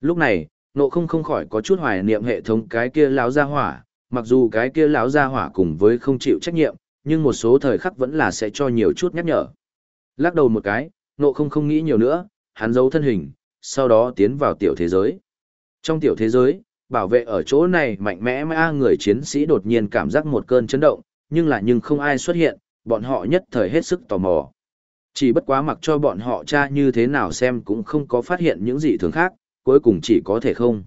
Lúc này, nộ không không khỏi có chút hoài niệm hệ thống cái kia lão gia hỏa, mặc dù cái kia lão gia hỏa cùng với không chịu trách nhiệm, nhưng một số thời khắc vẫn là sẽ cho nhiều chút nhắc nhở. Lắc đầu một cái, nộ không không nghĩ nhiều nữa, hắn giấu thân hình, sau đó tiến vào tiểu thế giới. Trong tiểu thế giới, bảo vệ ở chỗ này mạnh mẽ mã người chiến sĩ đột nhiên cảm giác một cơn chấn động, nhưng là nhưng không ai xuất hiện, bọn họ nhất thời hết sức tò mò. Chỉ bất quá mặc cho bọn họ tra như thế nào xem cũng không có phát hiện những gì thường khác, cuối cùng chỉ có thể không.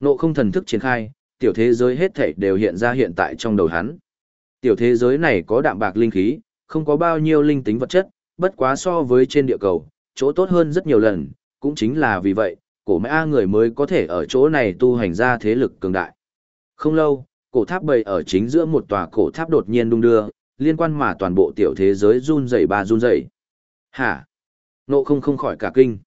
Nộ không thần thức triển khai, tiểu thế giới hết thảy đều hiện ra hiện tại trong đầu hắn. Tiểu thế giới này có đạm bạc linh khí, không có bao nhiêu linh tính vật chất, bất quá so với trên địa cầu, chỗ tốt hơn rất nhiều lần, cũng chính là vì vậy, cổ mã người mới có thể ở chỗ này tu hành ra thế lực cường đại. Không lâu, cổ tháp bầy ở chính giữa một tòa cổ tháp đột nhiên đung đưa, liên quan mà toàn bộ tiểu thế giới run rẩy ba run rẩy. Hả? Nộ không không khỏi cả kinh.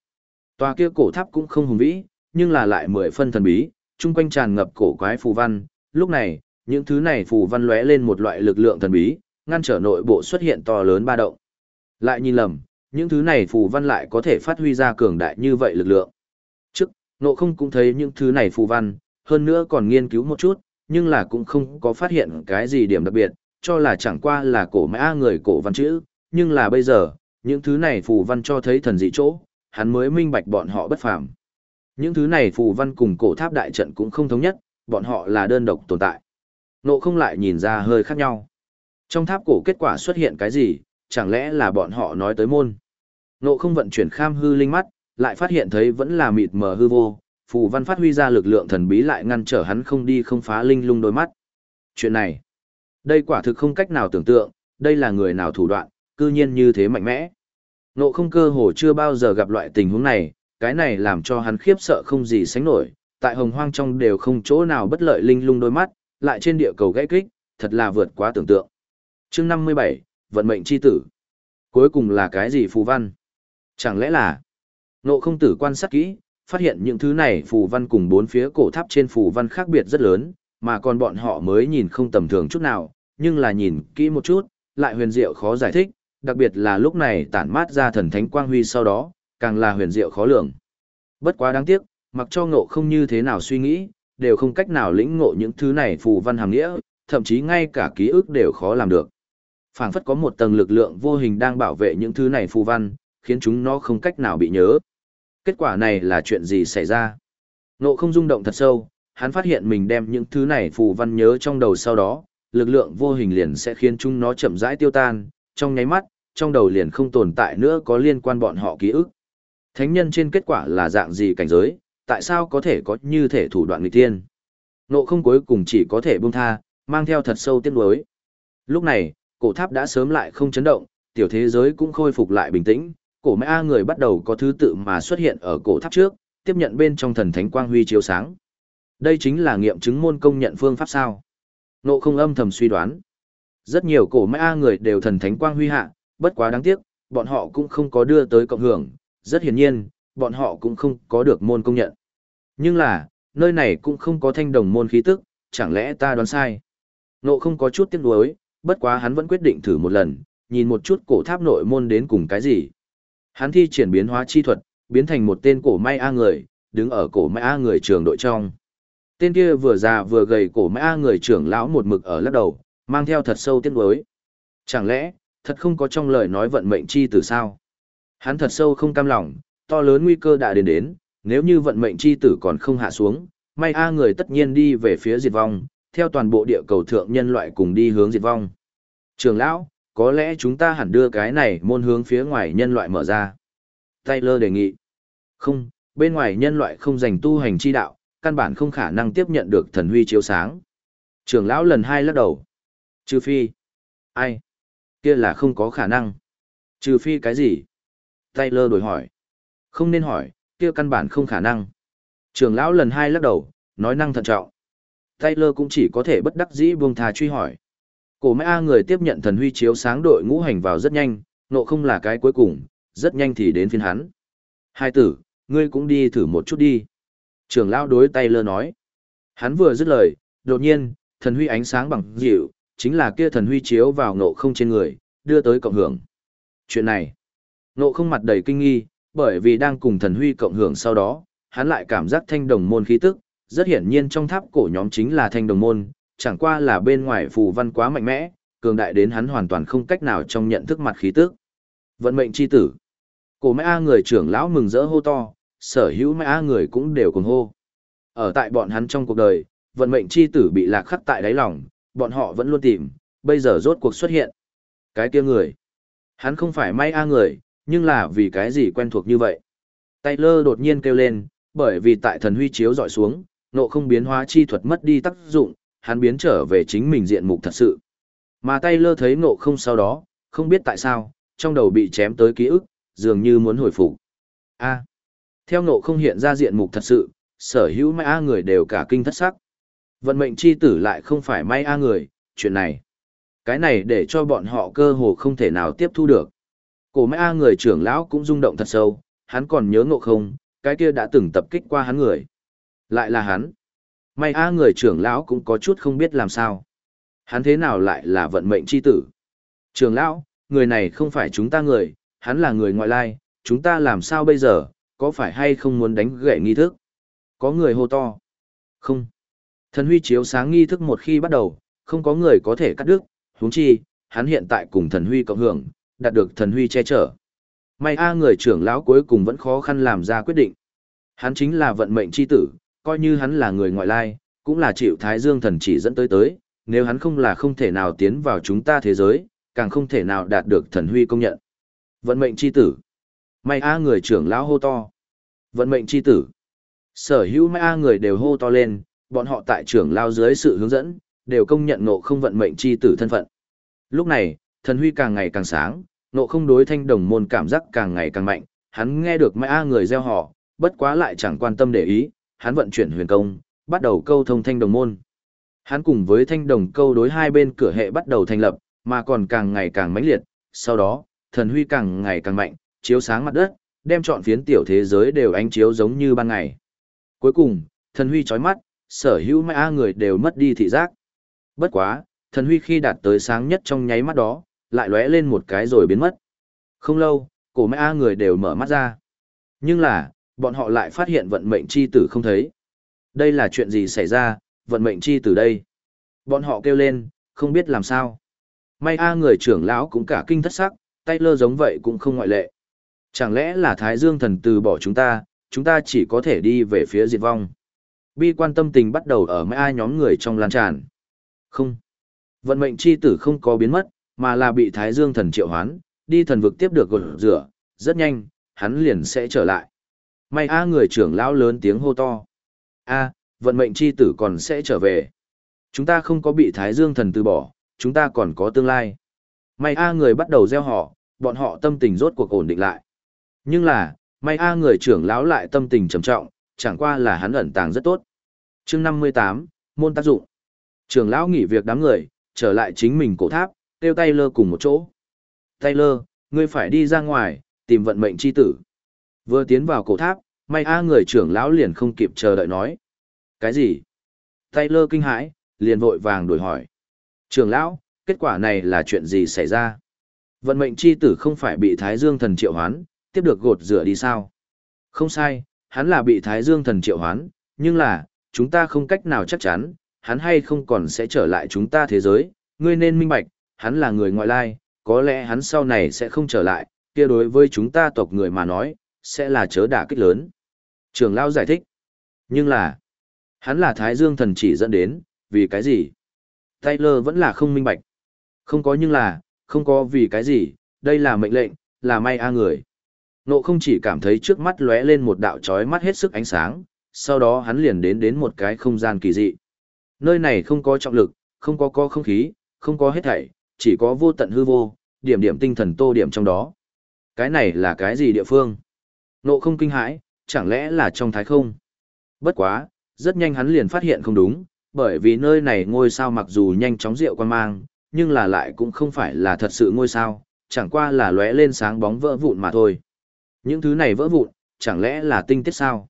Tòa kia cổ tháp cũng không hùng vĩ, nhưng là lại mười phân thần bí, chung quanh tràn ngập cổ quái phù văn. Lúc này, những thứ này phù văn lóe lên một loại lực lượng thần bí, ngăn trở nội bộ xuất hiện to lớn ba động. Lại nhìn lầm, những thứ này phù văn lại có thể phát huy ra cường đại như vậy lực lượng. Trước, nộ không cũng thấy những thứ này phù văn, hơn nữa còn nghiên cứu một chút, nhưng là cũng không có phát hiện cái gì điểm đặc biệt, cho là chẳng qua là cổ mã người cổ văn chữ, nhưng là bây giờ, những thứ này phù văn cho thấy thần dị chỗ, hắn mới minh bạch bọn họ bất phàm. Những thứ này phù văn cùng cổ tháp đại trận cũng không thống nhất, bọn họ là đơn độc tồn tại. Nộ không lại nhìn ra hơi khác nhau. Trong tháp cổ kết quả xuất hiện cái gì, chẳng lẽ là bọn họ nói tới môn. Nộ không vận chuyển kham hư linh mắt, lại phát hiện thấy vẫn là mịt mờ hư vô, phù văn phát huy ra lực lượng thần bí lại ngăn trở hắn không đi không phá linh lung đôi mắt. Chuyện này, đây quả thực không cách nào tưởng tượng, đây là người nào thủ đoạn, cư nhiên như thế mạnh mẽ. Nộ không cơ hồ chưa bao giờ gặp loại tình huống này, cái này làm cho hắn khiếp sợ không gì sánh nổi, tại hồng hoang trong đều không chỗ nào bất lợi linh lung đôi mắt, lại trên địa cầu gãy kích, thật là vượt quá tưởng tượng. chương 57, vận mệnh chi tử. Cuối cùng là cái gì phù văn? Chẳng lẽ là... Nộ không tử quan sát kỹ, phát hiện những thứ này phù văn cùng bốn phía cổ tháp trên phù văn khác biệt rất lớn, mà còn bọn họ mới nhìn không tầm thường chút nào, nhưng là nhìn kỹ một chút, lại huyền diệu khó giải thích, đặc biệt là lúc này tản mát ra thần thánh quang huy sau đó, càng là huyền diệu khó lường. Bất quá đáng tiếc, mặc cho ngộ không như thế nào suy nghĩ, đều không cách nào lĩnh ngộ những thứ này phù văn hàm nghĩa, thậm chí ngay cả ký ức đều khó làm được. Phảng phất có một tầng lực lượng vô hình đang bảo vệ những thứ này phù văn, khiến chúng nó không cách nào bị nhớ. Kết quả này là chuyện gì xảy ra? Ngộ không rung động thật sâu, hắn phát hiện mình đem những thứ này phù văn nhớ trong đầu sau đó, lực lượng vô hình liền sẽ khiến chúng nó chậm rãi tiêu tan, trong nháy mắt, trong đầu liền không tồn tại nữa có liên quan bọn họ ký ức. Thánh nhân trên kết quả là dạng gì cảnh giới, tại sao có thể có như thể thủ đoạn nghịch tiên? Nộ không cuối cùng chỉ có thể buông tha, mang theo thật sâu tiếc nuối. Lúc này, cổ tháp đã sớm lại không chấn động, tiểu thế giới cũng khôi phục lại bình tĩnh, cổ mẹ A người bắt đầu có thứ tự mà xuất hiện ở cổ tháp trước, tiếp nhận bên trong thần thánh quang huy chiếu sáng. Đây chính là nghiệm chứng môn công nhận phương pháp sao. Nộ không âm thầm suy đoán. Rất nhiều cổ mẹ A người đều thần thánh quang huy hạ, bất quá đáng tiếc, bọn họ cũng không có đưa tới cộng hưởng, rất hiển nhiên, bọn họ cũng không có được môn công nhận. Nhưng là, nơi này cũng không có thanh đồng môn khí tức, chẳng lẽ ta đoán sai? Nộ không có chút tiếc nuối, bất quá hắn vẫn quyết định thử một lần, nhìn một chút cổ tháp nội môn đến cùng cái gì. Hắn thi triển biến hóa chi thuật, biến thành một tên cổ may A người, đứng ở cổ may A người trường đội trong. Tên kia vừa già vừa gầy cổ may A người trưởng lão một mực ở lắc đầu, mang theo thật sâu tiếc nuối. Chẳng lẽ, thật không có trong lời nói vận mệnh chi tử sao? Hắn thật sâu không cam lòng, to lớn nguy cơ đã đến đến, nếu như vận mệnh chi tử còn không hạ xuống, may A người tất nhiên đi về phía diệt vong, theo toàn bộ địa cầu thượng nhân loại cùng đi hướng diệt vong. Trường lão, có lẽ chúng ta hẳn đưa cái này môn hướng phía ngoài nhân loại mở ra. Taylor đề nghị. Không, bên ngoài nhân loại không dành tu hành chi đạo, căn bản không khả năng tiếp nhận được thần huy chiếu sáng. Trường lão lần hai lắc đầu. Trừ phi. Ai? Kia là không có khả năng. Trừ phi cái gì? Taylor đổi hỏi. Không nên hỏi, kia căn bản không khả năng. Trường lão lần hai lắc đầu, nói năng thận trọng. Taylor cũng chỉ có thể bất đắc dĩ buông thà truy hỏi. Cổ mẹ A người tiếp nhận thần huy chiếu sáng đội ngũ hành vào rất nhanh, nộ không là cái cuối cùng, rất nhanh thì đến phiên hắn. Hai tử, ngươi cũng đi thử một chút đi. Trường lão đối Taylor nói. Hắn vừa dứt lời, đột nhiên, thần huy ánh sáng bằng dịu, chính là kia thần huy chiếu vào nộ không trên người, đưa tới cộng hưởng. Chuyện này, nộ không mặt đầy kinh nghi, bởi vì đang cùng thần huy cộng hưởng sau đó, hắn lại cảm giác thanh đồng môn khí tức, rất hiển nhiên trong tháp cổ nhóm chính là thanh đồng môn, chẳng qua là bên ngoài phù văn quá mạnh mẽ, cường đại đến hắn hoàn toàn không cách nào trong nhận thức mặt khí tức. Vận mệnh chi tử. Cổ mẹ A người trưởng lão mừng rỡ hô to, sở hữu mẹ A người cũng đều cùng hô. Ở tại bọn hắn trong cuộc đời, vận mệnh chi tử bị lạc khắc tại đáy lòng, bọn họ vẫn luôn tìm, bây giờ rốt cuộc xuất hiện. Cái kia người. Hắn không phải may A người, nhưng là vì cái gì quen thuộc như vậy. Taylor đột nhiên kêu lên, bởi vì tại thần huy chiếu dọi xuống, nộ không biến hóa chi thuật mất đi tác dụng, hắn biến trở về chính mình diện mục thật sự. Mà Taylor thấy nộ không sau đó, không biết tại sao, trong đầu bị chém tới ký ức, dường như muốn hồi phục. A. theo nộ không hiện ra diện mục thật sự, sở hữu mai A người đều cả kinh thất sắc. Vận mệnh chi tử lại không phải may A người, chuyện này. Cái này để cho bọn họ cơ hồ không thể nào tiếp thu được. Cổ mẹ A người trưởng lão cũng rung động thật sâu, hắn còn nhớ ngộ không, cái kia đã từng tập kích qua hắn người. Lại là hắn. May A người trưởng lão cũng có chút không biết làm sao. Hắn thế nào lại là vận mệnh chi tử. Trưởng lão, người này không phải chúng ta người, hắn là người ngoại lai, chúng ta làm sao bây giờ, có phải hay không muốn đánh gậy nghi thức? Có người hô to. Không. Thần huy chiếu sáng nghi thức một khi bắt đầu, không có người có thể cắt đứt, huống chi, hắn hiện tại cùng thần huy cộng hưởng, đạt được thần huy che chở. May a người trưởng lão cuối cùng vẫn khó khăn làm ra quyết định. Hắn chính là vận mệnh chi tử, coi như hắn là người ngoại lai, cũng là chịu Thái Dương thần chỉ dẫn tới tới, nếu hắn không là không thể nào tiến vào chúng ta thế giới, càng không thể nào đạt được thần huy công nhận. Vận mệnh chi tử. May a người trưởng lão hô to. Vận mệnh chi tử. Sở hữu may a người đều hô to lên, bọn họ tại trưởng lao dưới sự hướng dẫn, đều công nhận ngộ không vận mệnh chi tử thân phận. Lúc này, thần huy càng ngày càng sáng, nộ không đối thanh đồng môn cảm giác càng ngày càng mạnh, hắn nghe được mai a người gieo họ, bất quá lại chẳng quan tâm để ý, hắn vận chuyển huyền công, bắt đầu câu thông thanh đồng môn. Hắn cùng với thanh đồng câu đối hai bên cửa hệ bắt đầu thành lập, mà còn càng ngày càng mãnh liệt, sau đó, thần huy càng ngày càng mạnh, chiếu sáng mặt đất, đem trọn phiến tiểu thế giới đều ánh chiếu giống như ban ngày. Cuối cùng, thần huy chói mắt, sở hữu mai a người đều mất đi thị giác. Bất quá, thần huy khi đạt tới sáng nhất trong nháy mắt đó, lại lóe lên một cái rồi biến mất. Không lâu, cổ mẹ A người đều mở mắt ra. Nhưng là, bọn họ lại phát hiện vận mệnh chi tử không thấy. Đây là chuyện gì xảy ra, vận mệnh chi tử đây. Bọn họ kêu lên, không biết làm sao. May A người trưởng lão cũng cả kinh thất sắc, tay lơ giống vậy cũng không ngoại lệ. Chẳng lẽ là Thái Dương thần từ bỏ chúng ta, chúng ta chỉ có thể đi về phía diệt vong. Bi quan tâm tình bắt đầu ở mấy ai nhóm người trong lan tràn. Không. Vận mệnh chi tử không có biến mất, mà là bị Thái Dương thần triệu hoán, đi thần vực tiếp được gột rửa, rất nhanh, hắn liền sẽ trở lại. May a người trưởng lão lớn tiếng hô to. A, vận mệnh chi tử còn sẽ trở về. Chúng ta không có bị Thái Dương thần từ bỏ, chúng ta còn có tương lai. May a người bắt đầu gieo họ, bọn họ tâm tình rốt cuộc ổn định lại. Nhưng là, may a người trưởng lão lại tâm tình trầm trọng, chẳng qua là hắn ẩn tàng rất tốt. Chương 58, môn tác dụng. Trưởng lão nghỉ việc đám người, trở lại chính mình cổ tháp, kêu Taylor cùng một chỗ. Taylor, ngươi phải đi ra ngoài, tìm vận mệnh chi tử. Vừa tiến vào cổ tháp, may a người trưởng lão liền không kịp chờ đợi nói. Cái gì? Taylor kinh hãi, liền vội vàng đổi hỏi. Trưởng lão, kết quả này là chuyện gì xảy ra? Vận mệnh chi tử không phải bị Thái Dương thần triệu hoán, tiếp được gột rửa đi sao? Không sai, hắn là bị Thái Dương thần triệu hoán, nhưng là, chúng ta không cách nào chắc chắn, hắn hay không còn sẽ trở lại chúng ta thế giới, ngươi nên minh bạch, hắn là người ngoại lai, có lẽ hắn sau này sẽ không trở lại, kia đối với chúng ta tộc người mà nói, sẽ là chớ đả kích lớn. Trường Lao giải thích. Nhưng là, hắn là Thái Dương thần chỉ dẫn đến, vì cái gì? Taylor vẫn là không minh bạch. Không có nhưng là, không có vì cái gì, đây là mệnh lệnh, là may a người. Nộ không chỉ cảm thấy trước mắt lóe lên một đạo chói mắt hết sức ánh sáng, sau đó hắn liền đến đến một cái không gian kỳ dị. Nơi này không có trọng lực, không có co không khí, không có hết thảy, chỉ có vô tận hư vô, điểm điểm tinh thần tô điểm trong đó. Cái này là cái gì địa phương? Nộ không kinh hãi, chẳng lẽ là trong thái không? Bất quá, rất nhanh hắn liền phát hiện không đúng, bởi vì nơi này ngôi sao mặc dù nhanh chóng rượu quan mang, nhưng là lại cũng không phải là thật sự ngôi sao, chẳng qua là lóe lên sáng bóng vỡ vụn mà thôi. Những thứ này vỡ vụn, chẳng lẽ là tinh tiết sao?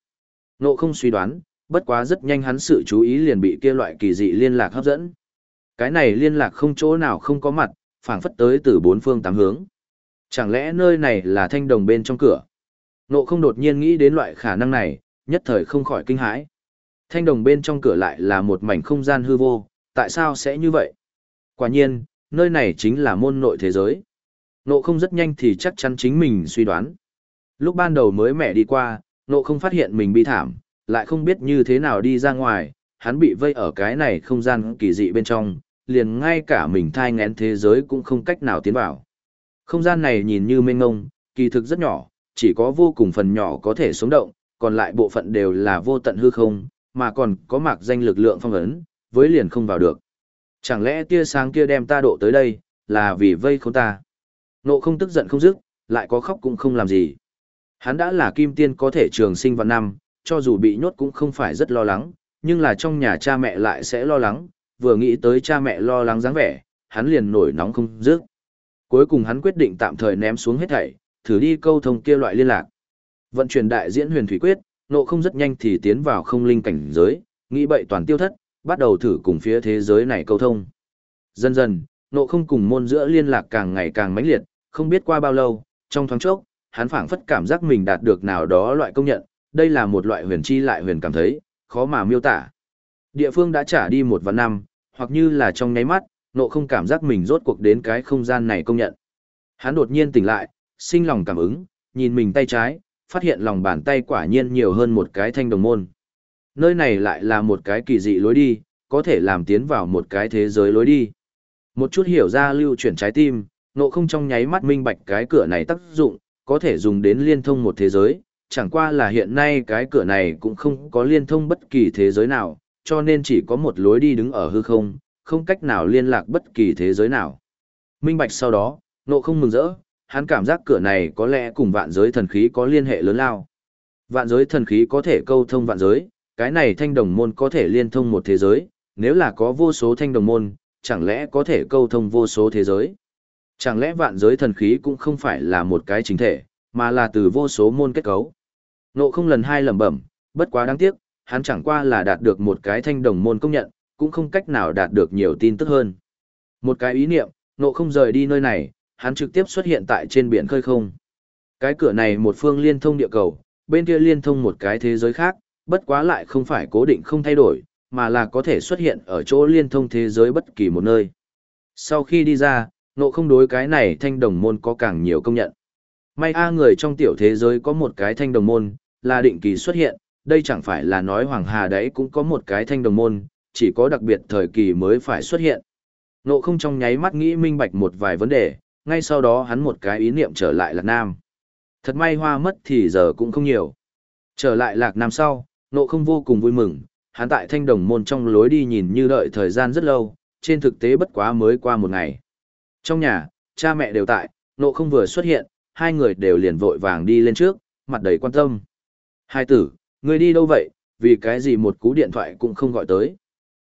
Nộ không suy đoán, bất quá rất nhanh hắn sự chú ý liền bị kia loại kỳ dị liên lạc hấp dẫn. Cái này liên lạc không chỗ nào không có mặt, phảng phất tới từ bốn phương tám hướng. Chẳng lẽ nơi này là thanh đồng bên trong cửa? Nộ không đột nhiên nghĩ đến loại khả năng này, nhất thời không khỏi kinh hãi. Thanh đồng bên trong cửa lại là một mảnh không gian hư vô, tại sao sẽ như vậy? Quả nhiên, nơi này chính là môn nội thế giới. Nộ không rất nhanh thì chắc chắn chính mình suy đoán. Lúc ban đầu mới mẹ đi qua, nộ không phát hiện mình bị thảm, lại không biết như thế nào đi ra ngoài, hắn bị vây ở cái này không gian kỳ dị bên trong, liền ngay cả mình thai ngén thế giới cũng không cách nào tiến vào. Không gian này nhìn như mênh ngông, kỳ thực rất nhỏ, chỉ có vô cùng phần nhỏ có thể sống động, còn lại bộ phận đều là vô tận hư không, mà còn có mạc danh lực lượng phong ấn, với liền không vào được. Chẳng lẽ tia sáng kia đem ta độ tới đây, là vì vây không ta? Nộ không tức giận không dứt, lại có khóc cũng không làm gì. Hắn đã là kim tiên có thể trường sinh vào năm, cho dù bị nhốt cũng không phải rất lo lắng, nhưng là trong nhà cha mẹ lại sẽ lo lắng, vừa nghĩ tới cha mẹ lo lắng dáng vẻ, hắn liền nổi nóng không dứt. Cuối cùng hắn quyết định tạm thời ném xuống hết thảy, thử đi câu thông kia loại liên lạc. Vận chuyển đại diễn huyền thủy quyết, nộ không rất nhanh thì tiến vào không linh cảnh giới, nghĩ bậy toàn tiêu thất, bắt đầu thử cùng phía thế giới này câu thông. Dần dần, nộ không cùng môn giữa liên lạc càng ngày càng mãnh liệt, không biết qua bao lâu, trong thoáng chốc, hắn phảng phất cảm giác mình đạt được nào đó loại công nhận, đây là một loại huyền chi lại huyền cảm thấy, khó mà miêu tả. Địa phương đã trả đi một vạn năm, hoặc như là trong nháy mắt, nộ không cảm giác mình rốt cuộc đến cái không gian này công nhận. Hắn đột nhiên tỉnh lại, sinh lòng cảm ứng, nhìn mình tay trái, phát hiện lòng bàn tay quả nhiên nhiều hơn một cái thanh đồng môn. Nơi này lại là một cái kỳ dị lối đi, có thể làm tiến vào một cái thế giới lối đi. Một chút hiểu ra lưu chuyển trái tim, nộ không trong nháy mắt minh bạch cái cửa này tác dụng, có thể dùng đến liên thông một thế giới, chẳng qua là hiện nay cái cửa này cũng không có liên thông bất kỳ thế giới nào, cho nên chỉ có một lối đi đứng ở hư không, không cách nào liên lạc bất kỳ thế giới nào. Minh bạch sau đó, nộ không mừng rỡ, hắn cảm giác cửa này có lẽ cùng vạn giới thần khí có liên hệ lớn lao. Vạn giới thần khí có thể câu thông vạn giới, cái này thanh đồng môn có thể liên thông một thế giới, nếu là có vô số thanh đồng môn, chẳng lẽ có thể câu thông vô số thế giới. Chẳng lẽ vạn giới thần khí cũng không phải là một cái chính thể, mà là từ vô số môn kết cấu. Nộ không lần hai lẩm bẩm, bất quá đáng tiếc, hắn chẳng qua là đạt được một cái thanh đồng môn công nhận, cũng không cách nào đạt được nhiều tin tức hơn. Một cái ý niệm, nộ không rời đi nơi này, hắn trực tiếp xuất hiện tại trên biển khơi không. Cái cửa này một phương liên thông địa cầu, bên kia liên thông một cái thế giới khác, bất quá lại không phải cố định không thay đổi, mà là có thể xuất hiện ở chỗ liên thông thế giới bất kỳ một nơi. Sau khi đi ra, nộ không đối cái này thanh đồng môn có càng nhiều công nhận. May a người trong tiểu thế giới có một cái thanh đồng môn, là định kỳ xuất hiện, đây chẳng phải là nói Hoàng Hà đấy cũng có một cái thanh đồng môn, chỉ có đặc biệt thời kỳ mới phải xuất hiện. Nộ không trong nháy mắt nghĩ minh bạch một vài vấn đề, ngay sau đó hắn một cái ý niệm trở lại Lạc Nam. Thật may hoa mất thì giờ cũng không nhiều. Trở lại Lạc Nam sau, nộ không vô cùng vui mừng, hắn tại thanh đồng môn trong lối đi nhìn như đợi thời gian rất lâu, trên thực tế bất quá mới qua một ngày. Trong nhà, cha mẹ đều tại, nộ không vừa xuất hiện, hai người đều liền vội vàng đi lên trước, mặt đầy quan tâm. Hai tử, ngươi đi đâu vậy, vì cái gì một cú điện thoại cũng không gọi tới.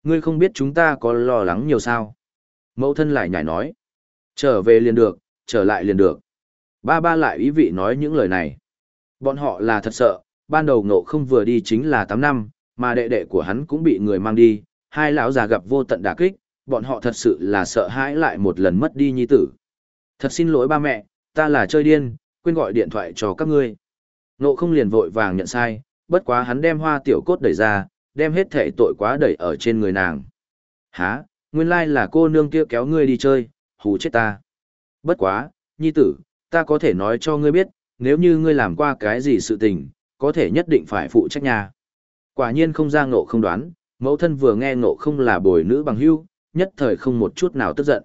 Ngươi không biết chúng ta có lo lắng nhiều sao. Mẫu thân lại nhảy nói. Trở về liền được, trở lại liền được. Ba ba lại ý vị nói những lời này. Bọn họ là thật sợ, ban đầu ngộ không vừa đi chính là 8 năm, mà đệ đệ của hắn cũng bị người mang đi, hai lão già gặp vô tận đả kích, bọn họ thật sự là sợ hãi lại một lần mất đi nhi tử. Thật xin lỗi ba mẹ, ta là chơi điên, quên gọi điện thoại cho các ngươi. Ngộ không liền vội vàng nhận sai, bất quá hắn đem hoa tiểu cốt đẩy ra, đem hết thể tội quá đẩy ở trên người nàng. Hả, nguyên lai là cô nương kia kéo ngươi đi chơi, hù chết ta. Bất quá, nhi tử, ta có thể nói cho ngươi biết, nếu như ngươi làm qua cái gì sự tình, có thể nhất định phải phụ trách nhà. Quả nhiên không ra ngộ không đoán, mẫu thân vừa nghe ngộ không là bồi nữ bằng hưu, nhất thời không một chút nào tức giận.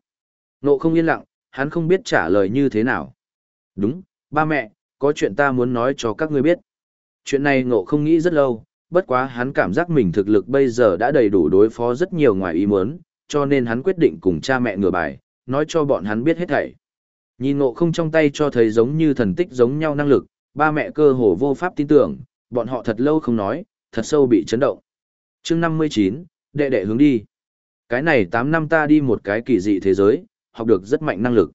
Ngộ không yên lặng, hắn không biết trả lời như thế nào. Đúng, ba mẹ, có chuyện ta muốn nói cho các ngươi biết. Chuyện này ngộ không nghĩ rất lâu, bất quá hắn cảm giác mình thực lực bây giờ đã đầy đủ đối phó rất nhiều ngoài ý muốn, cho nên hắn quyết định cùng cha mẹ ngừa bài, nói cho bọn hắn biết hết thảy. Nhìn ngộ không trong tay cho thấy giống như thần tích giống nhau năng lực, ba mẹ cơ hồ vô pháp tin tưởng, bọn họ thật lâu không nói, thật sâu bị chấn động. chương 59, đệ đệ hướng đi. Cái này 8 năm ta đi một cái kỳ dị thế giới, học được rất mạnh năng lực.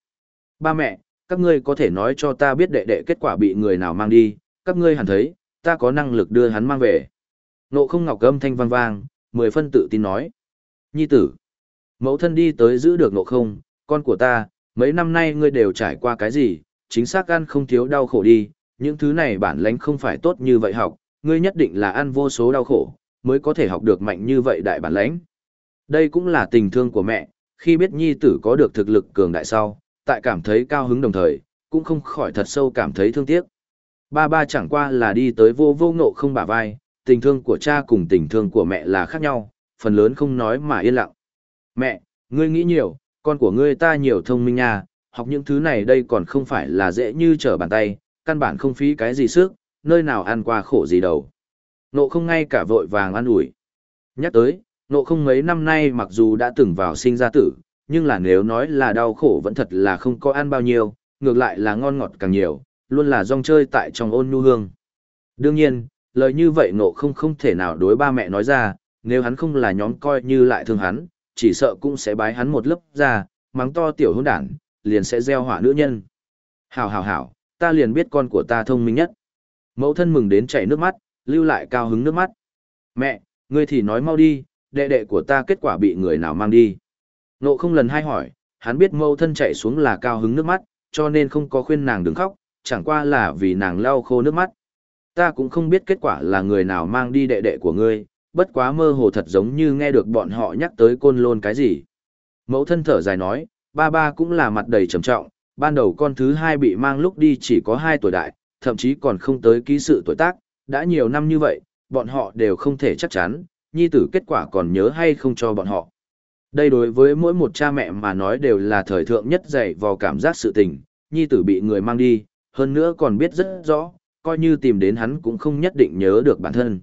Ba mẹ, các ngươi có thể nói cho ta biết đệ đệ kết quả bị người nào mang đi, các ngươi hẳn thấy, ta có năng lực đưa hắn mang về. Nộ không ngọc âm thanh vang vang, mười phân tự tin nói. Nhi tử. Mẫu thân đi tới giữ được nộ không, con của ta, mấy năm nay ngươi đều trải qua cái gì, chính xác ăn không thiếu đau khổ đi, những thứ này bản lãnh không phải tốt như vậy học, ngươi nhất định là ăn vô số đau khổ, mới có thể học được mạnh như vậy đại bản lãnh. Đây cũng là tình thương của mẹ, khi biết nhi tử có được thực lực cường đại sau, tại cảm thấy cao hứng đồng thời, cũng không khỏi thật sâu cảm thấy thương tiếc. Ba ba chẳng qua là đi tới vô vô ngộ không bả vai, tình thương của cha cùng tình thương của mẹ là khác nhau, phần lớn không nói mà yên lặng. Mẹ, ngươi nghĩ nhiều, con của ngươi ta nhiều thông minh nha, học những thứ này đây còn không phải là dễ như trở bàn tay, căn bản không phí cái gì sức, nơi nào ăn qua khổ gì đâu. Nộ không ngay cả vội vàng ăn ủi. Nhắc tới, nộ không mấy năm nay mặc dù đã từng vào sinh ra tử, nhưng là nếu nói là đau khổ vẫn thật là không có ăn bao nhiêu, ngược lại là ngon ngọt càng nhiều, luôn là rong chơi tại trong ôn nhu hương. Đương nhiên, lời như vậy nộ không không thể nào đối ba mẹ nói ra, nếu hắn không là nhóm coi như lại thương hắn, chỉ sợ cũng sẽ bái hắn một lớp ra, mắng to tiểu hôn đảng, liền sẽ gieo hỏa nữ nhân. Hảo hảo hảo, ta liền biết con của ta thông minh nhất. Mẫu thân mừng đến chảy nước mắt, lưu lại cao hứng nước mắt. Mẹ, ngươi thì nói mau đi, đệ đệ của ta kết quả bị người nào mang đi. Nộ không lần hai hỏi, hắn biết mẫu thân chạy xuống là cao hứng nước mắt, cho nên không có khuyên nàng đừng khóc, chẳng qua là vì nàng lau khô nước mắt. Ta cũng không biết kết quả là người nào mang đi đệ đệ của ngươi, bất quá mơ hồ thật giống như nghe được bọn họ nhắc tới côn lôn cái gì. Mẫu thân thở dài nói, ba ba cũng là mặt đầy trầm trọng, ban đầu con thứ hai bị mang lúc đi chỉ có hai tuổi đại, thậm chí còn không tới ký sự tuổi tác, đã nhiều năm như vậy, bọn họ đều không thể chắc chắn, nhi tử kết quả còn nhớ hay không cho bọn họ. Đây đối với mỗi một cha mẹ mà nói đều là thời thượng nhất dạy vào cảm giác sự tình, nhi tử bị người mang đi, hơn nữa còn biết rất rõ, coi như tìm đến hắn cũng không nhất định nhớ được bản thân.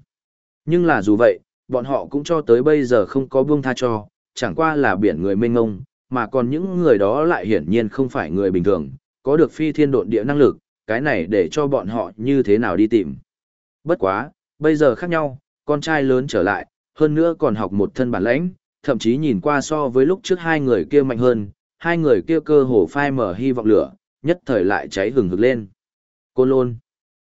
Nhưng là dù vậy, bọn họ cũng cho tới bây giờ không có buông tha cho, chẳng qua là biển người mênh ngông, mà còn những người đó lại hiển nhiên không phải người bình thường, có được phi thiên độn địa năng lực, cái này để cho bọn họ như thế nào đi tìm. Bất quá, bây giờ khác nhau, con trai lớn trở lại, hơn nữa còn học một thân bản lãnh, thậm chí nhìn qua so với lúc trước hai người kia mạnh hơn, hai người kia cơ hồ phai mở hy vọng lửa, nhất thời lại cháy hừng hực lên. Côn lôn.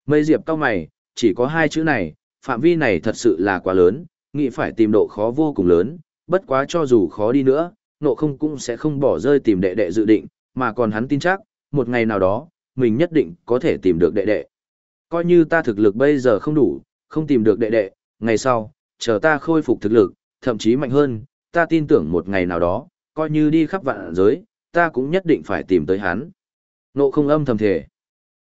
Mây diệp cao mày, chỉ có hai chữ này, phạm vi này thật sự là quá lớn, nghĩ phải tìm độ khó vô cùng lớn, bất quá cho dù khó đi nữa, nộ không cũng sẽ không bỏ rơi tìm đệ đệ dự định, mà còn hắn tin chắc, một ngày nào đó, mình nhất định có thể tìm được đệ đệ. Coi như ta thực lực bây giờ không đủ, không tìm được đệ đệ, ngày sau, chờ ta khôi phục thực lực, thậm chí mạnh hơn, ta tin tưởng một ngày nào đó, coi như đi khắp vạn giới, ta cũng nhất định phải tìm tới hắn. Nộ không âm thầm thể.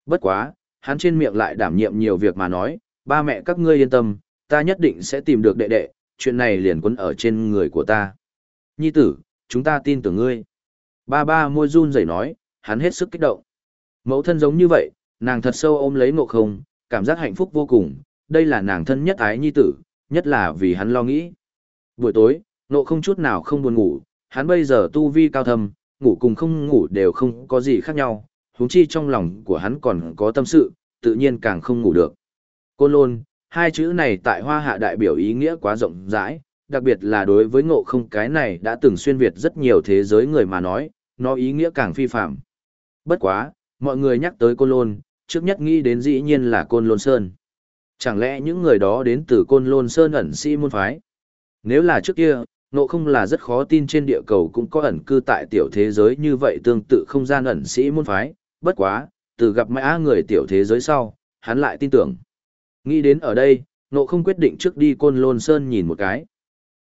Bất quá, hắn trên miệng lại đảm nhiệm nhiều việc mà nói, ba mẹ các ngươi yên tâm, ta nhất định sẽ tìm được đệ đệ, chuyện này liền quấn ở trên người của ta. Nhi tử, chúng ta tin tưởng ngươi. Ba ba môi run rẩy nói, hắn hết sức kích động. Mẫu thân giống như vậy, nàng thật sâu ôm lấy ngộ không, cảm giác hạnh phúc vô cùng, đây là nàng thân nhất ái nhi tử, nhất là vì hắn lo nghĩ. Buổi tối, ngộ không chút nào không buồn ngủ, hắn bây giờ tu vi cao thâm, ngủ cùng không ngủ đều không có gì khác nhau, huống chi trong lòng của hắn còn có tâm sự, tự nhiên càng không ngủ được. Côn lôn, hai chữ này tại hoa hạ đại biểu ý nghĩa quá rộng rãi, đặc biệt là đối với ngộ không cái này đã từng xuyên Việt rất nhiều thế giới người mà nói, nó ý nghĩa càng phi phạm. Bất quá, mọi người nhắc tới Côn Lôn, trước nhất nghĩ đến dĩ nhiên là Côn Lôn Sơn. Chẳng lẽ những người đó đến từ Côn Lôn Sơn ẩn sĩ môn phái? Nếu là trước kia, ngộ không là rất khó tin trên địa cầu cũng có ẩn cư tại tiểu thế giới như vậy tương tự không gian ẩn sĩ môn phái, bất quá, từ gặp mã người tiểu thế giới sau, hắn lại tin tưởng. Nghĩ đến ở đây, ngộ không quyết định trước đi Côn Lôn Sơn nhìn một cái.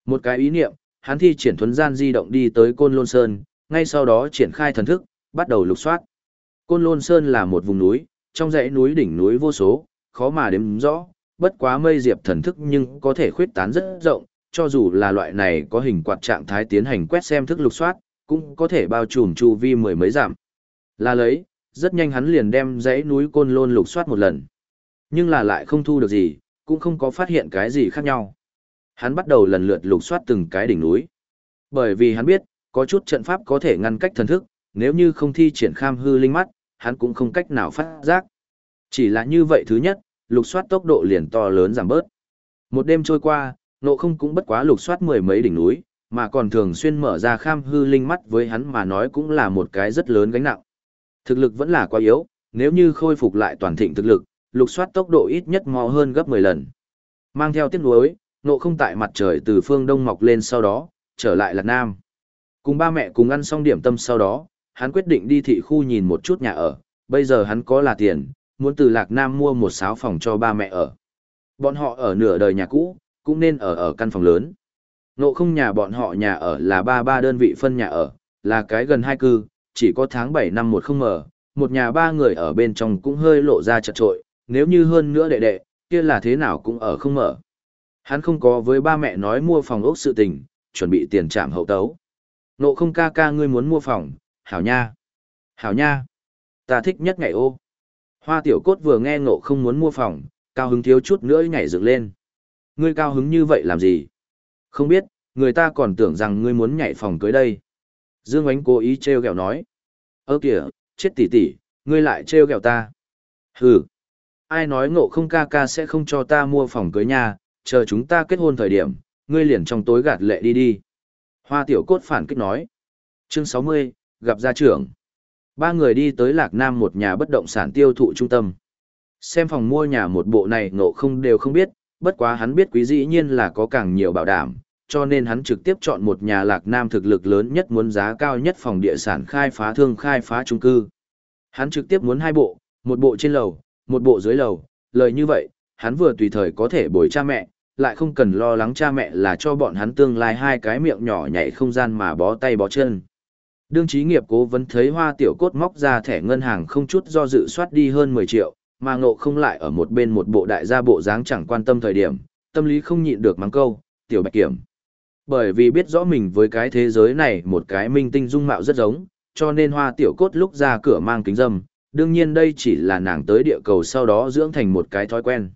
Một cái ý niệm, hắn thi triển thuấn gian di động đi tới Côn Lôn Sơn, ngay sau đó triển khai thần thức, bắt đầu lục soát. Côn Lôn Sơn là một vùng núi, trong dãy núi đỉnh núi vô số, khó mà đếm rõ, bất quá mây diệp thần thức nhưng có thể khuyết tán rất rộng, cho dù là loại này có hình quạt trạng thái tiến hành quét xem thức lục soát, cũng có thể bao trùm chu vi mười mấy giảm. Là lấy, rất nhanh hắn liền đem dãy núi Côn Lôn lục soát một lần. Nhưng là lại không thu được gì, cũng không có phát hiện cái gì khác nhau hắn bắt đầu lần lượt lục soát từng cái đỉnh núi. Bởi vì hắn biết, có chút trận pháp có thể ngăn cách thần thức, nếu như không thi triển kham hư linh mắt, hắn cũng không cách nào phát giác. Chỉ là như vậy thứ nhất, lục soát tốc độ liền to lớn giảm bớt. Một đêm trôi qua, nộ không cũng bất quá lục soát mười mấy đỉnh núi, mà còn thường xuyên mở ra kham hư linh mắt với hắn mà nói cũng là một cái rất lớn gánh nặng. Thực lực vẫn là quá yếu, nếu như khôi phục lại toàn thịnh thực lực, lục soát tốc độ ít nhất mò hơn gấp 10 lần. Mang theo tiếc nuối, nộ không tại mặt trời từ phương đông mọc lên sau đó, trở lại Lạc Nam. Cùng ba mẹ cùng ăn xong điểm tâm sau đó, hắn quyết định đi thị khu nhìn một chút nhà ở, bây giờ hắn có là tiền, muốn từ Lạc Nam mua một sáu phòng cho ba mẹ ở. Bọn họ ở nửa đời nhà cũ, cũng nên ở ở căn phòng lớn. Nộ không nhà bọn họ nhà ở là ba ba đơn vị phân nhà ở, là cái gần hai cư, chỉ có tháng 7 năm một không mở, một nhà ba người ở bên trong cũng hơi lộ ra chật trội, nếu như hơn nữa đệ đệ, kia là thế nào cũng ở không mở. Hắn không có với ba mẹ nói mua phòng ốc sự tình, chuẩn bị tiền trạm hậu tấu. Nộ không ca ca ngươi muốn mua phòng, hảo nha. Hảo nha. Ta thích nhất ngày ô. Hoa tiểu cốt vừa nghe ngộ không muốn mua phòng, cao hứng thiếu chút nữa nhảy dựng lên. Ngươi cao hứng như vậy làm gì? Không biết, người ta còn tưởng rằng ngươi muốn nhảy phòng cưới đây. Dương Ánh cố ý trêu ghẹo nói. Ơ kìa, chết tỷ tỷ, ngươi lại trêu ghẹo ta. Hừ. Ai nói ngộ không ca ca sẽ không cho ta mua phòng cưới nhà, chờ chúng ta kết hôn thời điểm, ngươi liền trong tối gạt lệ đi đi. Hoa tiểu cốt phản kích nói. Chương 60, gặp gia trưởng. Ba người đi tới Lạc Nam một nhà bất động sản tiêu thụ trung tâm. Xem phòng mua nhà một bộ này ngộ không đều không biết, bất quá hắn biết quý dĩ nhiên là có càng nhiều bảo đảm, cho nên hắn trực tiếp chọn một nhà Lạc Nam thực lực lớn nhất muốn giá cao nhất phòng địa sản khai phá thương khai phá trung cư. Hắn trực tiếp muốn hai bộ, một bộ trên lầu, một bộ dưới lầu, lời như vậy, hắn vừa tùy thời có thể bồi cha mẹ, lại không cần lo lắng cha mẹ là cho bọn hắn tương lai hai cái miệng nhỏ nhảy không gian mà bó tay bó chân. Đương trí nghiệp cố vấn thấy hoa tiểu cốt móc ra thẻ ngân hàng không chút do dự soát đi hơn 10 triệu, mà ngộ không lại ở một bên một bộ đại gia bộ dáng chẳng quan tâm thời điểm, tâm lý không nhịn được mắng câu, tiểu bạch kiểm. Bởi vì biết rõ mình với cái thế giới này một cái minh tinh dung mạo rất giống, cho nên hoa tiểu cốt lúc ra cửa mang kính dâm, đương nhiên đây chỉ là nàng tới địa cầu sau đó dưỡng thành một cái thói quen.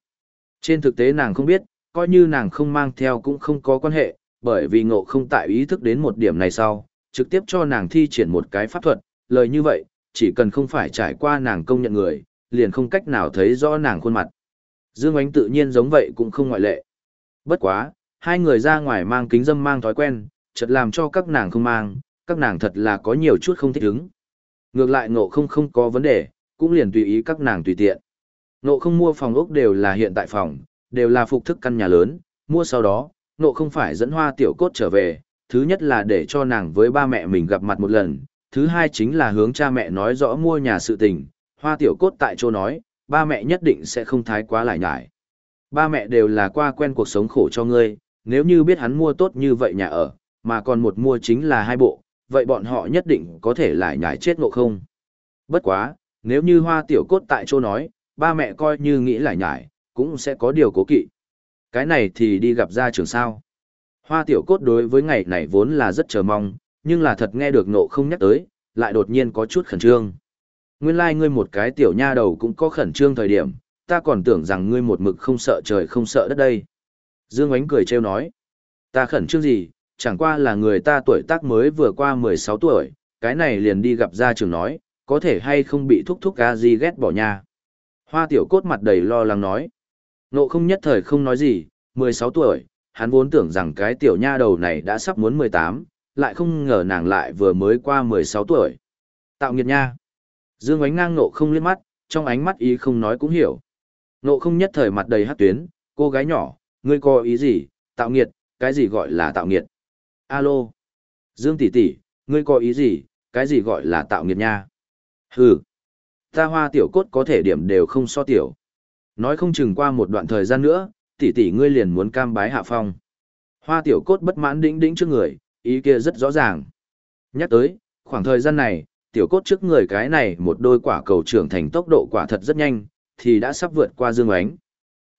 Trên thực tế nàng không biết, coi như nàng không mang theo cũng không có quan hệ, bởi vì ngộ không tại ý thức đến một điểm này sau, trực tiếp cho nàng thi triển một cái pháp thuật, lời như vậy, chỉ cần không phải trải qua nàng công nhận người, liền không cách nào thấy rõ nàng khuôn mặt. Dương Ánh tự nhiên giống vậy cũng không ngoại lệ. Bất quá, hai người ra ngoài mang kính dâm mang thói quen, chợt làm cho các nàng không mang, các nàng thật là có nhiều chút không thích ứng. Ngược lại ngộ không không có vấn đề, cũng liền tùy ý các nàng tùy tiện. Ngộ không mua phòng ốc đều là hiện tại phòng, đều là phục thức căn nhà lớn, mua sau đó, ngộ không phải dẫn hoa tiểu cốt trở về, thứ nhất là để cho nàng với ba mẹ mình gặp mặt một lần, thứ hai chính là hướng cha mẹ nói rõ mua nhà sự tình, hoa tiểu cốt tại chỗ nói, ba mẹ nhất định sẽ không thái quá lại nhải. Ba mẹ đều là qua quen cuộc sống khổ cho ngươi, nếu như biết hắn mua tốt như vậy nhà ở, mà còn một mua chính là hai bộ, vậy bọn họ nhất định có thể lại nhải chết ngộ không. Bất quá, nếu như hoa tiểu cốt tại chỗ nói, ba mẹ coi như nghĩ lại nhải, cũng sẽ có điều cố kỵ. Cái này thì đi gặp gia trưởng sao. Hoa tiểu cốt đối với ngày này vốn là rất chờ mong, nhưng là thật nghe được nộ không nhắc tới, lại đột nhiên có chút khẩn trương. Nguyên lai like ngươi một cái tiểu nha đầu cũng có khẩn trương thời điểm, ta còn tưởng rằng ngươi một mực không sợ trời không sợ đất đây. Dương Ánh cười trêu nói, ta khẩn trương gì, chẳng qua là người ta tuổi tác mới vừa qua 16 tuổi, cái này liền đi gặp gia trưởng nói, có thể hay không bị thúc thúc ca gì ghét bỏ nha. Hoa tiểu cốt mặt đầy lo lắng nói, nộ không nhất thời không nói gì, 16 tuổi, hắn vốn tưởng rằng cái tiểu nha đầu này đã sắp muốn 18, lại không ngờ nàng lại vừa mới qua 16 tuổi. Tạo nghiệt nha. Dương ánh ngang nộ không liếc mắt, trong ánh mắt ý không nói cũng hiểu. Nộ không nhất thời mặt đầy hát tuyến, cô gái nhỏ, ngươi có ý gì, tạo nghiệt, cái gì gọi là tạo nghiệt? Alo. Dương tỷ tỷ, ngươi có ý gì, cái gì gọi là tạo nghiệt nha? Hừ. Ta hoa tiểu cốt có thể điểm đều không so tiểu. Nói không chừng qua một đoạn thời gian nữa, tỷ tỷ ngươi liền muốn cam bái hạ phong. Hoa tiểu cốt bất mãn đĩnh đĩnh trước người, ý kia rất rõ ràng. Nhắc tới, khoảng thời gian này, tiểu cốt trước người cái này một đôi quả cầu trưởng thành tốc độ quả thật rất nhanh, thì đã sắp vượt qua Dương Ánh.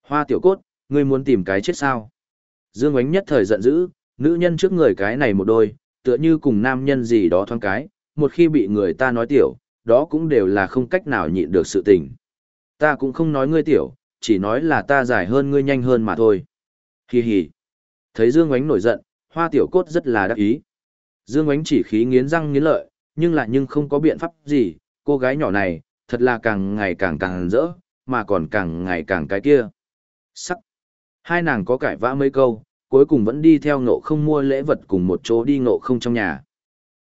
Hoa tiểu cốt, ngươi muốn tìm cái chết sao? Dương Ánh nhất thời giận dữ, nữ nhân trước người cái này một đôi, tựa như cùng nam nhân gì đó thoáng cái, một khi bị người ta nói tiểu, đó cũng đều là không cách nào nhịn được sự tình. Ta cũng không nói ngươi tiểu, chỉ nói là ta dài hơn ngươi nhanh hơn mà thôi. Hi hi. Thấy Dương Oánh nổi giận, hoa tiểu cốt rất là đắc ý. Dương Oánh chỉ khí nghiến răng nghiến lợi, nhưng lại nhưng không có biện pháp gì, cô gái nhỏ này, thật là càng ngày càng càng rỡ, mà còn càng ngày càng cái kia. Sắc. Hai nàng có cãi vã mấy câu, cuối cùng vẫn đi theo ngộ không mua lễ vật cùng một chỗ đi ngộ không trong nhà.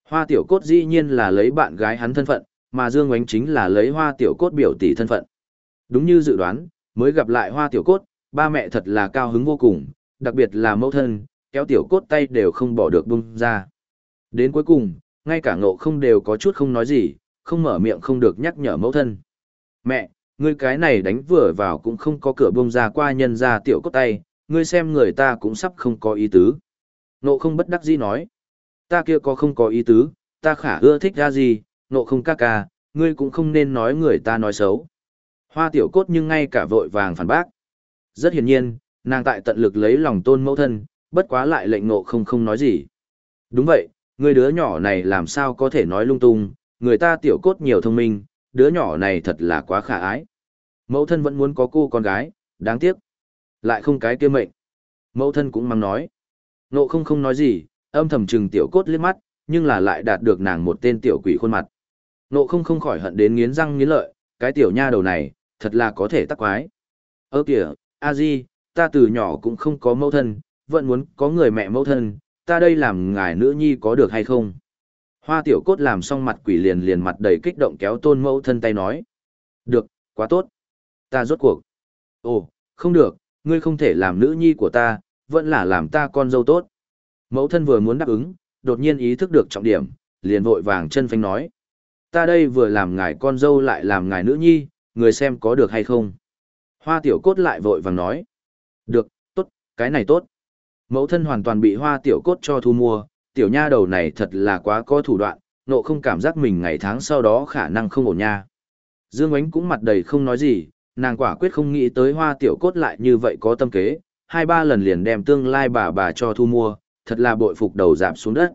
Hoa tiểu cốt dĩ nhiên là lấy bạn gái hắn thân phận, mà Dương Ngoánh chính là lấy hoa tiểu cốt biểu tỷ thân phận. Đúng như dự đoán, mới gặp lại hoa tiểu cốt, ba mẹ thật là cao hứng vô cùng, đặc biệt là mẫu thân, kéo tiểu cốt tay đều không bỏ được bung ra. Đến cuối cùng, ngay cả ngộ không đều có chút không nói gì, không mở miệng không được nhắc nhở mẫu thân. Mẹ, ngươi cái này đánh vừa vào cũng không có cửa bông ra qua nhân ra tiểu cốt tay, ngươi xem người ta cũng sắp không có ý tứ. Nộ không bất đắc dĩ nói, ta kia có không có ý tứ, ta khả ưa thích ra gì, nộ không ca ca, ngươi cũng không nên nói người ta nói xấu. Hoa tiểu cốt nhưng ngay cả vội vàng phản bác. Rất hiển nhiên, nàng tại tận lực lấy lòng tôn mẫu thân, bất quá lại lệnh nộ không không nói gì. Đúng vậy, người đứa nhỏ này làm sao có thể nói lung tung, người ta tiểu cốt nhiều thông minh, đứa nhỏ này thật là quá khả ái. Mẫu thân vẫn muốn có cô con gái, đáng tiếc. Lại không cái kia mệnh. Mẫu thân cũng mang nói. Nộ không không nói gì, âm thầm trừng tiểu cốt liếc mắt, nhưng là lại đạt được nàng một tên tiểu quỷ khuôn mặt. Nộ không không khỏi hận đến nghiến răng nghiến lợi, cái tiểu nha đầu này, thật là có thể tắc quái. Ơ kìa, a di, ta từ nhỏ cũng không có mẫu thân, vẫn muốn có người mẹ mẫu thân, ta đây làm ngài nữ nhi có được hay không? Hoa tiểu cốt làm xong mặt quỷ liền liền mặt đầy kích động kéo tôn mẫu thân tay nói. Được, quá tốt. Ta rốt cuộc. Ồ, không được, ngươi không thể làm nữ nhi của ta, vẫn là làm ta con dâu tốt. Mẫu thân vừa muốn đáp ứng, đột nhiên ý thức được trọng điểm, liền vội vàng chân phanh nói. Ta đây vừa làm ngài con dâu lại làm ngài nữ nhi, người xem có được hay không. Hoa tiểu cốt lại vội vàng nói. Được, tốt, cái này tốt. Mẫu thân hoàn toàn bị hoa tiểu cốt cho thu mua, tiểu nha đầu này thật là quá có thủ đoạn, nộ không cảm giác mình ngày tháng sau đó khả năng không ổn nha. Dương Ánh cũng mặt đầy không nói gì, nàng quả quyết không nghĩ tới hoa tiểu cốt lại như vậy có tâm kế, hai ba lần liền đem tương lai bà bà cho thu mua, thật là bội phục đầu giảm xuống đất.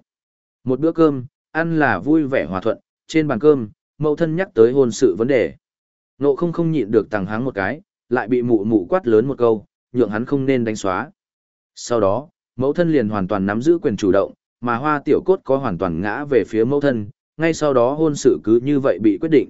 Một bữa cơm, ăn là vui vẻ hòa thuận, trên bàn cơm, mẫu thân nhắc tới hôn sự vấn đề. Nộ không không nhịn được tàng háng một cái, lại bị mụ mụ quát lớn một câu, nhượng hắn không nên đánh xóa. Sau đó, mẫu thân liền hoàn toàn nắm giữ quyền chủ động, mà hoa tiểu cốt có hoàn toàn ngã về phía mẫu thân, ngay sau đó hôn sự cứ như vậy bị quyết định.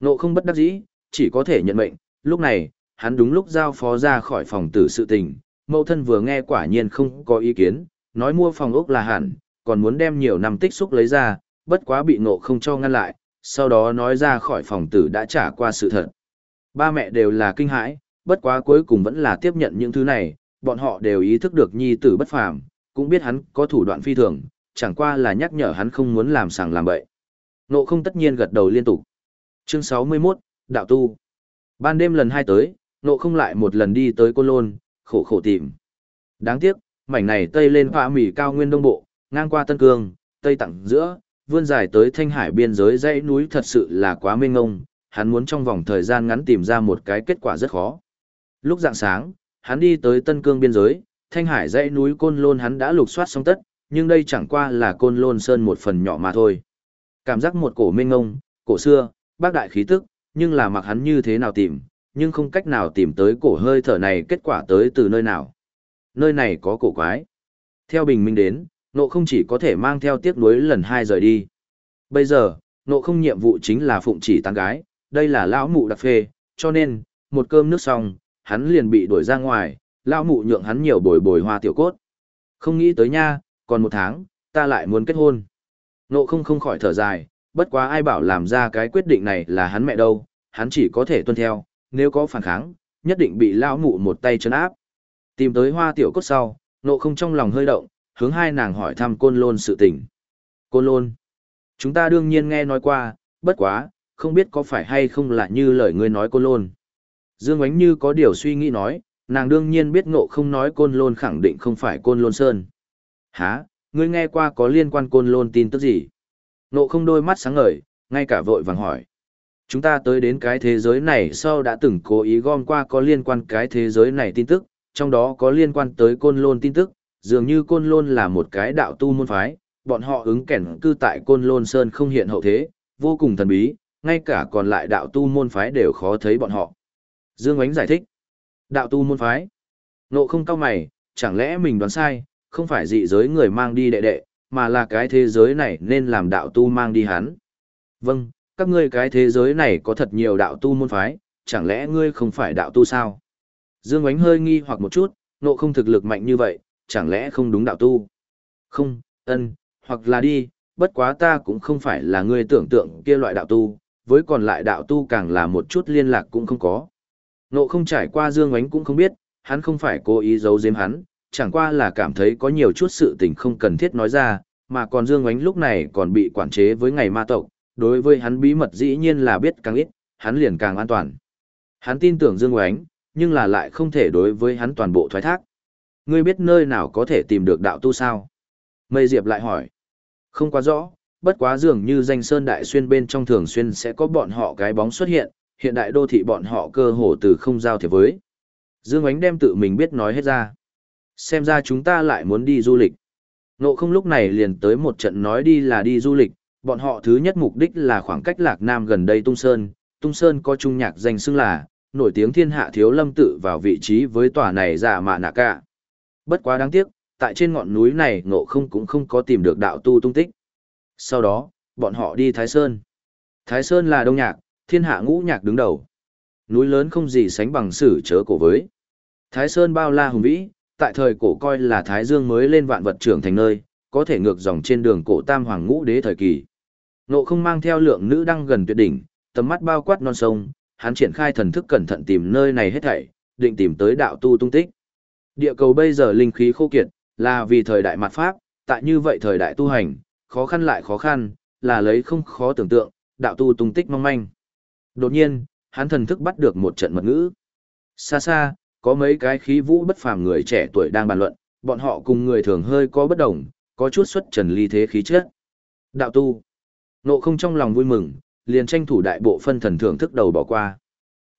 Nộ không bất đắc dĩ, chỉ có thể nhận mệnh, lúc này, hắn đúng lúc giao phó ra khỏi phòng tử sự tình, mẫu thân vừa nghe quả nhiên không có ý kiến, nói mua phòng ốc là hẳn, còn muốn đem nhiều năm tích xúc lấy ra, bất quá bị nộ không cho ngăn lại, sau đó nói ra khỏi phòng tử đã trả qua sự thật. Ba mẹ đều là kinh hãi, bất quá cuối cùng vẫn là tiếp nhận những thứ này, bọn họ đều ý thức được nhi tử bất phàm, cũng biết hắn có thủ đoạn phi thường, chẳng qua là nhắc nhở hắn không muốn làm sàng làm bậy. Nộ không tất nhiên gật đầu liên tục. Chương 61, Đạo Tu. Ban đêm lần hai tới, nộ không lại một lần đi tới Côn Lôn, khổ khổ tìm. Đáng tiếc, mảnh này tây lên phá mỉ cao nguyên đông bộ, ngang qua Tân Cương, tây tặng giữa, vươn dài tới thanh hải biên giới dãy núi thật sự là quá mênh ngông, hắn muốn trong vòng thời gian ngắn tìm ra một cái kết quả rất khó. Lúc dạng sáng, hắn đi tới Tân Cương biên giới, thanh hải dãy núi Côn Lôn hắn đã lục soát xong tất, nhưng đây chẳng qua là Côn Lôn Sơn một phần nhỏ mà thôi. Cảm giác một cổ mênh ngông, cổ xưa, bác đại khí tức, nhưng là mặc hắn như thế nào tìm, nhưng không cách nào tìm tới cổ hơi thở này kết quả tới từ nơi nào. Nơi này có cổ quái. Theo bình minh đến, nộ không chỉ có thể mang theo tiếc nuối lần hai rời đi. Bây giờ, nộ không nhiệm vụ chính là phụng chỉ tán gái, đây là lão mụ đặc phê, cho nên, một cơm nước xong, hắn liền bị đuổi ra ngoài, lão mụ nhượng hắn nhiều bồi bồi hoa tiểu cốt. Không nghĩ tới nha, còn một tháng, ta lại muốn kết hôn. Nộ không không khỏi thở dài, bất quá ai bảo làm ra cái quyết định này là hắn mẹ đâu, hắn chỉ có thể tuân theo, nếu có phản kháng, nhất định bị lão mụ một tay chân áp. Tìm tới hoa tiểu cốt sau, nộ không trong lòng hơi động, hướng hai nàng hỏi thăm côn lôn sự tình. Côn lôn. Chúng ta đương nhiên nghe nói qua, bất quá, không biết có phải hay không là như lời ngươi nói côn lôn. Dương Ánh như có điều suy nghĩ nói, nàng đương nhiên biết ngộ không nói côn lôn khẳng định không phải côn lôn sơn. Hả, ngươi nghe qua có liên quan côn lôn tin tức gì? Ngộ không đôi mắt sáng ngời, ngay cả vội vàng hỏi. Chúng ta tới đến cái thế giới này sau đã từng cố ý gom qua có liên quan cái thế giới này tin tức, trong đó có liên quan tới côn lôn tin tức, dường như côn lôn là một cái đạo tu môn phái, bọn họ ứng kẻn cư tại côn lôn sơn không hiện hậu thế, vô cùng thần bí, ngay cả còn lại đạo tu môn phái đều khó thấy bọn họ. Dương Ánh giải thích, đạo tu môn phái, nộ không cao mày, chẳng lẽ mình đoán sai, không phải dị giới người mang đi đệ đệ, mà là cái thế giới này nên làm đạo tu mang đi hắn. Vâng, các ngươi cái thế giới này có thật nhiều đạo tu môn phái, chẳng lẽ ngươi không phải đạo tu sao? Dương Ánh hơi nghi hoặc một chút, nộ không thực lực mạnh như vậy, chẳng lẽ không đúng đạo tu? Không, ân, hoặc là đi, bất quá ta cũng không phải là ngươi tưởng tượng kia loại đạo tu, với còn lại đạo tu càng là một chút liên lạc cũng không có. Nộ không trải qua Dương Ngoánh cũng không biết, hắn không phải cố ý giấu giếm hắn, chẳng qua là cảm thấy có nhiều chút sự tình không cần thiết nói ra, mà còn Dương Ngoánh lúc này còn bị quản chế với ngày ma tộc, đối với hắn bí mật dĩ nhiên là biết càng ít, hắn liền càng an toàn. Hắn tin tưởng Dương Oánh, nhưng là lại không thể đối với hắn toàn bộ thoái thác. Ngươi biết nơi nào có thể tìm được đạo tu sao? Mây Diệp lại hỏi. Không quá rõ, bất quá dường như danh sơn đại xuyên bên trong thường xuyên sẽ có bọn họ cái bóng xuất hiện, hiện đại đô thị bọn họ cơ hồ từ không giao thiệp với. Dương Ánh đem tự mình biết nói hết ra. Xem ra chúng ta lại muốn đi du lịch. Nộ không lúc này liền tới một trận nói đi là đi du lịch, bọn họ thứ nhất mục đích là khoảng cách lạc nam gần đây Tung Sơn. Tung Sơn có trung nhạc danh xưng là, nổi tiếng thiên hạ thiếu lâm tự vào vị trí với tòa này giả mạ nạ cả. Bất quá đáng tiếc, tại trên ngọn núi này ngộ không cũng không có tìm được đạo tu tung tích. Sau đó, bọn họ đi Thái Sơn. Thái Sơn là đông nhạc, thiên hạ ngũ nhạc đứng đầu. Núi lớn không gì sánh bằng sử chớ cổ với. Thái Sơn bao la hùng vĩ, tại thời cổ coi là Thái Dương mới lên vạn vật trưởng thành nơi, có thể ngược dòng trên đường cổ tam hoàng ngũ đế thời kỳ. Nộ không mang theo lượng nữ đang gần tuyệt đỉnh, tầm mắt bao quát non sông, hắn triển khai thần thức cẩn thận tìm nơi này hết thảy, định tìm tới đạo tu tung tích. Địa cầu bây giờ linh khí khô kiệt, là vì thời đại mặt pháp, tại như vậy thời đại tu hành, khó khăn lại khó khăn, là lấy không khó tưởng tượng, đạo tu tung tích mong manh. Đột nhiên, hắn thần thức bắt được một trận mật ngữ. Xa xa, có mấy cái khí vũ bất phàm người trẻ tuổi đang bàn luận, bọn họ cùng người thường hơi có bất đồng, có chút xuất trần ly thế khí chất. Đạo tu. Nộ không trong lòng vui mừng, liền tranh thủ đại bộ phân thần thưởng thức đầu bỏ qua.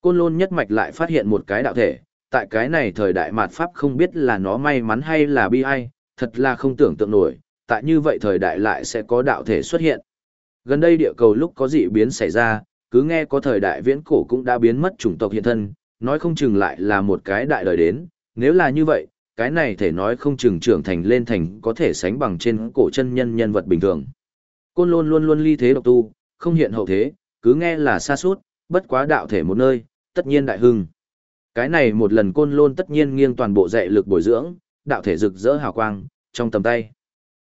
Côn lôn nhất mạch lại phát hiện một cái đạo thể, tại cái này thời đại mạt pháp không biết là nó may mắn hay là bi ai, thật là không tưởng tượng nổi, tại như vậy thời đại lại sẽ có đạo thể xuất hiện. Gần đây địa cầu lúc có dị biến xảy ra, cứ nghe có thời đại viễn cổ cũng đã biến mất chủng tộc hiện thân, nói không chừng lại là một cái đại đời đến, nếu là như vậy, cái này thể nói không chừng trưởng thành lên thành có thể sánh bằng trên cổ chân nhân nhân vật bình thường. Côn lôn luôn luôn ly thế độc tu, không hiện hậu thế, cứ nghe là xa suốt, bất quá đạo thể một nơi, tất nhiên đại hưng. Cái này một lần côn lôn tất nhiên nghiêng toàn bộ dạy lực bồi dưỡng, đạo thể rực rỡ hào quang, trong tầm tay.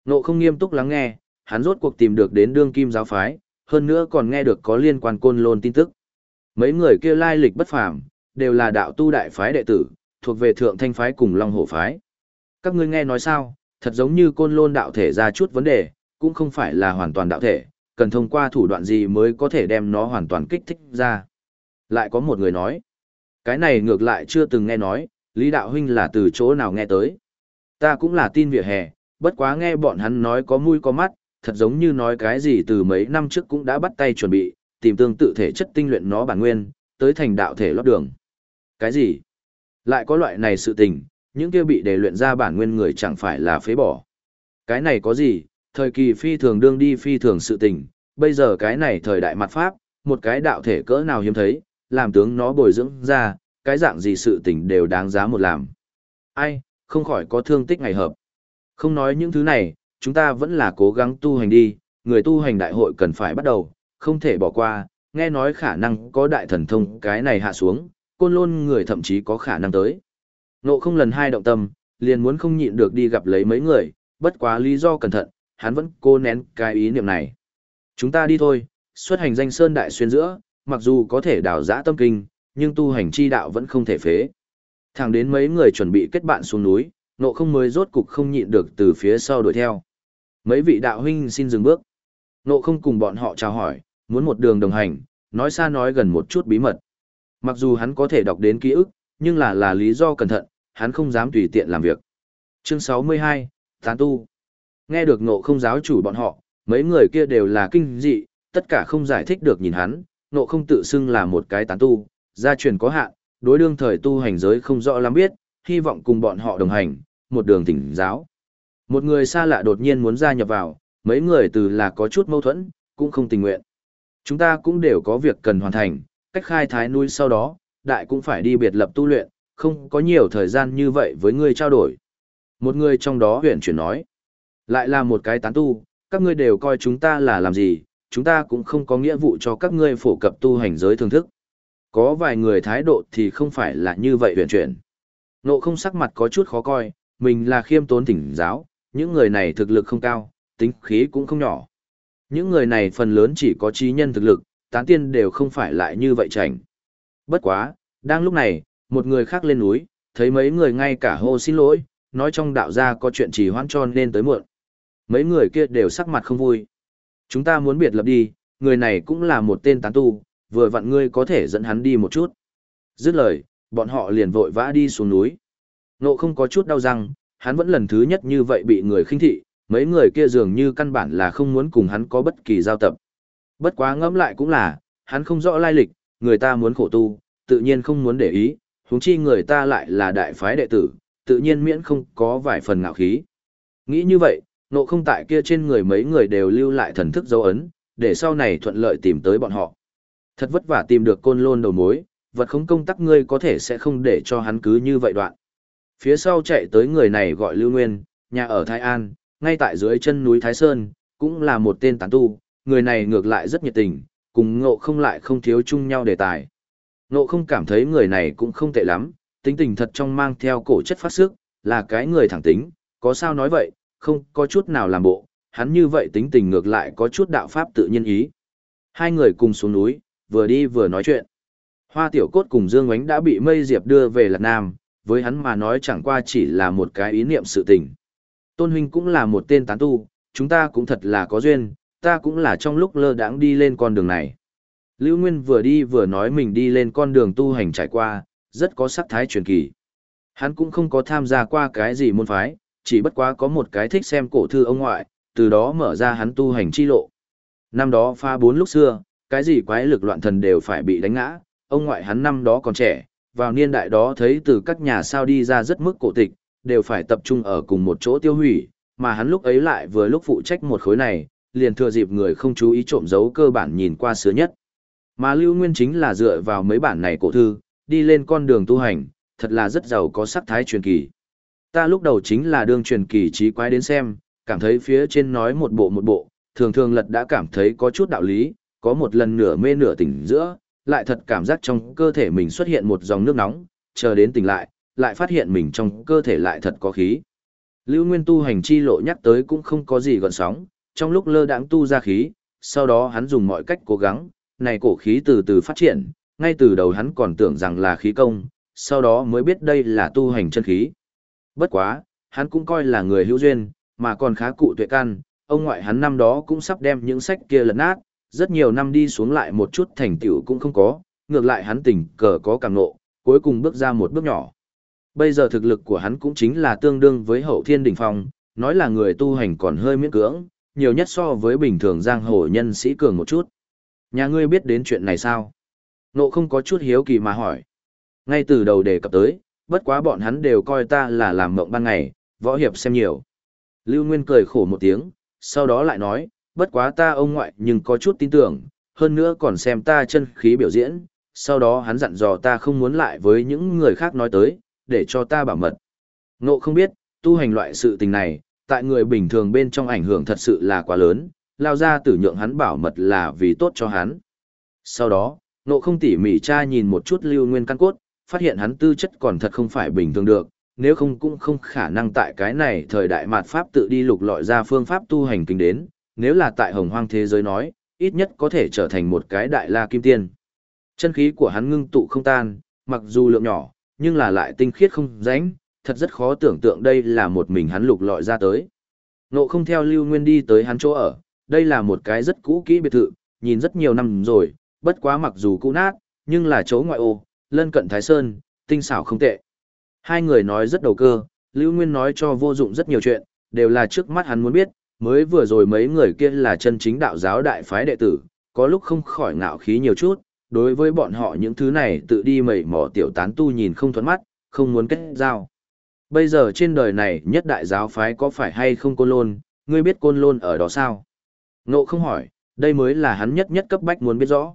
Nộ không nghiêm túc lắng nghe, hắn rốt cuộc tìm được đến đương kim giáo phái, hơn nữa còn nghe được có liên quan côn lôn tin tức. Mấy người kia lai lịch bất phàm, đều là đạo tu đại phái đệ tử, thuộc về thượng thanh phái cùng long hổ phái. Các ngươi nghe nói sao, thật giống như côn lôn đạo thể ra chút vấn đề, cũng không phải là hoàn toàn đạo thể, cần thông qua thủ đoạn gì mới có thể đem nó hoàn toàn kích thích ra. Lại có một người nói, cái này ngược lại chưa từng nghe nói, Lý Đạo Huynh là từ chỗ nào nghe tới. Ta cũng là tin vỉa hè, bất quá nghe bọn hắn nói có mũi có mắt, thật giống như nói cái gì từ mấy năm trước cũng đã bắt tay chuẩn bị, tìm tương tự thể chất tinh luyện nó bản nguyên, tới thành đạo thể lót đường. Cái gì? Lại có loại này sự tình, những kia bị đề luyện ra bản nguyên người chẳng phải là phế bỏ. Cái này có gì, thời kỳ phi thường đương đi phi thường sự tình, bây giờ cái này thời đại mặt pháp, một cái đạo thể cỡ nào hiếm thấy, làm tướng nó bồi dưỡng ra, cái dạng gì sự tình đều đáng giá một làm. Ai, không khỏi có thương tích ngày hợp. Không nói những thứ này, chúng ta vẫn là cố gắng tu hành đi, người tu hành đại hội cần phải bắt đầu, không thể bỏ qua, nghe nói khả năng có đại thần thông cái này hạ xuống, côn lôn người thậm chí có khả năng tới. Nộ không lần hai động tâm, liền muốn không nhịn được đi gặp lấy mấy người, bất quá lý do cẩn thận, hắn vẫn cố nén cái ý niệm này. Chúng ta đi thôi, xuất hành danh sơn đại xuyên giữa, mặc dù có thể đào giã tâm kinh, nhưng tu hành chi đạo vẫn không thể phế. Thẳng đến mấy người chuẩn bị kết bạn xuống núi, nộ không mới rốt cục không nhịn được từ phía sau đuổi theo. Mấy vị đạo huynh xin dừng bước. Nộ không cùng bọn họ chào hỏi, muốn một đường đồng hành, nói xa nói gần một chút bí mật. Mặc dù hắn có thể đọc đến ký ức, nhưng là là lý do cẩn thận, hắn không dám tùy tiện làm việc. Chương 62, Tán Tu Nghe được nộ không giáo chủ bọn họ, mấy người kia đều là kinh dị, tất cả không giải thích được nhìn hắn, nộ không tự xưng là một cái tán tu, gia truyền có hạn, đối đương thời tu hành giới không rõ lắm biết, hy vọng cùng bọn họ đồng hành, một đường tỉnh giáo. Một người xa lạ đột nhiên muốn gia nhập vào, mấy người từ là có chút mâu thuẫn, cũng không tình nguyện. Chúng ta cũng đều có việc cần hoàn thành, cách khai thái nuôi sau đó, đại cũng phải đi biệt lập tu luyện, không có nhiều thời gian như vậy với ngươi trao đổi. Một người trong đó huyện chuyển nói, lại là một cái tán tu, các ngươi đều coi chúng ta là làm gì, chúng ta cũng không có nghĩa vụ cho các ngươi phổ cập tu hành giới thưởng thức. Có vài người thái độ thì không phải là như vậy huyện chuyển. Nộ không sắc mặt có chút khó coi, mình là khiêm tốn thỉnh giáo, những người này thực lực không cao, tính khí cũng không nhỏ. Những người này phần lớn chỉ có trí nhân thực lực, tán tiên đều không phải lại như vậy chảnh. Bất quá, đang lúc này, một người khác lên núi, thấy mấy người ngay cả hô xin lỗi, nói trong đạo gia có chuyện trì hoãn tròn nên tới muộn. Mấy người kia đều sắc mặt không vui. Chúng ta muốn biệt lập đi, người này cũng là một tên tán tu, vừa vặn ngươi có thể dẫn hắn đi một chút. Dứt lời, bọn họ liền vội vã đi xuống núi. Nộ không có chút đau răng, hắn vẫn lần thứ nhất như vậy bị người khinh thị, mấy người kia dường như căn bản là không muốn cùng hắn có bất kỳ giao tập. Bất quá ngẫm lại cũng là, hắn không rõ lai lịch, người ta muốn khổ tu, tự nhiên không muốn để ý, huống chi người ta lại là đại phái đệ tử, tự nhiên miễn không có vài phần ngạo khí. Nghĩ như vậy, nộ không tại kia trên người mấy người đều lưu lại thần thức dấu ấn, để sau này thuận lợi tìm tới bọn họ. Thật vất vả tìm được côn lôn đầu mối, vật không công tắc ngươi có thể sẽ không để cho hắn cứ như vậy đoạn. Phía sau chạy tới người này gọi Lưu Nguyên, nhà ở Thái An, ngay tại dưới chân núi Thái Sơn, cũng là một tên tán tu, người này ngược lại rất nhiệt tình, cùng ngộ không lại không thiếu chung nhau đề tài. Ngộ không cảm thấy người này cũng không tệ lắm, tính tình thật trong mang theo cổ chất phát sức, là cái người thẳng tính, có sao nói vậy, không có chút nào làm bộ, hắn như vậy tính tình ngược lại có chút đạo pháp tự nhiên ý. Hai người cùng xuống núi, vừa đi vừa nói chuyện. Hoa tiểu cốt cùng Dương Ngoánh đã bị mây diệp đưa về Lạc Nam, với hắn mà nói chẳng qua chỉ là một cái ý niệm sự tình. Tôn huynh cũng là một tên tán tu, chúng ta cũng thật là có duyên, ta cũng là trong lúc lơ đãng đi lên con đường này. Lưu Nguyên vừa đi vừa nói mình đi lên con đường tu hành trải qua, rất có sắc thái truyền kỳ. Hắn cũng không có tham gia qua cái gì môn phái, chỉ bất quá có một cái thích xem cổ thư ông ngoại, từ đó mở ra hắn tu hành chi lộ. Năm đó pha bốn lúc xưa, cái gì quái lực loạn thần đều phải bị đánh ngã, ông ngoại hắn năm đó còn trẻ, vào niên đại đó thấy từ các nhà sao đi ra rất mức cổ tịch, đều phải tập trung ở cùng một chỗ tiêu hủy, mà hắn lúc ấy lại vừa lúc phụ trách một khối này, liền thừa dịp người không chú ý trộm dấu cơ bản nhìn qua sứa nhất. Mà Lưu Nguyên chính là dựa vào mấy bản này cổ thư, đi lên con đường tu hành, thật là rất giàu có sắc thái truyền kỳ. Ta lúc đầu chính là đương truyền kỳ trí quái đến xem, cảm thấy phía trên nói một bộ một bộ, thường thường lật đã cảm thấy có chút đạo lý, có một lần nửa mê nửa tỉnh giữa, lại thật cảm giác trong cơ thể mình xuất hiện một dòng nước nóng, chờ đến tỉnh lại, lại phát hiện mình trong cơ thể lại thật có khí. Lưu Nguyên tu hành chi lộ nhắc tới cũng không có gì gọn sóng, trong lúc lơ đãng tu ra khí, sau đó hắn dùng mọi cách cố gắng, này cổ khí từ từ phát triển, ngay từ đầu hắn còn tưởng rằng là khí công, sau đó mới biết đây là tu hành chân khí. Bất quá, hắn cũng coi là người hữu duyên, mà còn khá cụ tuệ căn, ông ngoại hắn năm đó cũng sắp đem những sách kia lật nát, rất nhiều năm đi xuống lại một chút thành tựu cũng không có, ngược lại hắn tình cờ có càng nộ, cuối cùng bước ra một bước nhỏ. Bây giờ thực lực của hắn cũng chính là tương đương với hậu thiên đỉnh phong, nói là người tu hành còn hơi miễn cưỡng, nhiều nhất so với bình thường giang hồ nhân sĩ cường một chút. Nhà ngươi biết đến chuyện này sao? Nộ không có chút hiếu kỳ mà hỏi. Ngay từ đầu đề cập tới, bất quá bọn hắn đều coi ta là làm mộng ban ngày, võ hiệp xem nhiều. Lưu Nguyên cười khổ một tiếng, sau đó lại nói, bất quá ta ông ngoại nhưng có chút tin tưởng, hơn nữa còn xem ta chân khí biểu diễn, sau đó hắn dặn dò ta không muốn lại với những người khác nói tới, để cho ta bảo mật. Ngộ không biết, tu hành loại sự tình này, tại người bình thường bên trong ảnh hưởng thật sự là quá lớn, lao ra tử nhượng hắn bảo mật là vì tốt cho hắn. Sau đó, ngộ không tỉ mỉ cha nhìn một chút lưu nguyên căn cốt, phát hiện hắn tư chất còn thật không phải bình thường được, nếu không cũng không khả năng tại cái này thời đại mạt pháp tự đi lục lọi ra phương pháp tu hành kinh đến, nếu là tại hồng hoang thế giới nói, ít nhất có thể trở thành một cái đại la kim tiên. Chân khí của hắn ngưng tụ không tan, mặc dù lượng nhỏ, nhưng là lại tinh khiết không ránh, thật rất khó tưởng tượng đây là một mình hắn lục lọi ra tới. Nộ không theo Lưu Nguyên đi tới hắn chỗ ở, đây là một cái rất cũ kỹ biệt thự, nhìn rất nhiều năm rồi, bất quá mặc dù cũ nát, nhưng là chỗ ngoại ô, lân cận Thái Sơn, tinh xảo không tệ. Hai người nói rất đầu cơ, Lưu Nguyên nói cho vô dụng rất nhiều chuyện, đều là trước mắt hắn muốn biết, mới vừa rồi mấy người kia là chân chính đạo giáo đại phái đệ tử, có lúc không khỏi ngạo khí nhiều chút, đối với bọn họ những thứ này tự đi mẩy mỏ tiểu tán tu nhìn không thuẫn mắt, không muốn kết giao. Bây giờ trên đời này nhất đại giáo phái có phải hay không côn lôn, ngươi biết côn lôn ở đó sao? Nộ không hỏi, đây mới là hắn nhất nhất cấp bách muốn biết rõ.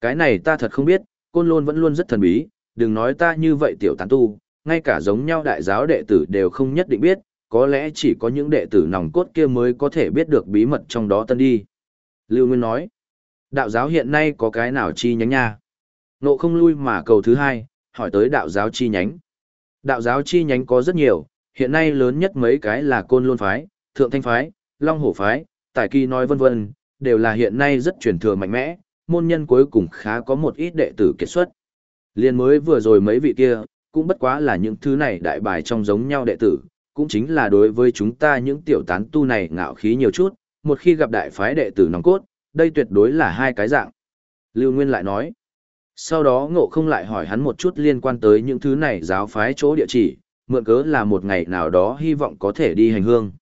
Cái này ta thật không biết, côn lôn vẫn luôn rất thần bí, đừng nói ta như vậy tiểu tán tu, ngay cả giống nhau đại giáo đệ tử đều không nhất định biết, có lẽ chỉ có những đệ tử nòng cốt kia mới có thể biết được bí mật trong đó tân đi. Lưu Nguyên nói, đạo giáo hiện nay có cái nào chi nhánh nha? Nộ không lui mà cầu thứ hai, hỏi tới đạo giáo chi nhánh. Đạo giáo chi nhánh có rất nhiều, hiện nay lớn nhất mấy cái là Côn Lôn Phái, Thượng Thanh Phái, Long Hổ Phái, Tài Kỳ nói vân vân, đều là hiện nay rất truyền thừa mạnh mẽ, môn nhân cuối cùng khá có một ít đệ tử kết xuất. Liên mới vừa rồi mấy vị kia, cũng bất quá là những thứ này đại bài trong giống nhau đệ tử, cũng chính là đối với chúng ta những tiểu tán tu này ngạo khí nhiều chút, một khi gặp đại phái đệ tử nòng cốt, đây tuyệt đối là hai cái dạng. Lưu Nguyên lại nói, Sau đó ngộ không lại hỏi hắn một chút liên quan tới những thứ này giáo phái chỗ địa chỉ, mượn cớ là một ngày nào đó hy vọng có thể đi hành hương.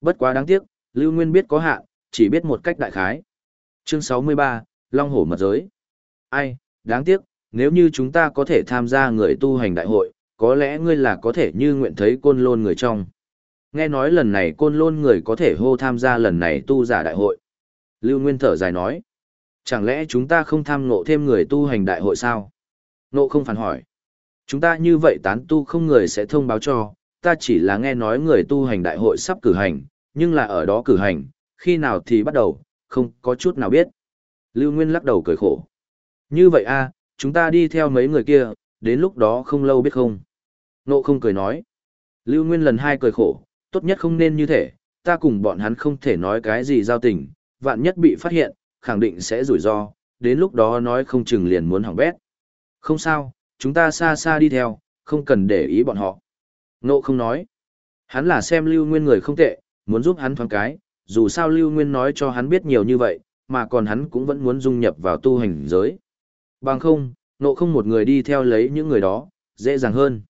Bất quá đáng tiếc, Lưu Nguyên biết có hạn, chỉ biết một cách đại khái. Chương 63, Long Hổ Mật Giới. Ai, đáng tiếc, nếu như chúng ta có thể tham gia người tu hành đại hội, có lẽ ngươi là có thể như nguyện thấy côn lôn người trong. Nghe nói lần này côn lôn người có thể hô tham gia lần này tu giả đại hội. Lưu Nguyên thở dài nói. Chẳng lẽ chúng ta không tham ngộ thêm người tu hành đại hội sao? Nộ không phản hỏi. Chúng ta như vậy tán tu không người sẽ thông báo cho, ta chỉ là nghe nói người tu hành đại hội sắp cử hành, nhưng là ở đó cử hành, khi nào thì bắt đầu, không có chút nào biết. Lưu Nguyên lắc đầu cười khổ. Như vậy a, chúng ta đi theo mấy người kia, đến lúc đó không lâu biết không. Nộ không cười nói. Lưu Nguyên lần hai cười khổ, tốt nhất không nên như thế, ta cùng bọn hắn không thể nói cái gì giao tình, vạn nhất bị phát hiện, khẳng định sẽ rủi ro, đến lúc đó nói không chừng liền muốn hỏng bét. Không sao, chúng ta xa xa đi theo, không cần để ý bọn họ. Nộ không nói. Hắn là xem Lưu Nguyên người không tệ, muốn giúp hắn thoáng cái, dù sao Lưu Nguyên nói cho hắn biết nhiều như vậy, mà còn hắn cũng vẫn muốn dung nhập vào tu hành giới. Bằng không, nộ không một người đi theo lấy những người đó, dễ dàng hơn.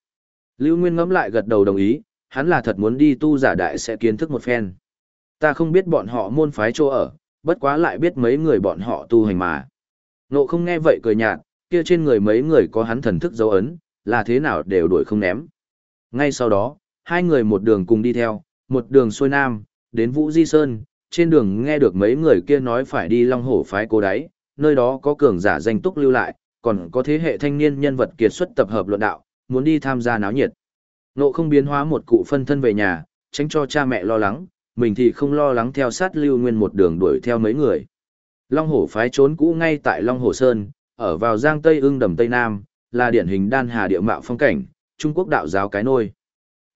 Lưu Nguyên ngẫm lại gật đầu đồng ý, hắn là thật muốn đi tu giả đại sẽ kiến thức một phen. Ta không biết bọn họ môn phái chỗ ở, bất quá lại biết mấy người bọn họ tu hành mà. Nộ không nghe vậy cười nhạt, kia trên người mấy người có hắn thần thức dấu ấn, là thế nào đều đuổi không ném. Ngay sau đó, hai người một đường cùng đi theo, một đường xuôi nam, đến Vũ Di Sơn, trên đường nghe được mấy người kia nói phải đi Long Hổ phái cố đáy, nơi đó có cường giả danh túc lưu lại, còn có thế hệ thanh niên nhân vật kiệt xuất tập hợp luận đạo, muốn đi tham gia náo nhiệt. Nộ không biến hóa một cụ phân thân về nhà, tránh cho cha mẹ lo lắng, mình thì không lo lắng theo sát Lưu Nguyên một đường đuổi theo mấy người. Long Hổ phái trốn cũ ngay tại Long Hổ Sơn, ở vào Giang Tây ưng đầm Tây Nam, là điển hình đan hà địa mạo phong cảnh, Trung Quốc đạo giáo cái nôi.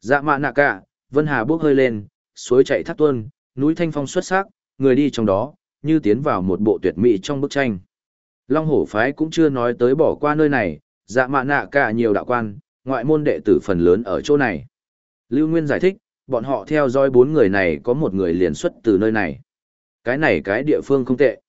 Dạ mạ nạ cả, Vân Hà bước hơi lên, suối chạy thác tuôn, núi thanh phong xuất sắc, người đi trong đó, như tiến vào một bộ tuyệt mỹ trong bức tranh. Long hổ phái cũng chưa nói tới bỏ qua nơi này, dạ mạ nạ cả nhiều đạo quan, ngoại môn đệ tử phần lớn ở chỗ này. Lưu Nguyên giải thích, bọn họ theo dõi bốn người này có một người liền xuất từ nơi này. Cái này cái địa phương không tệ.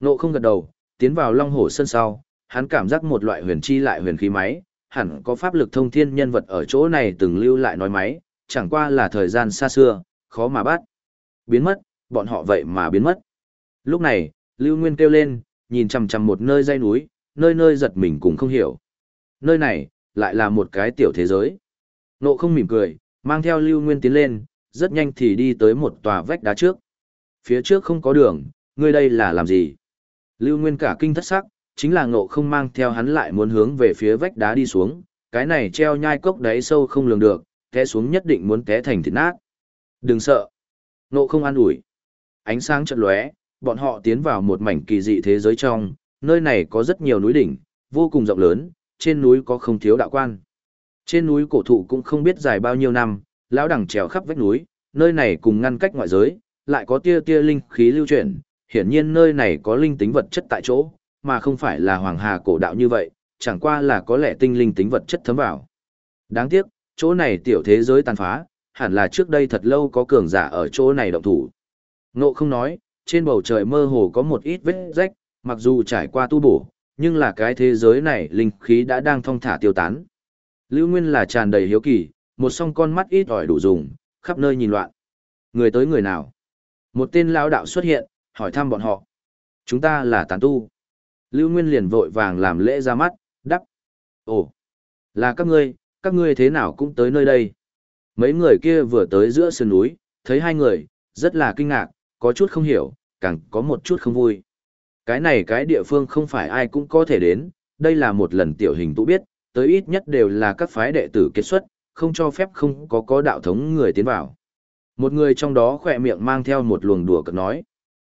Nộ không gật đầu, tiến vào long hổ sân sau, hắn cảm giác một loại huyền chi lại huyền khí máy, hẳn có pháp lực thông thiên nhân vật ở chỗ này từng lưu lại nói máy, chẳng qua là thời gian xa xưa, khó mà bắt. Biến mất, bọn họ vậy mà biến mất. Lúc này, Lưu Nguyên kêu lên, nhìn chằm chằm một nơi dây núi, nơi nơi giật mình cũng không hiểu. Nơi này, lại là một cái tiểu thế giới. Nộ không mỉm cười, mang theo Lưu Nguyên tiến lên, rất nhanh thì đi tới một tòa vách đá trước. Phía trước không có đường, ngươi đây là làm gì? Lưu Nguyên cả kinh thất sắc, chính là ngộ không mang theo hắn lại muốn hướng về phía vách đá đi xuống, cái này treo nhai cốc đáy sâu không lường được, té xuống nhất định muốn té thành thịt nát. Đừng sợ. Ngộ không an ủi. Ánh sáng chợt lóe, bọn họ tiến vào một mảnh kỳ dị thế giới trong, nơi này có rất nhiều núi đỉnh, vô cùng rộng lớn, trên núi có không thiếu đạo quan. Trên núi cổ thụ cũng không biết dài bao nhiêu năm, lão đẳng trèo khắp vách núi, nơi này cùng ngăn cách ngoại giới, lại có tia tia linh khí lưu chuyển, hiển nhiên nơi này có linh tính vật chất tại chỗ, mà không phải là hoàng hà cổ đạo như vậy, chẳng qua là có lẽ tinh linh tính vật chất thấm vào. Đáng tiếc, chỗ này tiểu thế giới tàn phá, hẳn là trước đây thật lâu có cường giả ở chỗ này động thủ. Ngộ không nói, trên bầu trời mơ hồ có một ít vết rách, mặc dù trải qua tu bổ, nhưng là cái thế giới này linh khí đã đang thong thả tiêu tán. Lưu Nguyên là tràn đầy hiếu kỳ, một song con mắt ít ỏi đủ dùng, khắp nơi nhìn loạn. Người tới người nào? Một tên lão đạo xuất hiện, hỏi thăm bọn họ. Chúng ta là tán tu. Lưu Nguyên liền vội vàng làm lễ ra mắt, đắp. Ồ, là các ngươi, các ngươi thế nào cũng tới nơi đây. Mấy người kia vừa tới giữa sườn núi, thấy hai người, rất là kinh ngạc, có chút không hiểu, càng có một chút không vui. Cái này cái địa phương không phải ai cũng có thể đến, đây là một lần tiểu hình tụ biết, tới ít nhất đều là các phái đệ tử kết xuất, không cho phép không có có đạo thống người tiến vào. Một người trong đó khỏe miệng mang theo một luồng đùa cợt nói.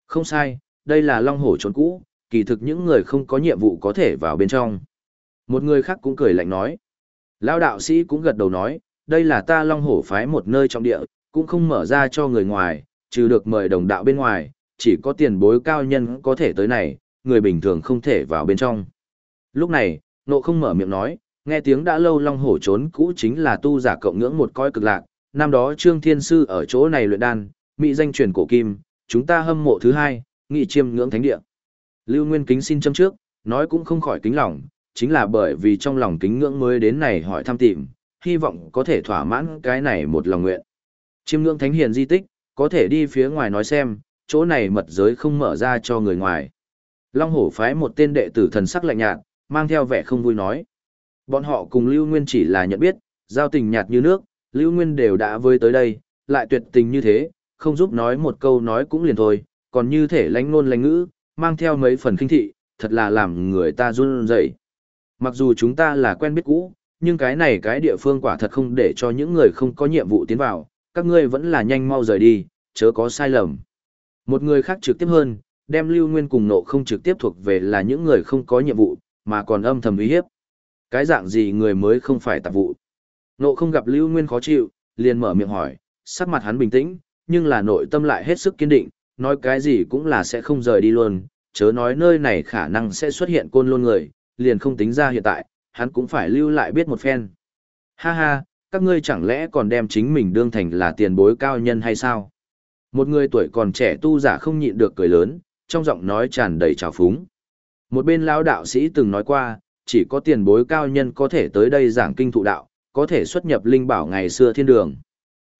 Không sai, đây là long hổ trốn cũ, kỳ thực những người không có nhiệm vụ có thể vào bên trong. Một người khác cũng cười lạnh nói. Lao đạo sĩ cũng gật đầu nói, đây là ta long hổ phái một nơi trong địa, cũng không mở ra cho người ngoài, trừ được mời đồng đạo bên ngoài, chỉ có tiền bối cao nhân có thể tới này, người bình thường không thể vào bên trong. Lúc này, nộ không mở miệng nói, nghe tiếng đã lâu long hổ trốn cũ chính là tu giả cộng ngưỡng một coi cực lạc, năm đó Trương Thiên Sư ở chỗ này luyện đan, mỹ danh truyền cổ kim, chúng ta hâm mộ thứ hai, nghị chiêm ngưỡng thánh địa. Lưu Nguyên Kính xin châm trước, nói cũng không khỏi kính lòng, chính là bởi vì trong lòng kính ngưỡng mới đến này hỏi thăm tìm, hy vọng có thể thỏa mãn cái này một lòng nguyện. Chiêm ngưỡng thánh hiền di tích, có thể đi phía ngoài nói xem, chỗ này mật giới không mở ra cho người ngoài. Long hổ phái một tên đệ tử thần sắc lạnh nhạt, mang theo vẻ không vui nói. Bọn họ cùng Lưu Nguyên chỉ là nhận biết, giao tình nhạt như nước, Lưu Nguyên đều đã với tới đây, lại tuyệt tình như thế, không giúp nói một câu nói cũng liền thôi, còn như thể lánh ngôn lánh ngữ, mang theo mấy phần kinh thị, thật là làm người ta run rẩy. Mặc dù chúng ta là quen biết cũ, nhưng cái này cái địa phương quả thật không để cho những người không có nhiệm vụ tiến vào, các ngươi vẫn là nhanh mau rời đi, chớ có sai lầm. Một người khác trực tiếp hơn, đem Lưu Nguyên cùng nộ không trực tiếp thuộc về là những người không có nhiệm vụ, mà còn âm thầm uy hiếp. Cái dạng gì người mới không phải tạp vụ. Nộ không gặp Lưu Nguyên khó chịu, liền mở miệng hỏi, sắc mặt hắn bình tĩnh, nhưng là nội tâm lại hết sức kiên định, nói cái gì cũng là sẽ không rời đi luôn, chớ nói nơi này khả năng sẽ xuất hiện côn lôn người, liền không tính ra hiện tại, hắn cũng phải lưu lại biết một phen. Ha ha, các ngươi chẳng lẽ còn đem chính mình đương thành là tiền bối cao nhân hay sao? Một người tuổi còn trẻ tu giả không nhịn được cười lớn, trong giọng nói tràn đầy trào phúng. Một bên lão đạo sĩ từng nói qua, chỉ có tiền bối cao nhân có thể tới đây giảng kinh thụ đạo, có thể xuất nhập linh bảo ngày xưa thiên đường.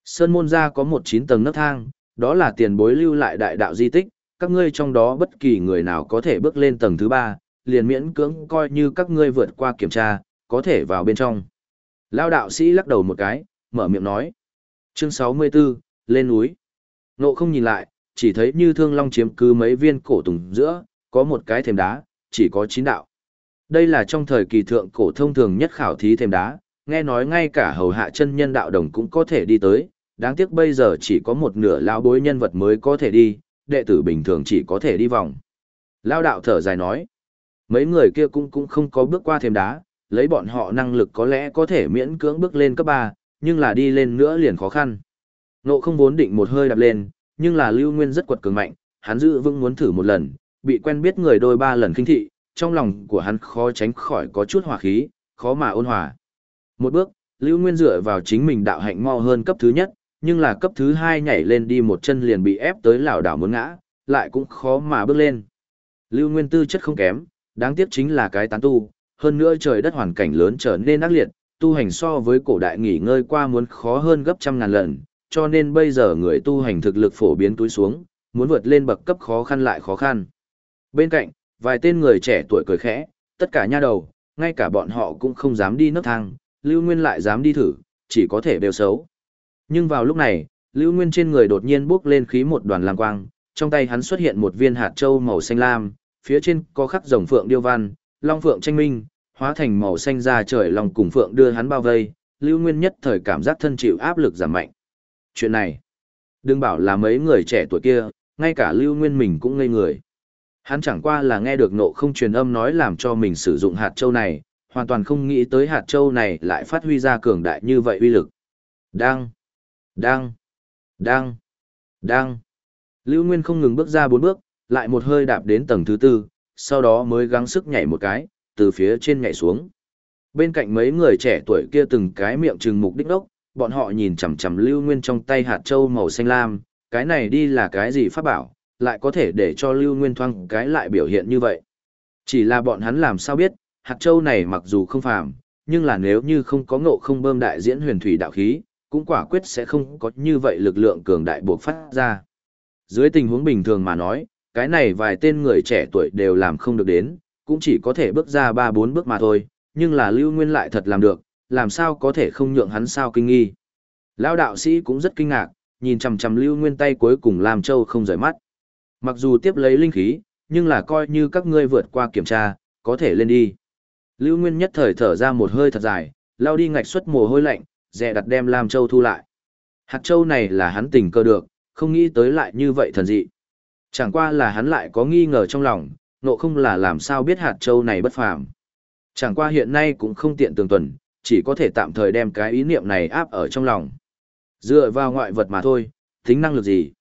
Sơn môn gia có một chín tầng nấc thang, đó là tiền bối lưu lại đại đạo di tích, các ngươi trong đó bất kỳ người nào có thể bước lên tầng thứ ba, liền miễn cưỡng coi như các ngươi vượt qua kiểm tra, có thể vào bên trong. Lao đạo sĩ lắc đầu một cái, mở miệng nói. Chương 64, lên núi. Nộ không nhìn lại, chỉ thấy như thương long chiếm cứ mấy viên cổ tùng giữa, có một cái thềm đá, chỉ có chín đạo. Đây là trong thời kỳ thượng cổ thông thường nhất khảo thí thềm đá, nghe nói ngay cả hầu hạ chân nhân đạo đồng cũng có thể đi tới, đáng tiếc bây giờ chỉ có một nửa lão bối nhân vật mới có thể đi, đệ tử bình thường chỉ có thể đi vòng. Lao đạo thở dài nói, mấy người kia cũng cũng không có bước qua thềm đá, lấy bọn họ năng lực có lẽ có thể miễn cưỡng bước lên cấp 3, nhưng là đi lên nữa liền khó khăn. Nộ không vốn định một hơi đạp lên, nhưng là Lưu Nguyên rất quật cường mạnh, hắn giữ vững muốn thử một lần, bị quen biết người đôi ba lần kinh thị, trong lòng của hắn khó tránh khỏi có chút hỏa khí, khó mà ôn hòa. Một bước, Lưu Nguyên dựa vào chính mình đạo hạnh mau hơn cấp thứ nhất, nhưng là cấp thứ hai nhảy lên đi một chân liền bị ép tới lảo đảo muốn ngã, lại cũng khó mà bước lên. Lưu Nguyên tư chất không kém, đáng tiếc chính là cái tán tu, hơn nữa trời đất hoàn cảnh lớn trở nên ác liệt, tu hành so với cổ đại nghỉ ngơi qua muốn khó hơn gấp trăm ngàn lần, cho nên bây giờ người tu hành thực lực phổ biến túi xuống, muốn vượt lên bậc cấp khó khăn lại khó khăn. Bên cạnh, vài tên người trẻ tuổi cười khẽ, tất cả nha đầu, ngay cả bọn họ cũng không dám đi nấc thang, Lưu Nguyên lại dám đi thử, chỉ có thể đều xấu. Nhưng vào lúc này, Lưu Nguyên trên người đột nhiên bốc lên khí một đoàn lam quang, trong tay hắn xuất hiện một viên hạt châu màu xanh lam, phía trên có khắc rồng phượng điêu văn, long phượng tranh minh, hóa thành màu xanh ra trời lòng cùng phượng đưa hắn bao vây, Lưu Nguyên nhất thời cảm giác thân chịu áp lực giảm mạnh. Chuyện này, đừng bảo là mấy người trẻ tuổi kia, ngay cả Lưu Nguyên mình cũng ngây người. Hắn chẳng qua là nghe được nộ không truyền âm nói làm cho mình sử dụng hạt châu này, hoàn toàn không nghĩ tới hạt châu này lại phát huy ra cường đại như vậy uy lực. Đang, đang, đang, đang. Lưu Nguyên không ngừng bước ra bốn bước, lại một hơi đạp đến tầng thứ tư, sau đó mới gắng sức nhảy một cái, từ phía trên nhảy xuống. Bên cạnh mấy người trẻ tuổi kia từng cái miệng trừng mục đích đốc, bọn họ nhìn chằm chằm Lưu Nguyên trong tay hạt châu màu xanh lam, cái này đi là cái gì pháp bảo, lại có thể để cho Lưu Nguyên thoang cái lại biểu hiện như vậy. Chỉ là bọn hắn làm sao biết, hạt châu này mặc dù không phàm, nhưng là nếu như không có ngộ không bơm đại diễn huyền thủy đạo khí, cũng quả quyết sẽ không có như vậy lực lượng cường đại buộc phát ra. Dưới tình huống bình thường mà nói, cái này vài tên người trẻ tuổi đều làm không được đến, cũng chỉ có thể bước ra 3-4 bước mà thôi, nhưng là Lưu Nguyên lại thật làm được, làm sao có thể không nhượng hắn sao kinh nghi. Lão đạo sĩ cũng rất kinh ngạc, nhìn chằm chằm Lưu Nguyên tay cuối cùng làm châu không rời mắt. Mặc dù tiếp lấy linh khí, nhưng là coi như các ngươi vượt qua kiểm tra, có thể lên đi. Lưu Nguyên nhất thời thở ra một hơi thật dài, lao đi ngạch xuất mồ hôi lạnh, dè đặt đem Lam Châu thu lại. Hạt Châu này là hắn tình cơ được, không nghĩ tới lại như vậy thần dị. Chẳng qua là hắn lại có nghi ngờ trong lòng, nộ không là làm sao biết hạt Châu này bất phàm. Chẳng qua hiện nay cũng không tiện tường tuần, chỉ có thể tạm thời đem cái ý niệm này áp ở trong lòng. Dựa vào ngoại vật mà thôi, tính năng lực gì?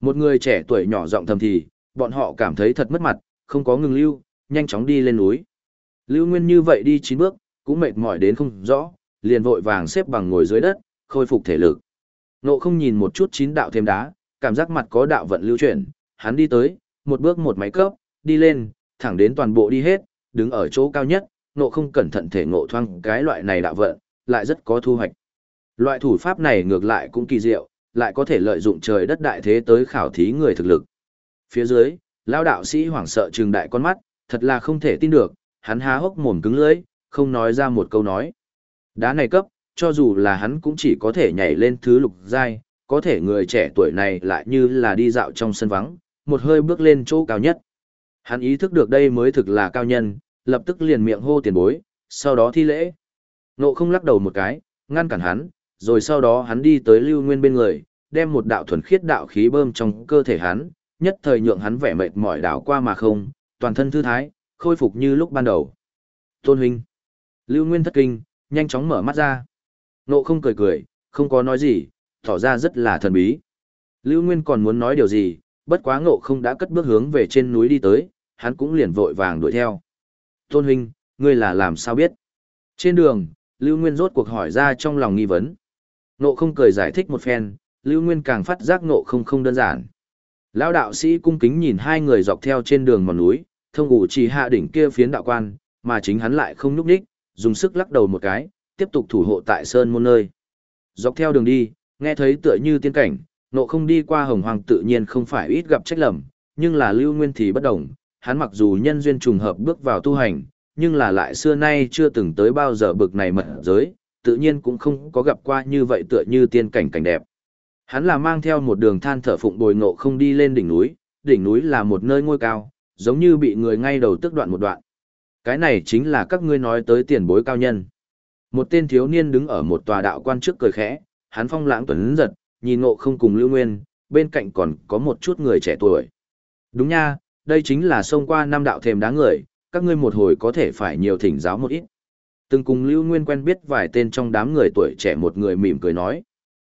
Một người trẻ tuổi nhỏ giọng thầm thì, bọn họ cảm thấy thật mất mặt, không có ngừng lưu, nhanh chóng đi lên núi. Lưu Nguyên như vậy đi chín bước, cũng mệt mỏi đến không rõ, liền vội vàng xếp bằng ngồi dưới đất, khôi phục thể lực. Nộ không nhìn một chút chín đạo thêm đá, cảm giác mặt có đạo vận lưu chuyển, hắn đi tới, một bước một máy cấp, đi lên, thẳng đến toàn bộ đi hết, đứng ở chỗ cao nhất, nộ không cẩn thận thể ngộ thoang cái loại này đạo vận, lại rất có thu hoạch. Loại thủ pháp này ngược lại cũng kỳ diệu, lại có thể lợi dụng trời đất đại thế tới khảo thí người thực lực. Phía dưới, lão đạo sĩ hoảng sợ trừng đại con mắt, thật là không thể tin được, hắn há hốc mồm cứng lưỡi, không nói ra một câu nói. Đá này cấp, cho dù là hắn cũng chỉ có thể nhảy lên thứ lục giai, có thể người trẻ tuổi này lại như là đi dạo trong sân vắng, một hơi bước lên chỗ cao nhất. Hắn ý thức được đây mới thực là cao nhân, lập tức liền miệng hô tiền bối, sau đó thi lễ. Nộ không lắc đầu một cái, ngăn cản hắn, rồi sau đó hắn đi tới lưu nguyên bên người, đem một đạo thuần khiết đạo khí bơm trong cơ thể hắn, nhất thời nhượng hắn vẻ mệt mỏi đảo qua mà không, toàn thân thư thái, khôi phục như lúc ban đầu. Tôn huynh. Lưu Nguyên thất kinh, nhanh chóng mở mắt ra. Nộ không cười cười, không có nói gì, tỏ ra rất là thần bí. Lưu Nguyên còn muốn nói điều gì, bất quá ngộ không đã cất bước hướng về trên núi đi tới, hắn cũng liền vội vàng đuổi theo. Tôn huynh, ngươi là làm sao biết? Trên đường, Lưu Nguyên rốt cuộc hỏi ra trong lòng nghi vấn. Nộ không cười giải thích một phen, Lưu Nguyên càng phát giác nộ không không đơn giản. Lão đạo sĩ cung kính nhìn hai người dọc theo trên đường mòn núi, thông ủ chỉ hạ đỉnh kia phiến đạo quan, mà chính hắn lại không nhúc đích, dùng sức lắc đầu một cái, tiếp tục thủ hộ tại sơn môn nơi. Dọc theo đường đi, nghe thấy tựa như tiên cảnh, nộ không đi qua hồng hoàng tự nhiên không phải ít gặp trách lầm, nhưng là lưu nguyên thì bất đồng, hắn mặc dù nhân duyên trùng hợp bước vào tu hành, nhưng là lại xưa nay chưa từng tới bao giờ bực này mật giới, tự nhiên cũng không có gặp qua như vậy tựa như tiên cảnh cảnh đẹp. Hắn là mang theo một đường than thở phụng bồi ngộ không đi lên đỉnh núi, đỉnh núi là một nơi ngôi cao, giống như bị người ngay đầu tức đoạn một đoạn. Cái này chính là các ngươi nói tới tiền bối cao nhân. Một tên thiếu niên đứng ở một tòa đạo quan trước cười khẽ, hắn phong lãng tuấn giật, nhìn ngộ không cùng lưu nguyên, bên cạnh còn có một chút người trẻ tuổi. Đúng nha, đây chính là xông qua năm đạo thềm đá người, các ngươi một hồi có thể phải nhiều thỉnh giáo một ít. Từng cùng lưu nguyên quen biết vài tên trong đám người tuổi trẻ một người mỉm cười nói.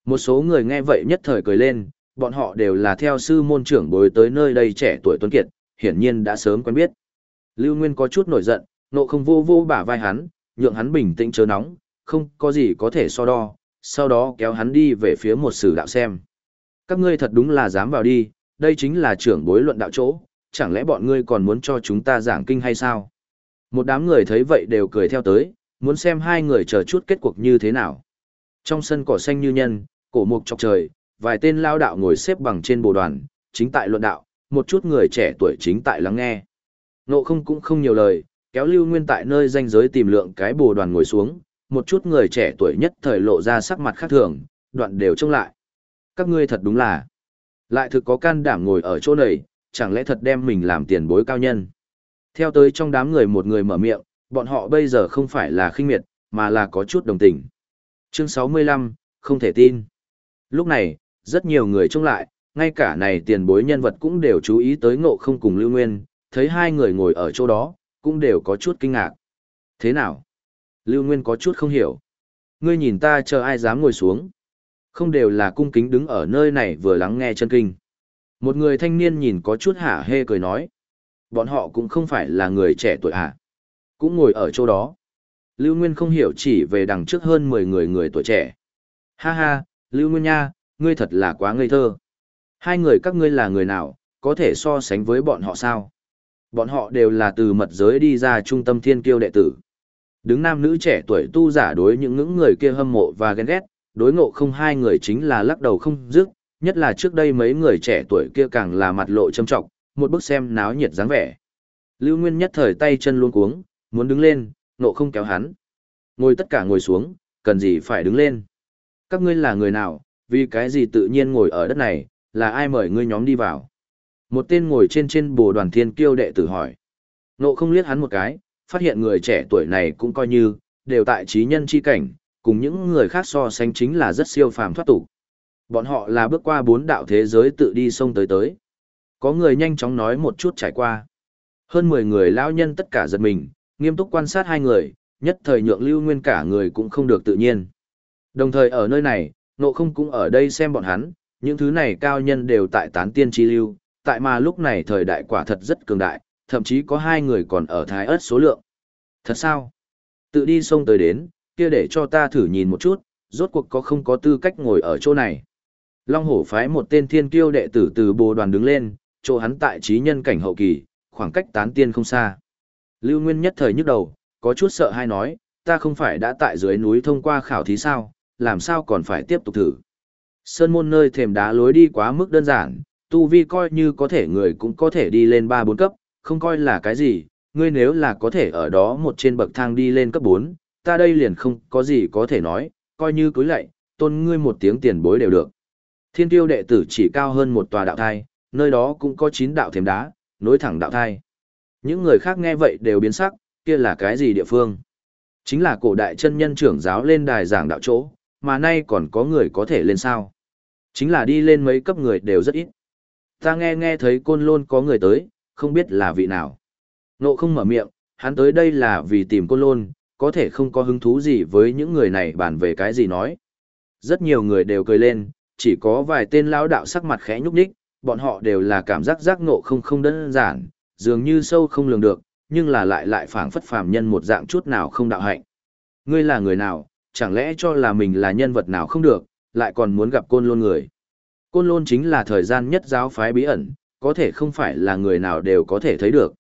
Một số người nghe vậy nhất thời cười lên, bọn họ đều là theo sư môn trưởng bồi tới nơi đây trẻ tuổi tuấn kiệt, hiển nhiên đã sớm quen biết. Lưu Nguyên có chút nổi giận, nộ không vô vô bả vai hắn, nhượng hắn bình tĩnh chớ nóng, không có gì có thể so đo, sau đó kéo hắn đi về phía một sử đạo xem. Các ngươi thật đúng là dám vào đi, đây chính là trưởng bối luận đạo chỗ, chẳng lẽ bọn ngươi còn muốn cho chúng ta giảng kinh hay sao? Một đám người thấy vậy đều cười theo tới, muốn xem hai người chờ chút kết cuộc như thế nào. Trong sân cỏ xanh như nhân, cổ mục chọc trời, vài tên lao đạo ngồi xếp bằng trên bồ đoàn, chính tại luận đạo, một chút người trẻ tuổi chính tại lắng nghe. Nộ không cũng không nhiều lời, kéo lưu nguyên tại nơi danh giới tìm lượng cái bồ đoàn ngồi xuống, một chút người trẻ tuổi nhất thời lộ ra sắc mặt khác thường, đoạn đều trông lại. Các ngươi thật đúng là, lại thực có can đảm ngồi ở chỗ này, chẳng lẽ thật đem mình làm tiền bối cao nhân. Theo tới trong đám người một người mở miệng, bọn họ bây giờ không phải là khinh miệt, mà là có chút đồng tình. Chương 65, không thể tin. Lúc này, rất nhiều người trông lại, ngay cả này tiền bối nhân vật cũng đều chú ý tới ngộ không cùng Lưu Nguyên, thấy hai người ngồi ở chỗ đó, cũng đều có chút kinh ngạc. Thế nào? Lưu Nguyên có chút không hiểu. Ngươi nhìn ta chờ ai dám ngồi xuống. Không đều là cung kính đứng ở nơi này vừa lắng nghe chân kinh. Một người thanh niên nhìn có chút hả hê cười nói. Bọn họ cũng không phải là người trẻ tuổi hả. Cũng ngồi ở chỗ đó. Lưu Nguyên không hiểu chỉ về đằng trước hơn 10 người người tuổi trẻ. Ha ha, Lưu Nguyên Nha, ngươi thật là quá ngây thơ. Hai người các ngươi là người nào, có thể so sánh với bọn họ sao? Bọn họ đều là từ mật giới đi ra trung tâm thiên kiêu đệ tử. Đứng nam nữ trẻ tuổi tu giả đối những ngưỡng người kia hâm mộ và ghen ghét, đối ngộ không hai người chính là lắc đầu không dứt, nhất là trước đây mấy người trẻ tuổi kia càng là mặt lộ châm trọng, một bức xem náo nhiệt dáng vẻ. Lưu Nguyên nhất thời tay chân luôn cuống, muốn đứng lên, nộ không kéo hắn. Ngồi tất cả ngồi xuống, cần gì phải đứng lên. Các ngươi là người nào, vì cái gì tự nhiên ngồi ở đất này, là ai mời ngươi nhóm đi vào. Một tên ngồi trên trên bồ đoàn thiên kiêu đệ tử hỏi. Nộ không liếc hắn một cái, phát hiện người trẻ tuổi này cũng coi như, đều tại trí nhân chi cảnh, cùng những người khác so sánh chính là rất siêu phàm thoát tục. Bọn họ là bước qua bốn đạo thế giới tự đi sông tới tới. Có người nhanh chóng nói một chút trải qua. Hơn 10 người lao nhân tất cả giật mình, nghiêm túc quan sát hai người, nhất thời nhượng lưu nguyên cả người cũng không được tự nhiên. Đồng thời ở nơi này, nộ không cũng ở đây xem bọn hắn, những thứ này cao nhân đều tại tán tiên chi lưu, tại mà lúc này thời đại quả thật rất cường đại, thậm chí có hai người còn ở thái ớt số lượng. Thật sao? Tự đi sông tới đến, kia để cho ta thử nhìn một chút, rốt cuộc có không có tư cách ngồi ở chỗ này. Long hổ phái một tên thiên kiêu đệ tử từ bồ đoàn đứng lên, chỗ hắn tại trí nhân cảnh hậu kỳ, khoảng cách tán tiên không xa. Lưu Nguyên nhất thời nhức đầu, có chút sợ hay nói, ta không phải đã tại dưới núi thông qua khảo thí sao, làm sao còn phải tiếp tục thử. Sơn môn nơi thềm đá lối đi quá mức đơn giản, tu vi coi như có thể người cũng có thể đi lên 3-4 cấp, không coi là cái gì, ngươi nếu là có thể ở đó một trên bậc thang đi lên cấp 4, ta đây liền không có gì có thể nói, coi như cúi lạy, tôn ngươi một tiếng tiền bối đều được. Thiên tiêu đệ tử chỉ cao hơn một tòa đạo thai, nơi đó cũng có 9 đạo thềm đá, nối thẳng đạo thai. Những người khác nghe vậy đều biến sắc, kia là cái gì địa phương? Chính là cổ đại chân nhân trưởng giáo lên đài giảng đạo chỗ, mà nay còn có người có thể lên sao? Chính là đi lên mấy cấp người đều rất ít. Ta nghe nghe thấy côn lôn có người tới, không biết là vị nào. Nộ không mở miệng, hắn tới đây là vì tìm côn lôn, có thể không có hứng thú gì với những người này bàn về cái gì nói. Rất nhiều người đều cười lên, chỉ có vài tên lão đạo sắc mặt khẽ nhúc nhích, bọn họ đều là cảm giác giác ngộ không không đơn giản, dường như sâu không lường được, nhưng là lại lại phảng phất phàm nhân một dạng chút nào không đạo hạnh. Ngươi là người nào, chẳng lẽ cho là mình là nhân vật nào không được, lại còn muốn gặp côn lôn người. Côn lôn chính là thời gian nhất giáo phái bí ẩn, có thể không phải là người nào đều có thể thấy được.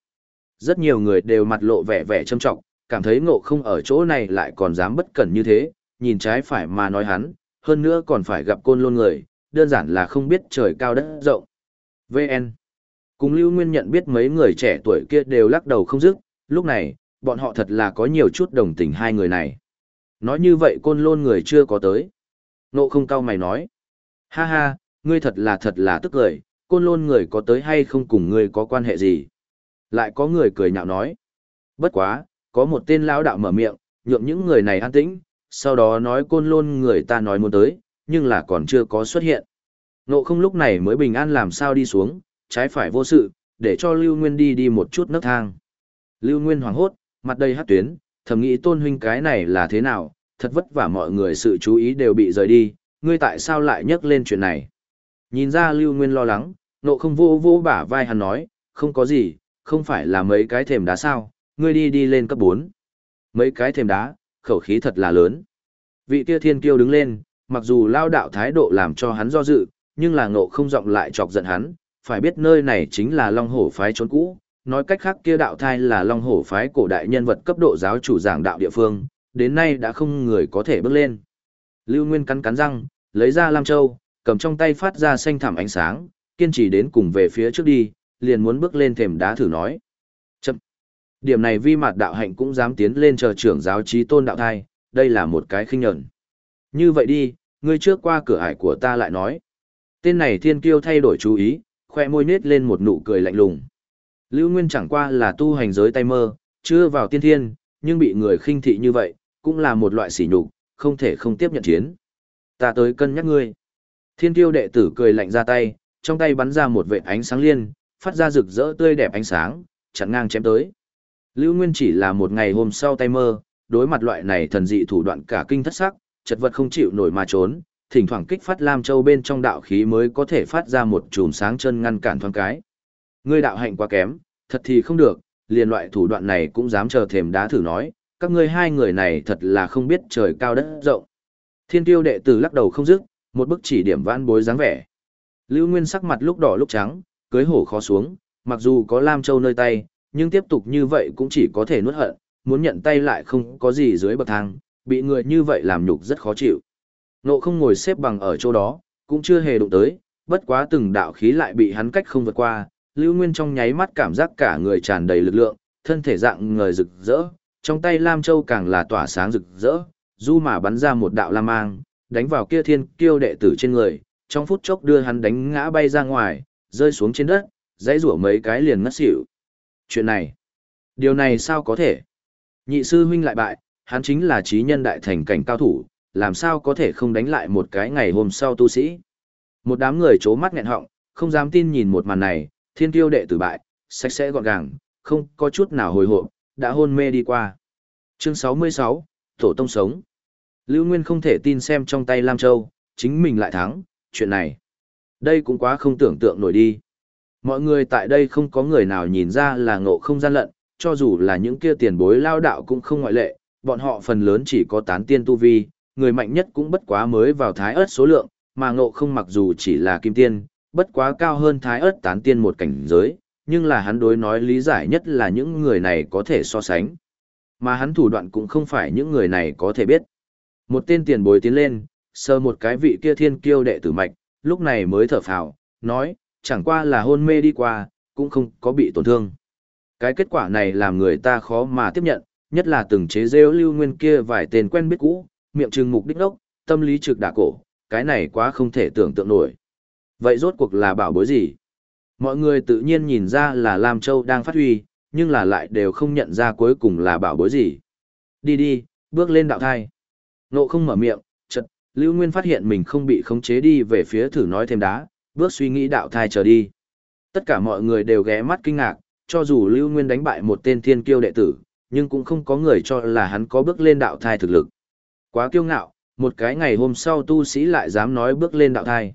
Rất nhiều người đều mặt lộ vẻ vẻ trâm trọng, cảm thấy ngộ không ở chỗ này lại còn dám bất cẩn như thế, nhìn trái phải mà nói hắn, hơn nữa còn phải gặp côn lôn người, đơn giản là không biết trời cao đất rộng. VN Cùng Lưu Nguyên nhận biết mấy người trẻ tuổi kia đều lắc đầu không dứt, lúc này, bọn họ thật là có nhiều chút đồng tình hai người này. Nói như vậy côn lôn người chưa có tới. Nộ không cao mày nói. Ha ha, ngươi thật là thật là tức cười, côn lôn người có tới hay không cùng ngươi có quan hệ gì. Lại có người cười nhạo nói. Bất quá, có một tên lão đạo mở miệng, nhượng những người này an tĩnh, sau đó nói côn lôn người ta nói muốn tới, nhưng là còn chưa có xuất hiện. Nộ không lúc này mới bình an làm sao đi xuống, trái phải vô sự, để cho Lưu Nguyên đi đi một chút nấc thang. Lưu Nguyên hoảng hốt, mặt đầy hát tuyến, thầm nghĩ tôn huynh cái này là thế nào, thật vất vả mọi người sự chú ý đều bị rời đi, ngươi tại sao lại nhắc lên chuyện này. Nhìn ra Lưu Nguyên lo lắng, nộ không vô vô bả vai hắn nói, không có gì, không phải là mấy cái thềm đá sao, ngươi đi đi lên cấp 4. Mấy cái thềm đá, khẩu khí thật là lớn. Vị kia thiên kiêu đứng lên, mặc dù lao đạo thái độ làm cho hắn do dự, nhưng là ngộ không giọng lại chọc giận hắn, phải biết nơi này chính là Long Hổ phái trốn cũ, nói cách khác kia đạo thai là Long Hổ phái cổ đại nhân vật cấp độ giáo chủ giảng đạo địa phương, đến nay đã không người có thể bước lên. Lưu Nguyên cắn cắn răng, lấy ra Lam Châu, cầm trong tay phát ra xanh thẳm ánh sáng, kiên trì đến cùng về phía trước đi, liền muốn bước lên thềm đá thử nói. Điểm này vi mặt đạo hạnh cũng dám tiến lên chờ trưởng giáo trí tôn đạo thai, đây là một cái khinh nhẫn. Như vậy đi, ngươi trước qua cửa ải của ta lại nói. Tên này thiên kiêu thay đổi chú ý, khoe môi nết lên một nụ cười lạnh lùng. Lưu Nguyên chẳng qua là tu hành giới tay mơ, chưa vào tiên thiên, nhưng bị người khinh thị như vậy, cũng là một loại sỉ nhục, không thể không tiếp nhận chiến. Ta tới cân nhắc ngươi. Thiên tiêu đệ tử cười lạnh ra tay, trong tay bắn ra một vệt ánh sáng liên, phát ra rực rỡ tươi đẹp ánh sáng, chặn ngang chém tới. Lưu Nguyên chỉ là một ngày hôm sau tay mơ, đối mặt loại này thần dị thủ đoạn cả kinh thất sắc, chật vật không chịu nổi mà trốn, thỉnh thoảng kích phát Lam Châu bên trong đạo khí mới có thể phát ra một chùm sáng chân ngăn cản thoáng cái. Ngươi đạo hạnh quá kém, thật thì không được, liền loại thủ đoạn này cũng dám chờ thềm đá thử nói, các ngươi hai người này thật là không biết trời cao đất rộng. Thiên tiêu đệ tử lắc đầu không dứt, một bức chỉ điểm vãn bối dáng vẻ. Lưu Nguyên sắc mặt lúc đỏ lúc trắng, cưới hổ khó xuống, mặc dù có Lam Châu nơi tay, nhưng tiếp tục như vậy cũng chỉ có thể nuốt hận, muốn nhận tay lại không có gì dưới bậc thang, bị người như vậy làm nhục rất khó chịu. Nộ không ngồi xếp bằng ở chỗ đó, cũng chưa hề đụng tới, bất quá từng đạo khí lại bị hắn cách không vượt qua, Lưu Nguyên trong nháy mắt cảm giác cả người tràn đầy lực lượng, thân thể dạng người rực rỡ, trong tay Lam Châu càng là tỏa sáng rực rỡ, du mà bắn ra một đạo lam mang, đánh vào kia thiên kiêu đệ tử trên người, trong phút chốc đưa hắn đánh ngã bay ra ngoài, rơi xuống trên đất, dãy rủa mấy cái liền ngất xỉu. Chuyện này, điều này sao có thể? Nhị sư huynh lại bại, hắn chính là trí nhân đại thành cảnh cao thủ, làm sao có thể không đánh lại một cái ngày hôm sau tu sĩ. Một đám người chố mắt nghẹn họng, không dám tin nhìn một màn này, thiên tiêu đệ tử bại, sạch sẽ gọn gàng, không có chút nào hồi hộp, đã hôn mê đi qua. Chương 66, Tổ Tông Sống Lưu Nguyên không thể tin xem trong tay Lam Châu, chính mình lại thắng, chuyện này. Đây cũng quá không tưởng tượng nổi đi. Mọi người tại đây không có người nào nhìn ra là ngộ không gian lận, cho dù là những kia tiền bối lao đạo cũng không ngoại lệ, bọn họ phần lớn chỉ có tán tiên tu vi, người mạnh nhất cũng bất quá mới vào thái ớt số lượng, mà ngộ không mặc dù chỉ là kim tiên, bất quá cao hơn thái ớt tán tiên một cảnh giới, nhưng là hắn đối nói lý giải nhất là những người này có thể so sánh. Mà hắn thủ đoạn cũng không phải những người này có thể biết. Một tên tiền bối tiến lên, sờ một cái vị kia thiên kiêu đệ tử mạch, lúc này mới thở phào, nói, chẳng qua là hôn mê đi qua, cũng không có bị tổn thương. Cái kết quả này làm người ta khó mà tiếp nhận, nhất là từng chế rêu lưu nguyên kia vài tên quen biết cũ, miệng trừng mục đích đốc, tâm lý trực đả cổ, cái này quá không thể tưởng tượng nổi. Vậy rốt cuộc là bảo bối gì? Mọi người tự nhiên nhìn ra là Lam Châu đang phát huy, nhưng là lại đều không nhận ra cuối cùng là bảo bối gì. Đi đi, bước lên đạo thai. Nộ không mở miệng, chật, Lưu Nguyên phát hiện mình không bị khống chế đi về phía thử nói thêm đá, bước suy nghĩ đạo thai trở đi. Tất cả mọi người đều ghé mắt kinh ngạc, cho dù Lưu Nguyên đánh bại một tên thiên kiêu đệ tử, nhưng cũng không có người cho là hắn có bước lên đạo thai thực lực. Quá kiêu ngạo, một cái ngày hôm sau tu sĩ lại dám nói bước lên đạo thai.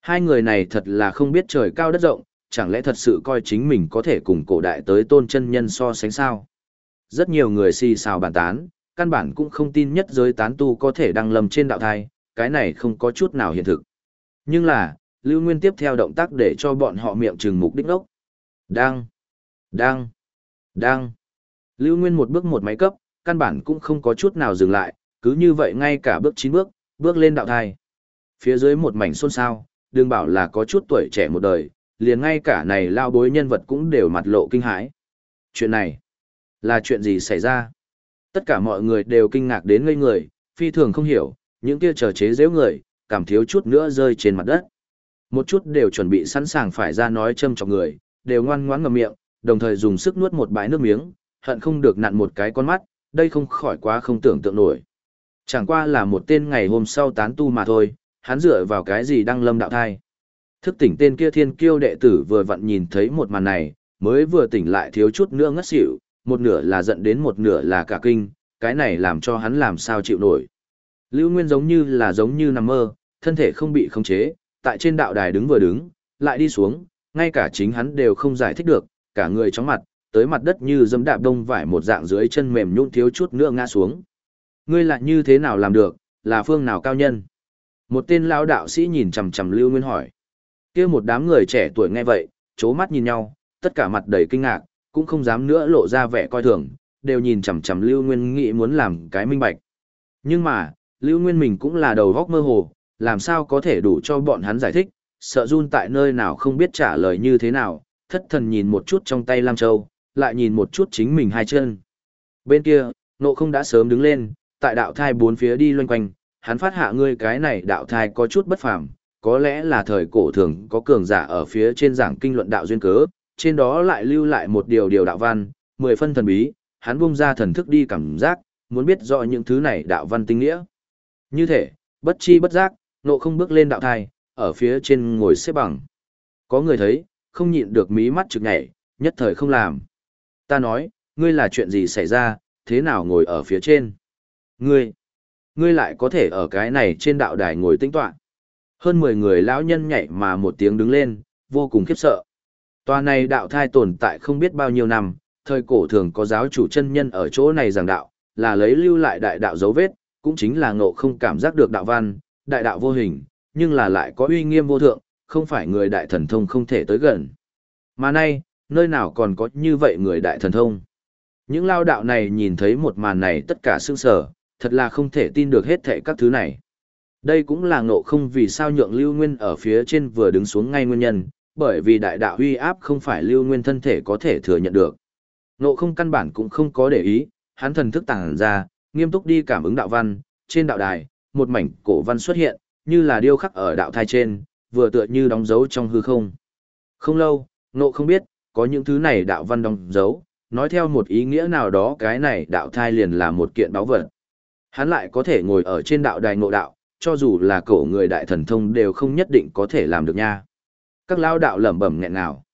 Hai người này thật là không biết trời cao đất rộng, chẳng lẽ thật sự coi chính mình có thể cùng cổ đại tới tôn chân nhân so sánh sao? Rất nhiều người xì xào bàn tán, căn bản cũng không tin nhất giới tán tu có thể đăng lầm trên đạo thai, cái này không có chút nào hiện thực. Nhưng là, Lưu Nguyên tiếp theo động tác để cho bọn họ miệng trừng mục đích đốc. Đang, đang, đang. Lưu Nguyên một bước một máy cấp, căn bản cũng không có chút nào dừng lại, cứ như vậy ngay cả bước chín bước, bước lên đạo thai. Phía dưới một mảnh xôn xao, đừng bảo là có chút tuổi trẻ một đời, liền ngay cả này lao bối nhân vật cũng đều mặt lộ kinh hãi. Chuyện này, là chuyện gì xảy ra? Tất cả mọi người đều kinh ngạc đến ngây người, phi thường không hiểu, những kia chờ chế giễu người, cảm thiếu chút nữa rơi trên mặt đất. Một chút đều chuẩn bị sẵn sàng phải ra nói châm chọc người, đều ngoan ngoãn ngậm miệng, đồng thời dùng sức nuốt một bãi nước miếng, hận không được nặn một cái con mắt, đây không khỏi quá không tưởng tượng nổi. Chẳng qua là một tên ngày hôm sau tán tu mà thôi, hắn dựa vào cái gì đăng lâm đạo thai. Thức tỉnh tên kia thiên kiêu đệ tử vừa vặn nhìn thấy một màn này, mới vừa tỉnh lại thiếu chút nữa ngất xỉu, một nửa là giận đến một nửa là cả kinh, cái này làm cho hắn làm sao chịu nổi. Lưu Nguyên giống như là giống như nằm mơ, thân thể không bị khống chế, tại trên đạo đài đứng vừa đứng, lại đi xuống, ngay cả chính hắn đều không giải thích được, cả người chóng mặt, tới mặt đất như dẫm đạp đông vải một dạng dưới chân mềm nhũn thiếu chút nữa ngã xuống. Ngươi lại như thế nào làm được, là phương nào cao nhân? Một tên lão đạo sĩ nhìn chằm chằm Lưu Nguyên hỏi. Kia một đám người trẻ tuổi nghe vậy, chố mắt nhìn nhau, tất cả mặt đầy kinh ngạc, cũng không dám nữa lộ ra vẻ coi thường, đều nhìn chằm chằm Lưu Nguyên nghĩ muốn làm cái minh bạch. Nhưng mà, Lưu Nguyên mình cũng là đầu góc mơ hồ, làm sao có thể đủ cho bọn hắn giải thích, sợ run tại nơi nào không biết trả lời như thế nào, thất thần nhìn một chút trong tay Lam Châu, lại nhìn một chút chính mình hai chân. Bên kia, nộ không đã sớm đứng lên, tại đạo thai bốn phía đi loanh quanh, hắn phát hạ ngươi cái này đạo thai có chút bất phàm, có lẽ là thời cổ thường có cường giả ở phía trên giảng kinh luận đạo duyên cớ, trên đó lại lưu lại một điều điều đạo văn, mười phân thần bí, hắn bung ra thần thức đi cảm giác, muốn biết rõ những thứ này đạo văn tinh nghĩa. Như thể, bất chi bất giác, nộ không bước lên đạo thai, ở phía trên ngồi xếp bằng. Có người thấy, không nhịn được mí mắt trực nhảy, nhất thời không làm. Ta nói, ngươi là chuyện gì xảy ra, thế nào ngồi ở phía trên? Ngươi, ngươi lại có thể ở cái này trên đạo đài ngồi tĩnh tọa. Hơn 10 người lão nhân nhảy mà một tiếng đứng lên, vô cùng khiếp sợ. Tòa này đạo thai tồn tại không biết bao nhiêu năm, thời cổ thường có giáo chủ chân nhân ở chỗ này giảng đạo, là lấy lưu lại đại đạo dấu vết, cũng chính là ngộ không cảm giác được đạo văn, đại đạo vô hình, nhưng là lại có uy nghiêm vô thượng, không phải người đại thần thông không thể tới gần. Mà nay, nơi nào còn có như vậy người đại thần thông. Những lao đạo này nhìn thấy một màn này tất cả sương sở, thật là không thể tin được hết thệ các thứ này. Đây cũng là ngộ không vì sao nhượng Lưu Nguyên ở phía trên vừa đứng xuống ngay nguyên nhân, bởi vì đại đạo uy áp không phải Lưu Nguyên thân thể có thể thừa nhận được. Ngộ không căn bản cũng không có để ý, hắn thần thức tàng ra, nghiêm túc đi cảm ứng đạo văn, trên đạo đài, một mảnh cổ văn xuất hiện, như là điêu khắc ở đạo thai trên, vừa tựa như đóng dấu trong hư không. Không lâu, ngộ không biết, có những thứ này đạo văn đóng dấu, nói theo một ý nghĩa nào đó cái này đạo thai liền là một kiện báo vật. Hắn lại có thể ngồi ở trên đạo đài ngộ đạo, cho dù là cổ người đại thần thông đều không nhất định có thể làm được nha. Các lao đạo lẩm bẩm nghẹn nào.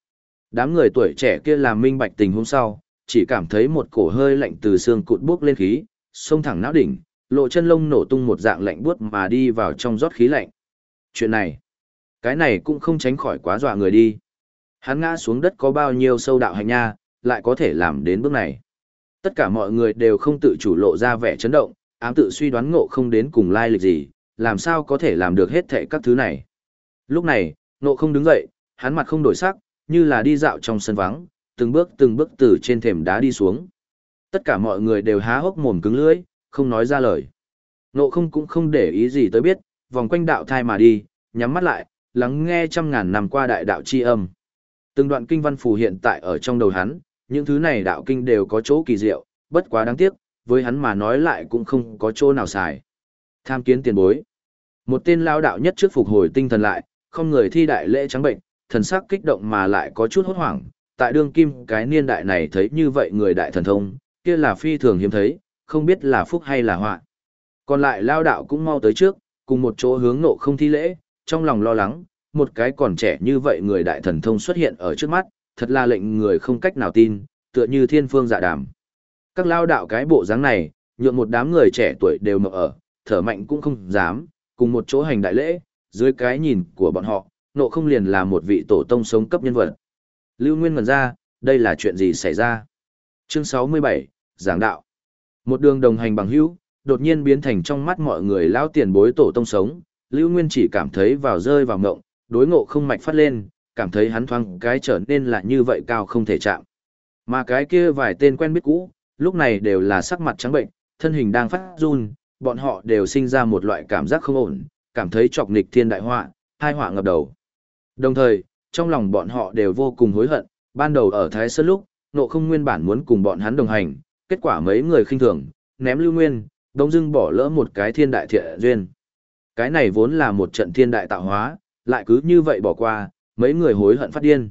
Đám người tuổi trẻ kia làm minh bạch tình hôm sau, chỉ cảm thấy một cổ hơi lạnh từ xương cụt bước lên khí, xông thẳng não đỉnh, lộ chân lông nổ tung một dạng lạnh buốt mà đi vào trong rót khí lạnh. Chuyện này, cái này cũng không tránh khỏi quá dọa người đi. Hắn ngã xuống đất có bao nhiêu sâu đạo hành nha, lại có thể làm đến bước này. Tất cả mọi người đều không tự chủ lộ ra vẻ chấn động, ám tự suy đoán ngộ không đến cùng lai lịch gì, làm sao có thể làm được hết thệ các thứ này. Lúc này, ngộ không đứng dậy, hắn mặt không đổi sắc, như là đi dạo trong sân vắng, từng bước từng bước từ trên thềm đá đi xuống. Tất cả mọi người đều há hốc mồm cứng lưỡi, không nói ra lời. Nộ không cũng không để ý gì tới biết, vòng quanh đạo thai mà đi, nhắm mắt lại, lắng nghe trăm ngàn năm qua đại đạo chi âm. Từng đoạn kinh văn phù hiện tại ở trong đầu hắn, những thứ này đạo kinh đều có chỗ kỳ diệu, bất quá đáng tiếc, với hắn mà nói lại cũng không có chỗ nào xài. Tham kiến tiền bối. Một tên lao đạo nhất trước phục hồi tinh thần lại, không người thi đại lễ trắng bệnh, thần sắc kích động mà lại có chút hốt hoảng, tại đương kim cái niên đại này thấy như vậy người đại thần thông, kia là phi thường hiếm thấy, không biết là phúc hay là họa. Còn lại lao đạo cũng mau tới trước, cùng một chỗ hướng nộ không thi lễ, trong lòng lo lắng, một cái còn trẻ như vậy người đại thần thông xuất hiện ở trước mắt, thật là lệnh người không cách nào tin, tựa như thiên phương dạ đàm. Các lao đạo cái bộ dáng này, nhượng một đám người trẻ tuổi đều mở ở, thở mạnh cũng không dám, cùng một chỗ hành đại lễ, dưới cái nhìn của bọn họ, nộ không liền là một vị tổ tông sống cấp nhân vật. Lưu Nguyên ngần ra, đây là chuyện gì xảy ra? Chương 67, Giảng đạo. Một đường đồng hành bằng hữu, đột nhiên biến thành trong mắt mọi người lao tiền bối tổ tông sống, Lưu Nguyên chỉ cảm thấy vào rơi vào ngộng, đối ngộ không mạch phát lên, cảm thấy hắn thoáng cái trở nên là như vậy cao không thể chạm. Mà cái kia vài tên quen biết cũ, lúc này đều là sắc mặt trắng bệnh, thân hình đang phát run, bọn họ đều sinh ra một loại cảm giác không ổn, cảm thấy chọc nghịch thiên đại họa, hai họa ngập đầu. Đồng thời, trong lòng bọn họ đều vô cùng hối hận, ban đầu ở Thái Sơn lúc, nộ không nguyên bản muốn cùng bọn hắn đồng hành, kết quả mấy người khinh thường, ném lưu nguyên, đông dưng bỏ lỡ một cái thiên đại thiện duyên. Cái này vốn là một trận thiên đại tạo hóa, lại cứ như vậy bỏ qua, mấy người hối hận phát điên.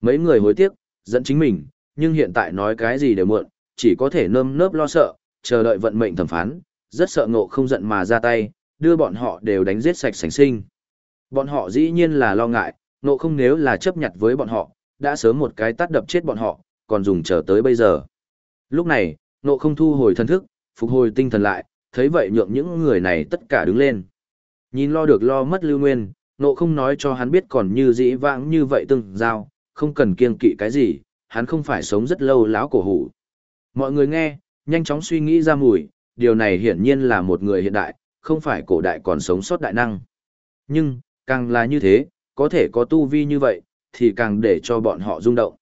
Mấy người hối tiếc, dẫn chính mình, nhưng hiện tại nói cái gì đều muộn, chỉ có thể nơm nớp lo sợ, chờ đợi vận mệnh thẩm phán, rất sợ ngộ không giận mà ra tay, đưa bọn họ đều đánh giết sạch sành sinh. Bọn họ dĩ nhiên là lo ngại, ngộ không nếu là chấp nhặt với bọn họ, đã sớm một cái tát đập chết bọn họ, còn dùng chờ tới bây giờ. Lúc này, nộ không thu hồi thân thức, phục hồi tinh thần lại, thấy vậy nhượng những người này tất cả đứng lên. Nhìn lo được lo mất lưu nguyên, nộ không nói cho hắn biết còn như dĩ vãng như vậy từng giao, không cần kiêng kỵ cái gì, hắn không phải sống rất lâu láo cổ hủ. Mọi người nghe, nhanh chóng suy nghĩ ra mùi, điều này hiển nhiên là một người hiện đại, không phải cổ đại còn sống sót đại năng. Nhưng, càng là như thế, có thể có tu vi như vậy, thì càng để cho bọn họ rung động.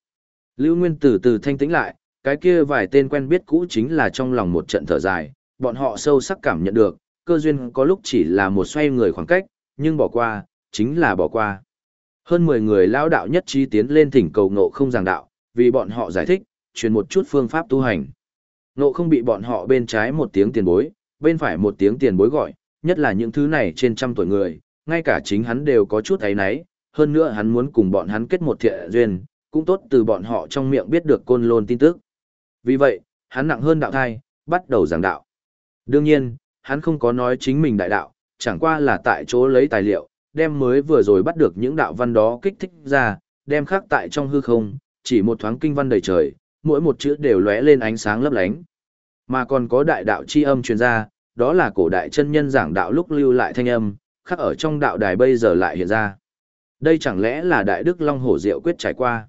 Lưu Nguyên từ từ thanh tĩnh lại, cái kia vài tên quen biết cũ chính là trong lòng một trận thở dài, bọn họ sâu sắc cảm nhận được, cơ duyên có lúc chỉ là một xoay người khoảng cách, nhưng bỏ qua, chính là bỏ qua. Hơn 10 người lão đạo nhất trí tiến lên thỉnh cầu ngộ không giảng đạo, vì bọn họ giải thích, truyền một chút phương pháp tu hành. Ngộ không bị bọn họ bên trái một tiếng tiền bối, bên phải một tiếng tiền bối gọi, nhất là những thứ này trên trăm tuổi người, ngay cả chính hắn đều có chút ấy náy, hơn nữa hắn muốn cùng bọn hắn kết một thiện duyên, cũng tốt từ bọn họ trong miệng biết được côn lôn tin tức. Vì vậy, hắn nặng hơn đạo thai, bắt đầu giảng đạo. Đương nhiên, hắn không có nói chính mình đại đạo, chẳng qua là tại chỗ lấy tài liệu, đem mới vừa rồi bắt được những đạo văn đó kích thích ra, đem khắc tại trong hư không, chỉ một thoáng kinh văn đầy trời, mỗi một chữ đều lóe lên ánh sáng lấp lánh. Mà còn có đại đạo chi âm truyền ra, đó là cổ đại chân nhân giảng đạo lúc lưu lại thanh âm, khắc ở trong đạo đài bây giờ lại hiện ra. Đây chẳng lẽ là đại đức Long Hổ Diệu quyết trải qua?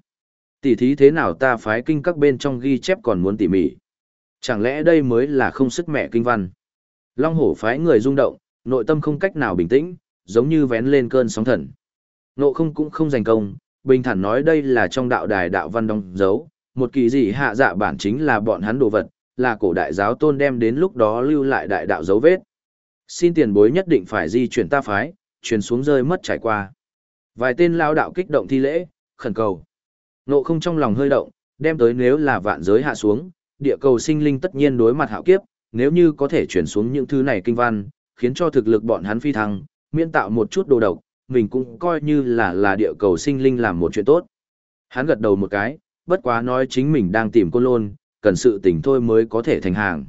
Tỉ thí thế nào ta phái kinh các bên trong ghi chép còn muốn tỉ mỉ? Chẳng lẽ đây mới là không sức mẹ kinh văn? Long Hổ phái người rung động, nội tâm không cách nào bình tĩnh, giống như vén lên cơn sóng thần. Nộ không cũng không giành công, bình thản nói đây là trong đạo đài đạo văn đóng dấu, một kỳ dị hạ dạ bản chính là bọn hắn đồ vật, là cổ đại giáo tôn đem đến lúc đó lưu lại đại đạo dấu vết. Xin tiền bối nhất định phải di chuyển ta phái, chuyển xuống rơi mất trải qua. Vài tên lao đạo kích động thi lễ, khẩn cầu. Nộ không trong lòng hơi động, đem tới nếu là vạn giới hạ xuống, địa cầu sinh linh tất nhiên đối mặt hạo kiếp, nếu như có thể chuyển xuống những thứ này kinh văn, khiến cho thực lực bọn hắn phi thăng, miễn tạo một chút đồ độc, mình cũng coi như là là địa cầu sinh linh làm một chuyện tốt. Hắn gật đầu một cái, bất quá nói chính mình đang tìm côn lôn, cần sự tỉnh thôi mới có thể thành hàng.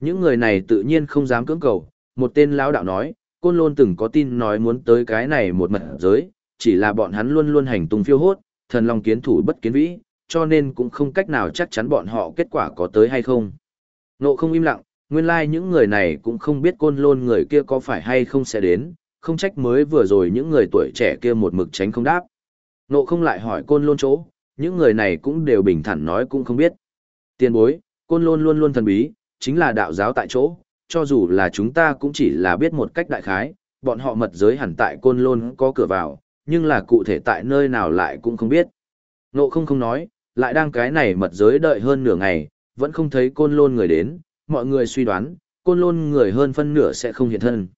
Những người này tự nhiên không dám cưỡng cầu, một tên lão đạo nói, côn lôn từng có tin nói muốn tới cái này một mật giới, chỉ là bọn hắn luôn luôn hành tung phiêu hốt, thần long kiến thủ bất kiến vĩ, cho nên cũng không cách nào chắc chắn bọn họ kết quả có tới hay không. Nộ không im lặng, nguyên lai like những người này cũng không biết côn lôn người kia có phải hay không sẽ đến, không trách mới vừa rồi những người tuổi trẻ kia một mực tránh không đáp. Nộ không lại hỏi côn lôn chỗ, những người này cũng đều bình thản nói cũng không biết. Tiền bối, côn lôn luôn luôn thần bí, chính là đạo giáo tại chỗ, cho dù là chúng ta cũng chỉ là biết một cách đại khái, bọn họ mật giới hẳn tại côn lôn có cửa vào, nhưng là cụ thể tại nơi nào lại cũng không biết. Nộ không không nói, lại đang cái này mật giới đợi hơn nửa ngày, vẫn không thấy côn lôn người đến, mọi người suy đoán, côn lôn người hơn phân nửa sẽ không hiện thân.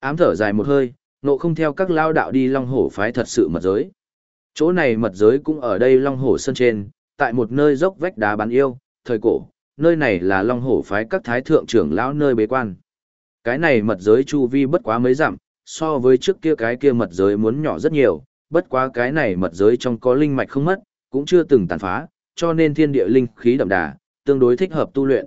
Ám thở dài một hơi, nộ không theo các lao đạo đi long hổ phái thật sự mật giới. Chỗ này mật giới cũng ở đây long hổ sân trên, tại một nơi dốc vách đá bán yêu, thời cổ, nơi này là long hổ phái các thái thượng trưởng lão nơi bế quan. Cái này mật giới chu vi bất quá mấy dặm, so với trước kia cái kia mật giới muốn nhỏ rất nhiều, bất quá cái này mật giới trong có linh mạch không mất, cũng chưa từng tàn phá, cho nên thiên địa linh khí đậm đà, tương đối thích hợp tu luyện.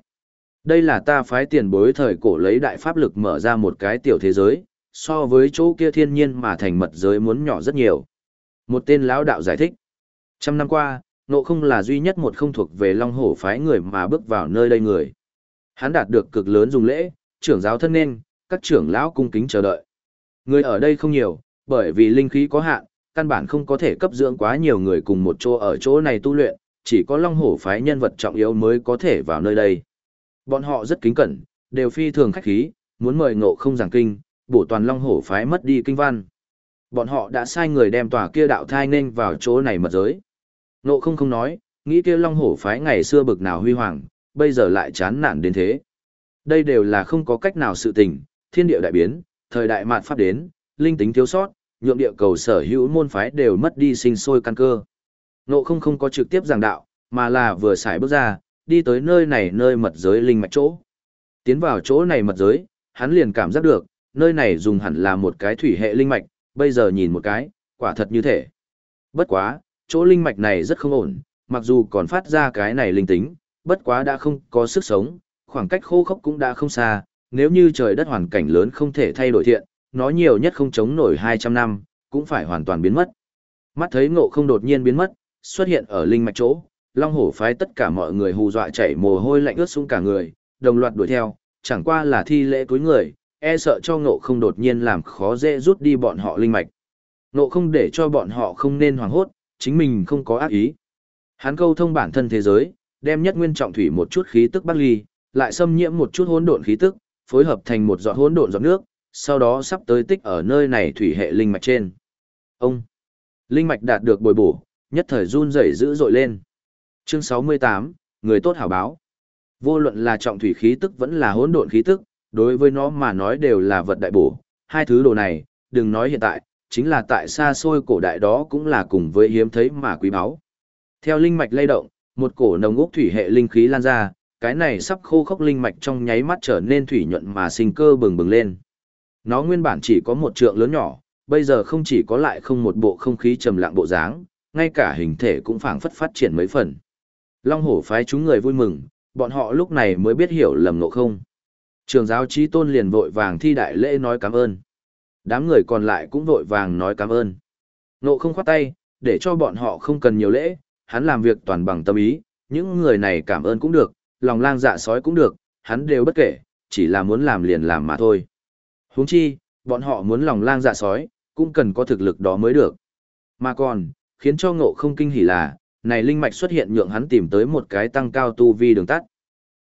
Đây là ta phái tiền bối thời cổ lấy đại pháp lực mở ra một cái tiểu thế giới, so với chỗ kia thiên nhiên mà thành mật giới muốn nhỏ rất nhiều. Một tên lão đạo giải thích. Trăm năm qua, nộ không là duy nhất một không thuộc về long hổ phái người mà bước vào nơi đây người. Hắn đạt được cực lớn dùng lễ, trưởng giáo thân nên, các trưởng lão cung kính chờ đợi. Người ở đây không nhiều, bởi vì linh khí có hạn, căn bản không có thể cấp dưỡng quá nhiều người cùng một chỗ ở chỗ này tu luyện, chỉ có long hổ phái nhân vật trọng yếu mới có thể vào nơi đây. Bọn họ rất kính cẩn, đều phi thường khách khí, muốn mời ngộ không giảng kinh, bổ toàn long hổ phái mất đi kinh văn. Bọn họ đã sai người đem tòa kia đạo thai nên vào chỗ này mật giới. Ngộ không không nói, nghĩ kia long hổ phái ngày xưa bực nào huy hoàng, bây giờ lại chán nản đến thế. Đây đều là không có cách nào sự tình, thiên địa đại biến, thời đại mạt pháp đến, linh tính thiếu sót, nhượng địa cầu sở hữu môn phái đều mất đi sinh sôi căn cơ. Ngộ không không có trực tiếp giảng đạo, mà là vừa xài bước ra, đi tới nơi này nơi mật giới linh mạch chỗ. Tiến vào chỗ này mật giới, hắn liền cảm giác được, nơi này dùng hẳn là một cái thủy hệ linh mạch, bây giờ nhìn một cái, quả thật như thế. Bất quá, chỗ linh mạch này rất không ổn, mặc dù còn phát ra cái này linh tính, bất quá đã không có sức sống, khoảng cách khô khốc cũng đã không xa, nếu như trời đất hoàn cảnh lớn không thể thay đổi thiện, nó nhiều nhất không chống nổi 200 năm, cũng phải hoàn toàn biến mất. Mắt thấy ngộ không đột nhiên biến mất, xuất hiện ở linh mạch chỗ, Long Hổ phái tất cả mọi người hù dọa chảy mồ hôi lạnh ướt xuống cả người, đồng loạt đuổi theo, chẳng qua là thi lễ cuối người, e sợ cho ngộ không đột nhiên làm khó dễ rút đi bọn họ linh mạch. Ngộ không để cho bọn họ không nên hoảng hốt, chính mình không có ác ý. Hắn câu thông bản thân thế giới, đem nhất nguyên trọng thủy một chút khí tức bắc ly, lại xâm nhiễm một chút hỗn độn khí tức, phối hợp thành một giọt hỗn độn giọt nước, sau đó sắp tới tích ở nơi này thủy hệ linh mạch trên. Ông linh mạch đạt được bồi bổ, nhất thời run rẩy dữ dội lên. Chương 68, người tốt hảo báo. Vô luận là trọng thủy khí tức vẫn là hỗn độn khí tức, đối với nó mà nói đều là vật đại bổ. Hai thứ đồ này, đừng nói hiện tại, chính là tại xa xôi cổ đại đó cũng là cùng với hiếm thấy mà quý báu. Theo linh mạch lay động, một cổ nồng ốc thủy hệ linh khí lan ra, cái này sắp khô khốc linh mạch trong nháy mắt trở nên thủy nhuận mà sinh cơ bừng bừng lên. Nó nguyên bản chỉ có một trượng lớn nhỏ, bây giờ không chỉ có lại không một bộ không khí trầm lặng bộ dáng, ngay cả hình thể cũng phảng phất phát triển mấy phần. Long hổ phái chúng người vui mừng, bọn họ lúc này mới biết hiểu lầm ngộ không. Trường giáo trí tôn liền vội vàng thi đại lễ nói cảm ơn. Đám người còn lại cũng vội vàng nói cảm ơn. Ngộ không khoát tay, để cho bọn họ không cần nhiều lễ, hắn làm việc toàn bằng tâm ý, những người này cảm ơn cũng được, lòng lang dạ sói cũng được, hắn đều bất kể, chỉ là muốn làm liền làm mà thôi. Huống chi, bọn họ muốn lòng lang dạ sói, cũng cần có thực lực đó mới được. Mà còn, khiến cho ngộ không kinh hỉ là, này linh mạch xuất hiện nhượng hắn tìm tới một cái tăng cao tu vi đường tắt.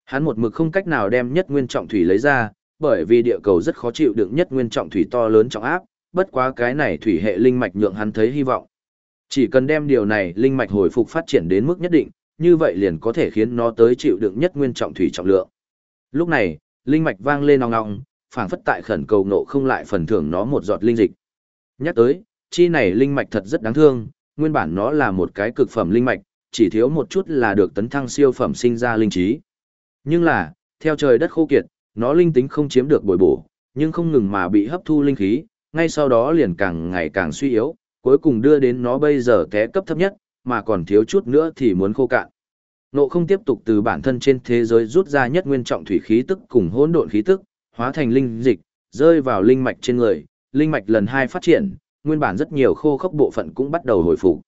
Hắn một mực không cách nào đem nhất nguyên trọng thủy lấy ra, bởi vì địa cầu rất khó chịu đựng nhất nguyên trọng thủy to lớn trọng áp, bất quá cái này thủy hệ linh mạch nhượng hắn thấy hy vọng. Chỉ cần đem điều này linh mạch hồi phục phát triển đến mức nhất định, như vậy liền có thể khiến nó tới chịu đựng nhất nguyên trọng thủy trọng lượng. Lúc này, linh mạch vang lên ong ong, phảng phất tại khẩn cầu nộ không lại phần thưởng nó một giọt linh dịch. Nhắc tới, chi này linh mạch thật rất đáng thương, nguyên bản nó là một cái cực phẩm linh mạch, chỉ thiếu một chút là được tấn thăng siêu phẩm sinh ra linh trí. Nhưng là, theo trời đất khô kiệt, nó linh tính không chiếm được bồi bổ, nhưng không ngừng mà bị hấp thu linh khí, ngay sau đó liền càng ngày càng suy yếu, cuối cùng đưa đến nó bây giờ té cấp thấp nhất, mà còn thiếu chút nữa thì muốn khô cạn. Nộ không tiếp tục từ bản thân trên thế giới rút ra nhất nguyên trọng thủy khí tức cùng hỗn độn khí tức, hóa thành linh dịch, rơi vào linh mạch trên người, linh mạch lần hai phát triển, nguyên bản rất nhiều khô khốc bộ phận cũng bắt đầu hồi phục.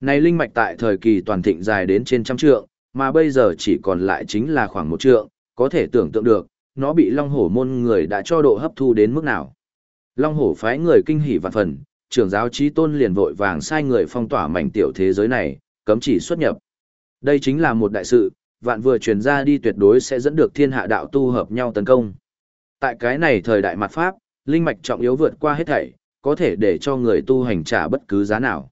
Này linh mạch tại thời kỳ toàn thịnh dài đến trên trăm trượng, mà bây giờ chỉ còn lại chính là khoảng một trượng, có thể tưởng tượng được, nó bị Long Hổ môn người đã cho độ hấp thu đến mức nào. Long Hổ phái người kinh hỉ vạn phần, trưởng giáo trí tôn liền vội vàng sai người phong tỏa mảnh tiểu thế giới này, cấm chỉ xuất nhập. Đây chính là một đại sự, vạn vừa truyền ra đi tuyệt đối sẽ dẫn được thiên hạ đạo tu hợp nhau tấn công. Tại cái này thời đại mặt pháp, linh mạch trọng yếu vượt qua hết thảy, có thể để cho người tu hành trả bất cứ giá nào.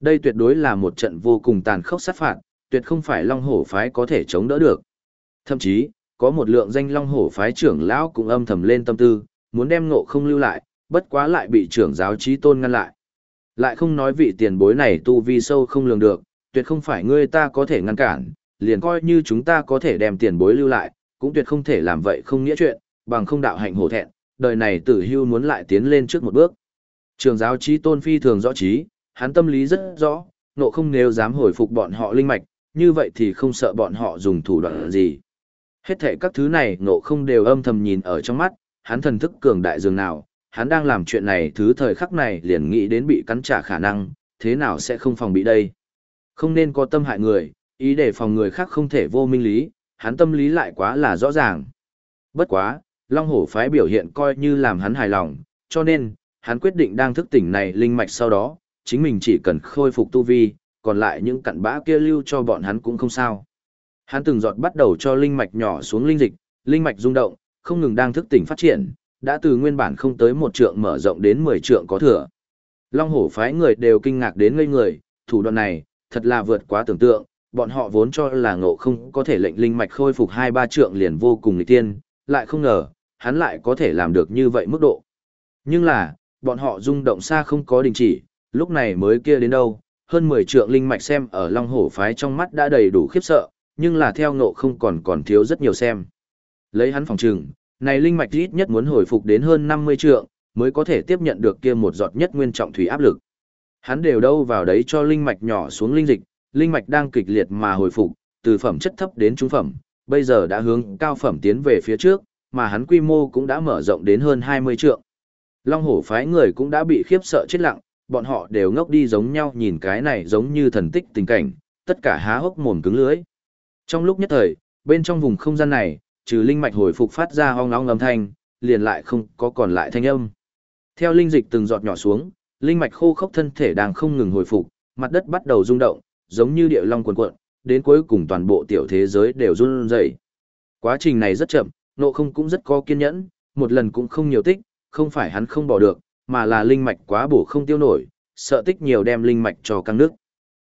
Đây tuyệt đối là một trận vô cùng tàn khốc sát phạt, tuyệt không phải Long Hổ phái có thể chống đỡ được. Thậm chí, có một lượng danh Long Hổ phái trưởng lão cũng âm thầm lên tâm tư, muốn đem ngộ không lưu lại, bất quá lại bị trưởng giáo trí tôn ngăn lại. Lại không nói vị tiền bối này tu vi sâu không lường được, tuyệt không phải ngươi ta có thể ngăn cản, liền coi như chúng ta có thể đem tiền bối lưu lại, cũng tuyệt không thể làm vậy không nghĩa chuyện, bằng không đạo hạnh hổ thẹn, đời này tử hưu muốn lại tiến lên trước một bước. Trường giáo trí tôn phi thường rõ trí, hắn tâm lý rất rõ, nộ không nếu dám hồi phục bọn họ linh mạch, như vậy thì không sợ bọn họ dùng thủ đoạn gì. Hết thể các thứ này nộ không đều âm thầm nhìn ở trong mắt, hắn thần thức cường đại dường nào, hắn đang làm chuyện này thứ thời khắc này liền nghĩ đến bị cắn trả khả năng, thế nào sẽ không phòng bị đây. Không nên có tâm hại người, ý để phòng người khác không thể vô minh lý, hắn tâm lý lại quá là rõ ràng. Bất quá, Long Hổ phái biểu hiện coi như làm hắn hài lòng, cho nên, hắn quyết định đang thức tỉnh này linh mạch sau đó, chính mình chỉ cần khôi phục tu vi, còn lại những cặn bã kia lưu cho bọn hắn cũng không sao. Hắn từng giọt bắt đầu cho linh mạch nhỏ xuống linh dịch, linh mạch rung động, không ngừng đang thức tỉnh phát triển, đã từ nguyên bản không tới một trượng mở rộng đến 10 trượng có thừa. Long hổ phái người đều kinh ngạc đến ngây người, thủ đoạn này, thật là vượt quá tưởng tượng, bọn họ vốn cho là ngộ không có thể lệnh linh mạch khôi phục 2-3 trượng liền vô cùng nghịch tiên, lại không ngờ, hắn lại có thể làm được như vậy mức độ. Nhưng là, bọn họ rung động xa không có đình chỉ, lúc này mới kia đến đâu, hơn 10 trượng linh mạch xem ở Long Hổ phái trong mắt đã đầy đủ khiếp sợ, nhưng là theo ngộ không còn còn thiếu rất nhiều xem. Lấy hắn phòng trừng, này linh mạch ít nhất muốn hồi phục đến hơn 50 trượng, mới có thể tiếp nhận được kia một giọt nhất nguyên trọng thủy áp lực. Hắn đều đâu vào đấy cho linh mạch nhỏ xuống linh dịch, linh mạch đang kịch liệt mà hồi phục, từ phẩm chất thấp đến trung phẩm, bây giờ đã hướng cao phẩm tiến về phía trước, mà hắn quy mô cũng đã mở rộng đến hơn 20 trượng. Long hổ phái người cũng đã bị khiếp sợ chết lặng, bọn họ đều ngốc đi giống nhau nhìn cái này giống như thần tích tình cảnh, tất cả há hốc mồm cứng lưới. Trong lúc nhất thời, bên trong vùng không gian này, trừ linh mạch hồi phục phát ra ong ong âm thanh, liền lại không có còn lại thanh âm. Theo linh dịch từng giọt nhỏ xuống, linh mạch khô khốc thân thể đang không ngừng hồi phục, mặt đất bắt đầu rung động, giống như địa long cuồn cuộn, đến cuối cùng toàn bộ tiểu thế giới đều run rẩy. Quá trình này rất chậm, nộ không cũng rất có kiên nhẫn, một lần cũng không nhiều tích, không phải hắn không bỏ được, mà là linh mạch quá bổ không tiêu nổi, sợ tích nhiều đem linh mạch cho căng nước.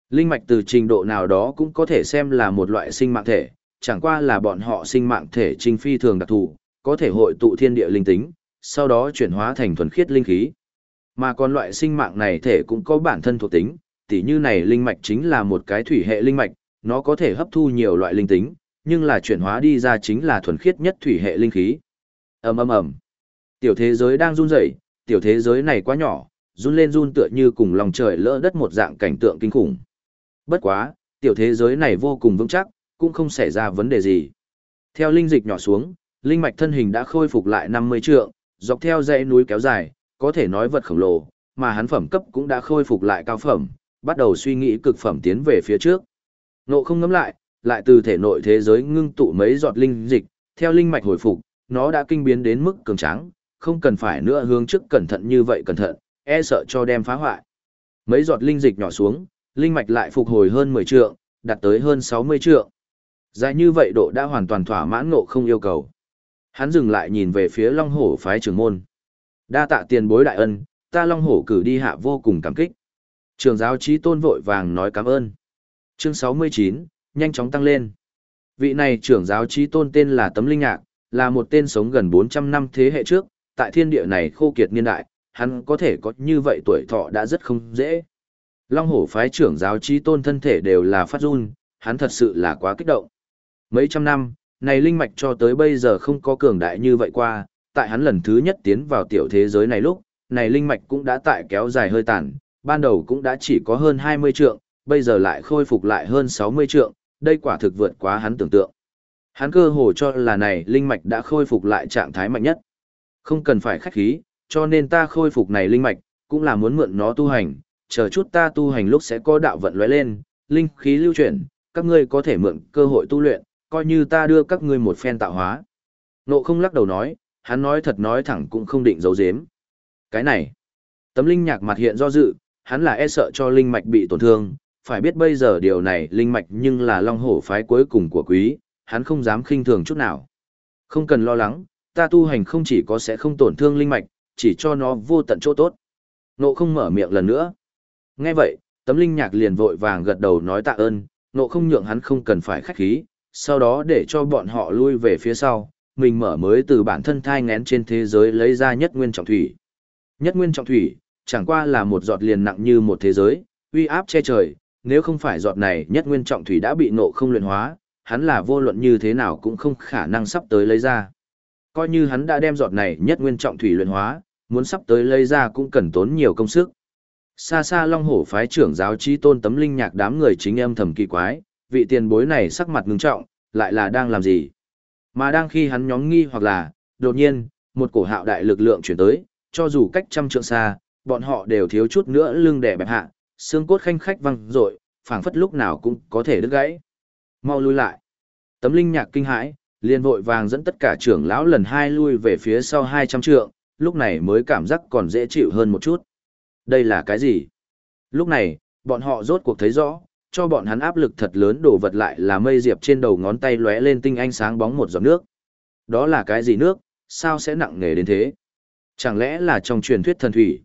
Linh mạch từ trình độ nào đó cũng có thể xem là một loại sinh mạng thể, chẳng qua là bọn họ sinh mạng thể trinh phi thường đặc thù, có thể hội tụ thiên địa linh tính, sau đó chuyển hóa thành thuần khiết linh khí. Mà còn loại sinh mạng này thể cũng có bản thân thuộc tính, tỉ như này linh mạch chính là một cái thủy hệ linh mạch, nó có thể hấp thu nhiều loại linh tính, nhưng là chuyển hóa đi ra chính là thuần khiết nhất thủy hệ linh khí. Ầm ầm ầm. Tiểu thế giới đang run rẩy, tiểu thế giới này quá nhỏ, run lên run tựa như cùng lòng trời lỡ đất một dạng cảnh tượng kinh khủng. Bất quá, tiểu thế giới này vô cùng vững chắc, cũng không xảy ra vấn đề gì. Theo linh dịch nhỏ xuống, linh mạch thân hình đã khôi phục lại 50 trượng, dọc theo dãy núi kéo dài, có thể nói vật khổng lồ, mà hắn phẩm cấp cũng đã khôi phục lại cao phẩm, bắt đầu suy nghĩ cực phẩm tiến về phía trước. Nộ không ngấm lại, lại từ thể nội thế giới ngưng tụ mấy giọt linh dịch, theo linh mạch hồi phục, nó đã kinh biến đến mức cường tráng, không cần phải nữa hướng trước cẩn thận như vậy cẩn thận, e sợ cho đem phá hoại. Mấy giọt linh dịch nhỏ xuống, linh mạch lại phục hồi hơn 10 trượng, đạt tới hơn 60 trượng. Dài như vậy độ đã hoàn toàn thỏa mãn ngộ không yêu cầu. Hắn dừng lại nhìn về phía Long Hổ phái trưởng môn. Đa tạ tiền bối đại ân, ta Long Hổ cử đi hạ vô cùng cảm kích. Trường giáo trí tôn vội vàng nói cảm ơn. Chương 69, nhanh chóng tăng lên. Vị này trưởng giáo trí tôn tên là Tấm Linh Nhạc, là một tên sống gần 400 năm thế hệ trước, tại thiên địa này khô kiệt niên đại, hắn có thể có như vậy tuổi thọ đã rất không dễ. Long hổ phái trưởng giáo trí tôn thân thể đều là phát run, hắn thật sự là quá kích động. Mấy trăm năm, này linh mạch cho tới bây giờ không có cường đại như vậy qua, tại hắn lần thứ nhất tiến vào tiểu thế giới này lúc, này linh mạch cũng đã tại kéo dài hơi tàn, ban đầu cũng đã chỉ có hơn 20 trượng, bây giờ lại khôi phục lại hơn 60 trượng, đây quả thực vượt quá hắn tưởng tượng. Hắn cơ hồ cho là này linh mạch đã khôi phục lại trạng thái mạnh nhất. Không cần phải khách khí, cho nên ta khôi phục này linh mạch, cũng là muốn mượn nó tu hành, chờ chút ta tu hành lúc sẽ có đạo vận lóe lên, linh khí lưu chuyển, các ngươi có thể mượn cơ hội tu luyện, coi như ta đưa các ngươi một phen tạo hóa. Nộ không lắc đầu nói, hắn nói thật nói thẳng cũng không định giấu giếm. Cái này, tấm linh nhạc mặt hiện do dự, hắn là e sợ cho linh mạch bị tổn thương, phải biết bây giờ điều này linh mạch nhưng là long hổ phái cuối cùng của quý, hắn không dám khinh thường chút nào. Không cần lo lắng, ta tu hành không chỉ có sẽ không tổn thương linh mạch, chỉ cho nó vô tận chỗ tốt. Nộ không mở miệng lần nữa. Nghe vậy, Tấm linh nhạc liền vội vàng gật đầu nói tạ ơn, nộ không nhượng hắn không cần phải khách khí, sau đó để cho bọn họ lui về phía sau, mình mở mới từ bản thân thai ngén trên thế giới lấy ra nhất nguyên trọng thủy. Nhất nguyên trọng thủy, chẳng qua là một giọt liền nặng như một thế giới, uy áp che trời, nếu không phải giọt này nhất nguyên trọng thủy đã bị nộ không luyện hóa, hắn là vô luận như thế nào cũng không khả năng sắp tới lấy ra. Coi như hắn đã đem giọt này nhất nguyên trọng thủy luyện hóa, muốn sắp tới lấy ra cũng cần tốn nhiều công sức. Xa xa Long Hổ phái trưởng giáo trí tôn tấm linh nhạc đám người chính em thầm kỳ quái, vị tiền bối này sắc mặt ngưng trọng, lại là đang làm gì? Mà đang khi hắn nhóm nghi hoặc là, đột nhiên, một cổ hạo đại lực lượng chuyển tới, cho dù cách trăm trượng xa, bọn họ đều thiếu chút nữa lưng đè bẹp hạ, xương cốt khanh khách văng rội, phảng phất lúc nào cũng có thể đứt gãy. Mau lui lại. Tấm linh nhạc kinh hãi, liền vội vàng dẫn tất cả trưởng lão lần hai lui về phía sau 200 trượng, lúc này mới cảm giác còn dễ chịu hơn một chút. Đây là cái gì? Lúc này, bọn họ rốt cuộc thấy rõ, cho bọn hắn áp lực thật lớn đổ vật lại là mây diệp trên đầu ngón tay lóe lên tinh ánh sáng bóng một giọt nước. Đó là cái gì nước, sao sẽ nặng nề đến thế? Chẳng lẽ là trong truyền thuyết thần thủy?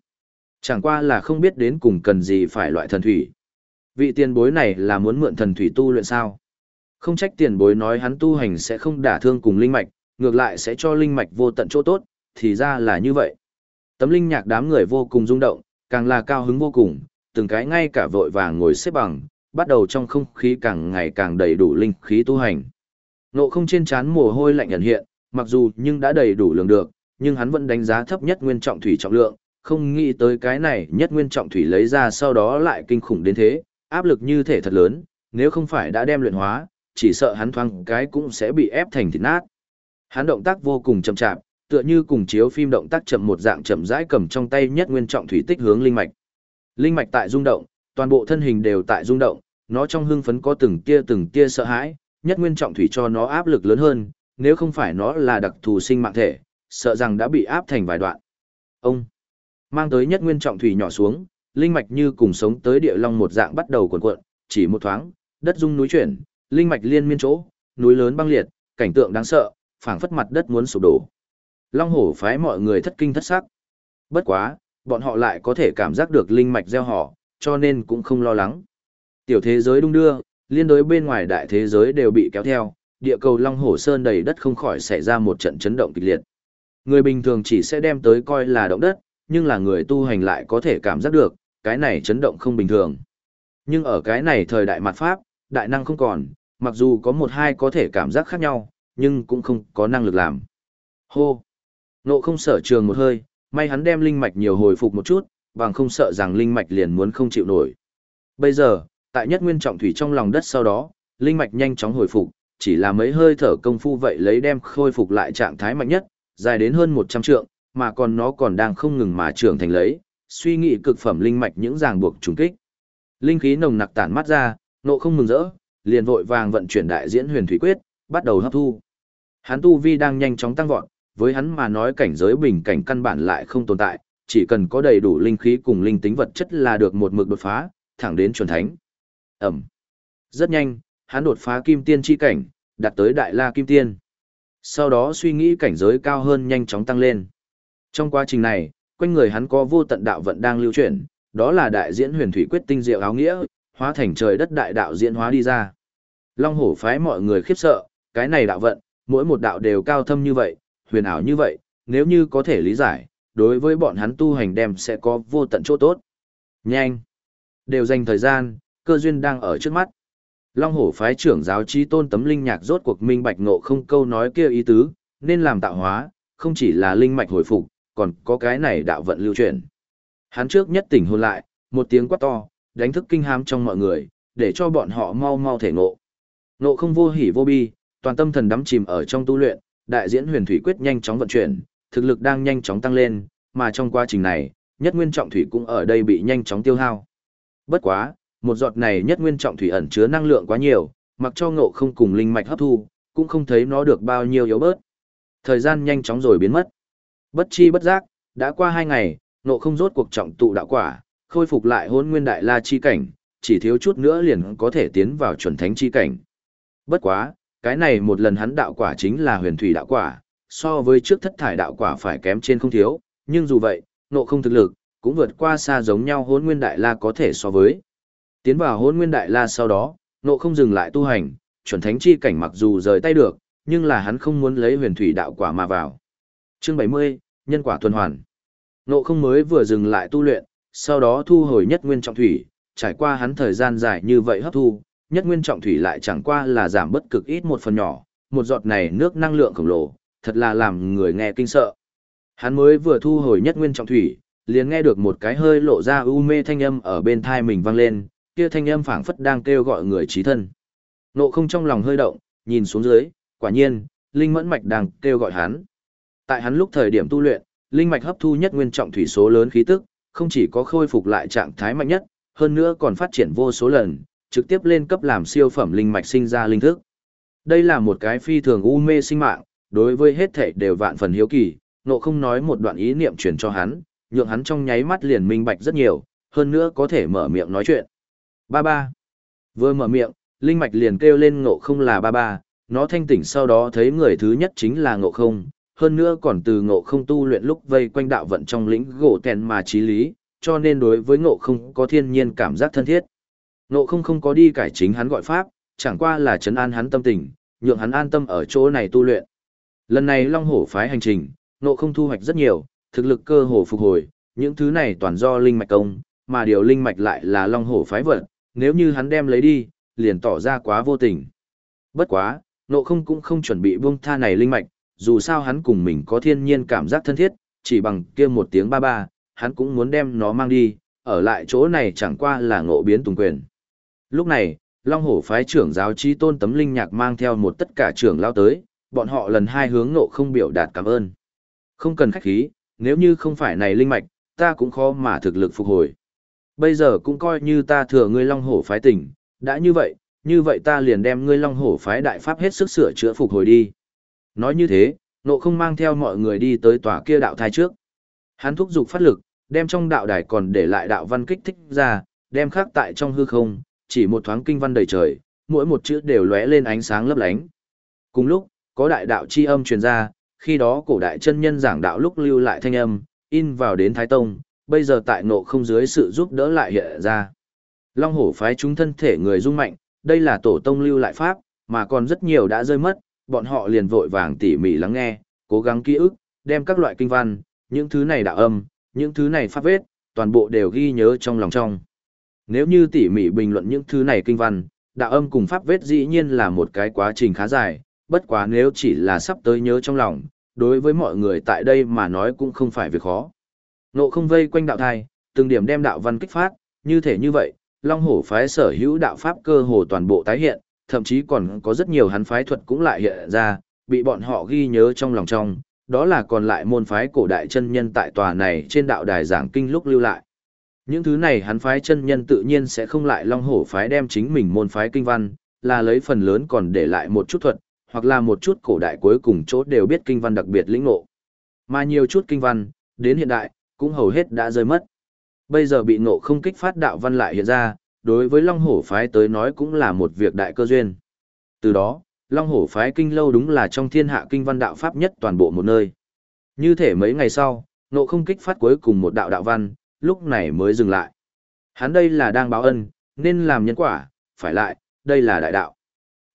Chẳng qua là không biết đến cùng cần gì phải loại thần thủy. Vị tiền bối này là muốn mượn thần thủy tu luyện sao? Không trách tiền bối nói hắn tu hành sẽ không đả thương cùng linh mạch, ngược lại sẽ cho linh mạch vô tận chỗ tốt, thì ra là như vậy. Tấm linh nhạc đám người vô cùng rung động, càng là cao hứng vô cùng, từng cái ngay cả vội vàng ngồi xếp bằng, bắt đầu trong không khí càng ngày càng đầy đủ linh khí tu hành. Nộ không trên chán mồ hôi lạnh ẩn hiện, mặc dù nhưng đã đầy đủ lượng được, nhưng hắn vẫn đánh giá thấp nhất nguyên trọng thủy trọng lượng, không nghĩ tới cái này nhất nguyên trọng thủy lấy ra sau đó lại kinh khủng đến thế, áp lực như thể thật lớn, nếu không phải đã đem luyện hóa, chỉ sợ hắn thoáng cái cũng sẽ bị ép thành thịt nát. Hắn động tác vô cùng chậm chạp, tựa như cùng chiếu phim động tác chậm một dạng chậm rãi cầm trong tay nhất nguyên trọng thủy tích hướng linh mạch. Linh mạch tại rung động, toàn bộ thân hình đều tại rung động, nó trong hưng phấn có từng tia từng tia sợ hãi, nhất nguyên trọng thủy cho nó áp lực lớn hơn, nếu không phải nó là đặc thù sinh mạng thể, sợ rằng đã bị áp thành vài đoạn. Ông mang tới nhất nguyên trọng thủy nhỏ xuống, linh mạch như cùng sống tới địa long một dạng bắt đầu cuộn cuộn, chỉ một thoáng, đất rung núi chuyển, linh mạch liên miên chỗ, núi lớn băng liệt, cảnh tượng đáng sợ, phảng phất mặt đất muốn sụp đổ. Long hổ phái mọi người thất kinh thất sắc. Bất quá, bọn họ lại có thể cảm giác được linh mạch gieo họ, cho nên cũng không lo lắng. Tiểu thế giới đung đưa, liên đối bên ngoài đại thế giới đều bị kéo theo, địa cầu Long Hổ Sơn đầy đất không khỏi xảy ra một trận chấn động kịch liệt. Người bình thường chỉ sẽ đem tới coi là động đất, nhưng là người tu hành lại có thể cảm giác được, cái này chấn động không bình thường. Nhưng ở cái này thời đại mặt Pháp, đại năng không còn, mặc dù có một hai có thể cảm giác khác nhau, nhưng cũng không có năng lực làm. Hô! Nộ không sở trường một hơi, may hắn đem linh mạch nhiều hồi phục một chút, bằng không sợ rằng linh mạch liền muốn không chịu nổi. Bây giờ, tại nhất nguyên trọng thủy trong lòng đất sau đó, linh mạch nhanh chóng hồi phục, chỉ là mấy hơi thở công phu vậy lấy đem khôi phục lại trạng thái mạnh nhất, dài đến hơn 100 trượng, mà còn nó còn đang không ngừng mà trưởng thành lấy, suy nghĩ cực phẩm linh mạch những ràng buộc trùng kích. Linh khí nồng nặc tản mắt ra, nộ không mừng rỡ, liền vội vàng vận chuyển đại diễn huyền thủy quyết, bắt đầu hấp thu. Hắn tu vi đang nhanh chóng tăng vọt, với hắn mà nói cảnh giới bình cảnh căn bản lại không tồn tại, chỉ cần có đầy đủ linh khí cùng linh tính vật chất là được một mực đột phá, thẳng đến chuẩn thánh. Ẩm. Rất nhanh, hắn đột phá kim tiên chi cảnh, đạt tới đại la kim tiên. Sau đó suy nghĩ cảnh giới cao hơn nhanh chóng tăng lên. Trong quá trình này, quanh người hắn có vô tận đạo vận đang lưu chuyển, đó là đại diễn huyền thủy quyết tinh diệu áo nghĩa, hóa thành trời đất đại đạo diễn hóa đi ra. Long hổ phái mọi người khiếp sợ, cái này đạo vận, mỗi một đạo đều cao thâm như vậy, huyền ảo như vậy, nếu như có thể lý giải, đối với bọn hắn tu hành đem sẽ có vô tận chỗ tốt. Nhanh! Đều dành thời gian, cơ duyên đang ở trước mắt. Long hổ phái trưởng giáo trí tôn tấm linh nhạc rốt cuộc minh bạch ngộ không câu nói kia ý tứ, nên làm tạo hóa, không chỉ là linh mạch hồi phục, còn có cái này đạo vận lưu truyền. Hắn trước nhất tỉnh hôn lại, một tiếng quát to, đánh thức kinh hám trong mọi người, để cho bọn họ mau mau thể ngộ. Ngộ không vô hỉ vô bi, toàn tâm thần đắm chìm ở trong tu luyện, đại diễn huyền thủy quyết nhanh chóng vận chuyển, thực lực đang nhanh chóng tăng lên, mà trong quá trình này, nhất nguyên trọng thủy cũng ở đây bị nhanh chóng tiêu hao. Bất quá, một giọt này nhất nguyên trọng thủy ẩn chứa năng lượng quá nhiều, mặc cho ngộ không cùng linh mạch hấp thu, cũng không thấy nó được bao nhiêu yếu bớt. Thời gian nhanh chóng rồi biến mất. Bất chi bất giác, đã qua hai ngày, ngộ không rốt cuộc trọng tụ đạo quả, khôi phục lại hôn nguyên đại la chi cảnh, chỉ thiếu chút nữa liền có thể tiến vào chuẩn thánh chi cảnh. Bất quá, cái này một lần hắn đạo quả chính là huyền thủy đạo quả, so với trước thất thải đạo quả phải kém trên không thiếu, nhưng dù vậy, ngộ không thực lực, cũng vượt qua xa giống nhau hôn nguyên đại la có thể so với. Tiến vào hôn nguyên đại la sau đó, nộ không dừng lại tu hành, chuẩn thánh chi cảnh mặc dù rời tay được, nhưng là hắn không muốn lấy huyền thủy đạo quả mà vào. Chương 70, nhân quả tuần hoàn. Nộ không mới vừa dừng lại tu luyện, sau đó thu hồi nhất nguyên trọng thủy, trải qua hắn thời gian dài như vậy hấp thu, nhất nguyên trọng thủy lại chẳng qua là giảm bất cực ít một phần nhỏ, một giọt này nước năng lượng khổng lồ, thật là làm người nghe kinh sợ. Hắn mới vừa thu hồi nhất nguyên trọng thủy, liền nghe được một cái hơi lộ ra u mê thanh âm ở bên thai mình vang lên, kia thanh âm phảng phất đang kêu gọi người trí thân. Nộ không trong lòng hơi động, nhìn xuống dưới, quả nhiên, linh mẫn mạch đang kêu gọi hắn. Tại hắn lúc thời điểm tu luyện, linh mạch hấp thu nhất nguyên trọng thủy số lớn khí tức, không chỉ có khôi phục lại trạng thái mạnh nhất, hơn nữa còn phát triển vô số lần, trực tiếp lên cấp làm siêu phẩm linh mạch sinh ra linh thức. Đây là một cái phi thường u mê sinh mạng, đối với hết thể đều vạn phần hiếu kỳ, nộ không nói một đoạn ý niệm truyền cho hắn, nhượng hắn trong nháy mắt liền minh bạch rất nhiều, hơn nữa có thể mở miệng nói chuyện. Ba ba. Vừa mở miệng, linh mạch liền kêu lên ngộ không là ba ba, nó thanh tỉnh sau đó thấy người thứ nhất chính là ngộ không, hơn nữa còn từ ngộ không tu luyện lúc vây quanh đạo vận trong lĩnh gỗ tèn mà trí lý, cho nên đối với ngộ không có thiên nhiên cảm giác thân thiết. Ngộ không không có đi cải chính hắn gọi pháp, chẳng qua là chấn an hắn tâm tình, nhượng hắn an tâm ở chỗ này tu luyện. Lần này Long Hổ phái hành trình, ngộ không thu hoạch rất nhiều, thực lực cơ hồ phục hồi, những thứ này toàn do linh mạch công, mà điều linh mạch lại là Long Hổ phái vật, nếu như hắn đem lấy đi, liền tỏ ra quá vô tình. Bất quá, nộ không cũng không chuẩn bị buông tha này linh mạch, dù sao hắn cùng mình có thiên nhiên cảm giác thân thiết, chỉ bằng kia một tiếng ba ba, hắn cũng muốn đem nó mang đi, ở lại chỗ này chẳng qua là ngộ biến tùng quyền. Lúc này, Long Hổ phái trưởng giáo trí tôn tấm linh nhạc mang theo một tất cả trưởng lao tới, bọn họ lần hai hướng nộ không biểu đạt cảm ơn. Không cần khách khí, nếu như không phải này linh mạch, ta cũng khó mà thực lực phục hồi. Bây giờ cũng coi như ta thừa ngươi Long Hổ phái tỉnh, đã như vậy, như vậy ta liền đem ngươi Long Hổ phái đại pháp hết sức sửa chữa phục hồi đi. Nói như thế, nộ không mang theo mọi người đi tới tòa kia đạo thai trước. Hắn thúc giục phát lực, đem trong đạo đài còn để lại đạo văn kích thích ra, đem khắc tại trong hư không, chỉ một thoáng kinh văn đầy trời, mỗi một chữ đều lóe lên ánh sáng lấp lánh. Cùng lúc, có đại đạo chi âm truyền ra, khi đó cổ đại chân nhân giảng đạo lúc lưu lại thanh âm, in vào đến Thái Tông, bây giờ tại nộ không dưới sự giúp đỡ lại hiện ra. Long hổ phái chúng thân thể người rung mạnh, đây là tổ tông lưu lại pháp, mà còn rất nhiều đã rơi mất, bọn họ liền vội vàng tỉ mỉ lắng nghe, cố gắng ký ức, đem các loại kinh văn, những thứ này đạo âm, những thứ này pháp vết, toàn bộ đều ghi nhớ trong lòng trong. Nếu như tỉ mỉ bình luận những thứ này kinh văn, đạo âm cùng pháp vết dĩ nhiên là một cái quá trình khá dài, bất quá nếu chỉ là sắp tới nhớ trong lòng, đối với mọi người tại đây mà nói cũng không phải việc khó. Nộ không vây quanh đạo thai, từng điểm đem đạo văn kích phát, như thể như vậy, Long Hổ phái sở hữu đạo pháp cơ hồ toàn bộ tái hiện, thậm chí còn có rất nhiều hắn phái thuật cũng lại hiện ra, bị bọn họ ghi nhớ trong lòng trong, đó là còn lại môn phái cổ đại chân nhân tại tòa này trên đạo đài giảng kinh lúc lưu lại. Những thứ này hắn phái chân nhân tự nhiên sẽ không lại long hổ phái đem chính mình môn phái kinh văn, là lấy phần lớn còn để lại một chút thuật, hoặc là một chút cổ đại cuối cùng chốt đều biết kinh văn đặc biệt lĩnh ngộ. Mà nhiều chút kinh văn, đến hiện đại, cũng hầu hết đã rơi mất. Bây giờ bị ngộ không kích phát đạo văn lại hiện ra, đối với Long Hổ phái tới nói cũng là một việc đại cơ duyên. Từ đó, Long Hổ phái kinh lâu đúng là trong thiên hạ kinh văn đạo pháp nhất toàn bộ một nơi. Như thể mấy ngày sau, nộ không kích phát cuối cùng một đạo đạo văn, lúc này mới dừng lại. Hắn đây là đang báo ân, nên làm nhân quả, phải lại, đây là đại đạo.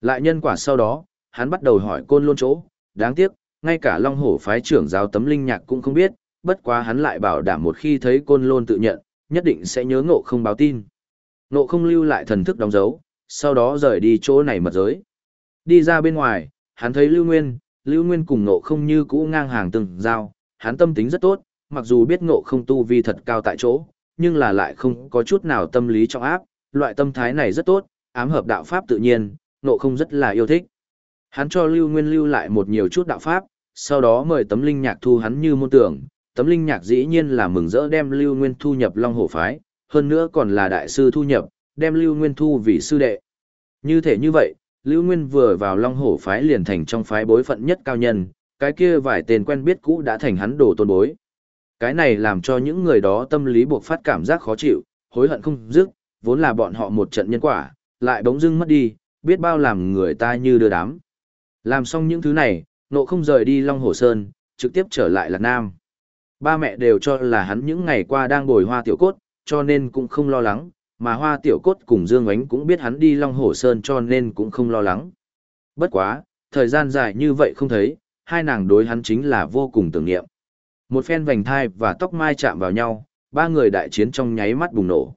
Lại nhân quả sau đó, hắn bắt đầu hỏi côn lôn chỗ, đáng tiếc, ngay cả Long Hổ phái trưởng giáo tấm linh nhạc cũng không biết, bất quá hắn lại bảo đảm một khi thấy côn lôn tự nhận, nhất định sẽ nhớ ngộ không báo tin. Ngộ không lưu lại thần thức đóng dấu, sau đó rời đi chỗ này mật giới. Đi ra bên ngoài, hắn thấy Lưu Nguyên, Lưu Nguyên cùng ngộ không như cũ ngang hàng từng giao, hắn tâm tính rất tốt, mặc dù biết ngộ không tu vi thật cao tại chỗ, nhưng là lại không có chút nào tâm lý trọng áp, loại tâm thái này rất tốt, ám hợp đạo pháp tự nhiên, ngộ không rất là yêu thích. Hắn cho Lưu Nguyên lưu lại một nhiều chút đạo pháp, sau đó mời tấm linh nhạc thu hắn như môn tưởng, tấm linh nhạc dĩ nhiên là mừng rỡ đem Lưu Nguyên thu nhập Long Hổ Phái, hơn nữa còn là đại sư thu nhập, đem Lưu Nguyên thu vì sư đệ. Như thể như vậy, Lưu Nguyên vừa vào Long Hổ phái liền thành trong phái bối phận nhất cao nhân, cái kia vài tên quen biết cũ đã thành hắn đồ tôn bối. Cái này làm cho những người đó tâm lý buộc phát cảm giác khó chịu, hối hận không dứt, vốn là bọn họ một trận nhân quả, lại bỗng dưng mất đi, biết bao làm người ta như đưa đám. Làm xong những thứ này, nộ không rời đi Long Hổ Sơn, trực tiếp trở lại Lạc Nam. Ba mẹ đều cho là hắn những ngày qua đang bồi hoa tiểu cốt, cho nên cũng không lo lắng, mà Hoa Tiểu Cốt cùng Dương Ánh cũng biết hắn đi Long Hổ Sơn cho nên cũng không lo lắng. Bất quá, thời gian dài như vậy không thấy, hai nàng đối hắn chính là vô cùng tưởng niệm. Một phen vành thai và tóc mai chạm vào nhau, ba người đại chiến trong nháy mắt bùng nổ.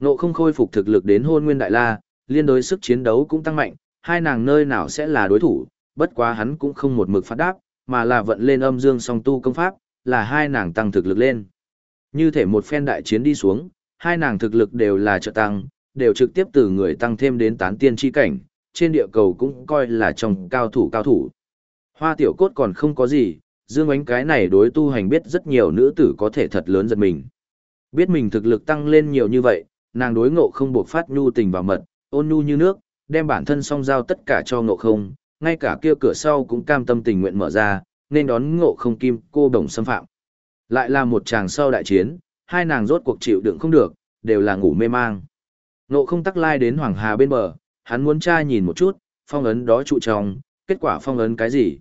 Nộ không khôi phục thực lực đến hôn nguyên đại la, liên đối sức chiến đấu cũng tăng mạnh, hai nàng nơi nào sẽ là đối thủ, bất quá hắn cũng không một mực phát đáp, mà là vận lên âm dương song tu công pháp, là hai nàng tăng thực lực lên. Như thể một phen đại chiến đi xuống, hai nàng thực lực đều là trợ tăng, đều trực tiếp từ người tăng thêm đến tán tiên chi cảnh, trên địa cầu cũng coi là trong cao thủ cao thủ. Hoa tiểu cốt còn không có gì, dương ánh cái này đối tu hành biết rất nhiều nữ tử có thể thật lớn giật mình. Biết mình thực lực tăng lên nhiều như vậy, nàng đối ngộ không buộc phát nhu tình và mật, ôn nhu như nước, đem bản thân song giao tất cả cho ngộ không, ngay cả kia cửa sau cũng cam tâm tình nguyện mở ra, nên đón ngộ không kim cô đồng xâm phạm. Lại là một chàng sau đại chiến, hai nàng rốt cuộc chịu đựng không được, đều là ngủ mê mang. Ngộ không tắc lai đến Hoàng Hà bên bờ, hắn muốn tra nhìn một chút, phong ấn đó trụ trong, kết quả phong ấn cái gì?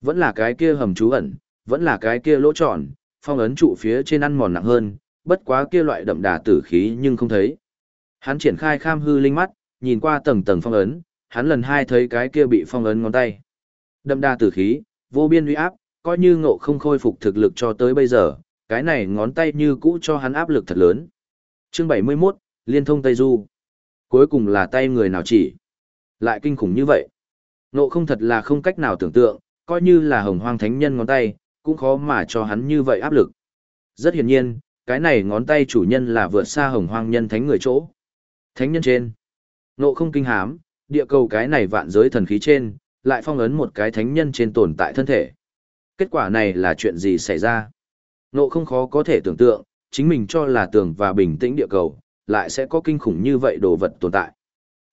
Vẫn là cái kia hầm trú ẩn, vẫn là cái kia lỗ tròn, phong ấn trụ phía trên ăn mòn nặng hơn, bất quá kia loại đậm đà tử khí nhưng không thấy. Hắn triển khai kham hư linh mắt, nhìn qua tầng tầng phong ấn, hắn lần hai thấy cái kia bị phong ấn ngón tay. Đậm đà tử khí, vô biên uy áp, coi như ngộ không khôi phục thực lực cho tới bây giờ, cái này ngón tay như cũ cho hắn áp lực thật lớn. Chương 71, Liên thông Tây Du. Cuối cùng là tay người nào chỉ. Lại kinh khủng như vậy. Ngộ không thật là không cách nào tưởng tượng, coi như là hồng hoang thánh nhân ngón tay, cũng khó mà cho hắn như vậy áp lực. Rất hiển nhiên, cái này ngón tay chủ nhân là vượt xa hồng hoang nhân thánh người chỗ. Thánh nhân trên. Nộ không kinh hám, địa cầu cái này vạn giới thần khí trên, lại phong ấn một cái thánh nhân trên tồn tại thân thể. Kết quả này là chuyện gì xảy ra? Nộ không khó có thể tưởng tượng, chính mình cho là tường và bình tĩnh địa cầu, lại sẽ có kinh khủng như vậy đồ vật tồn tại.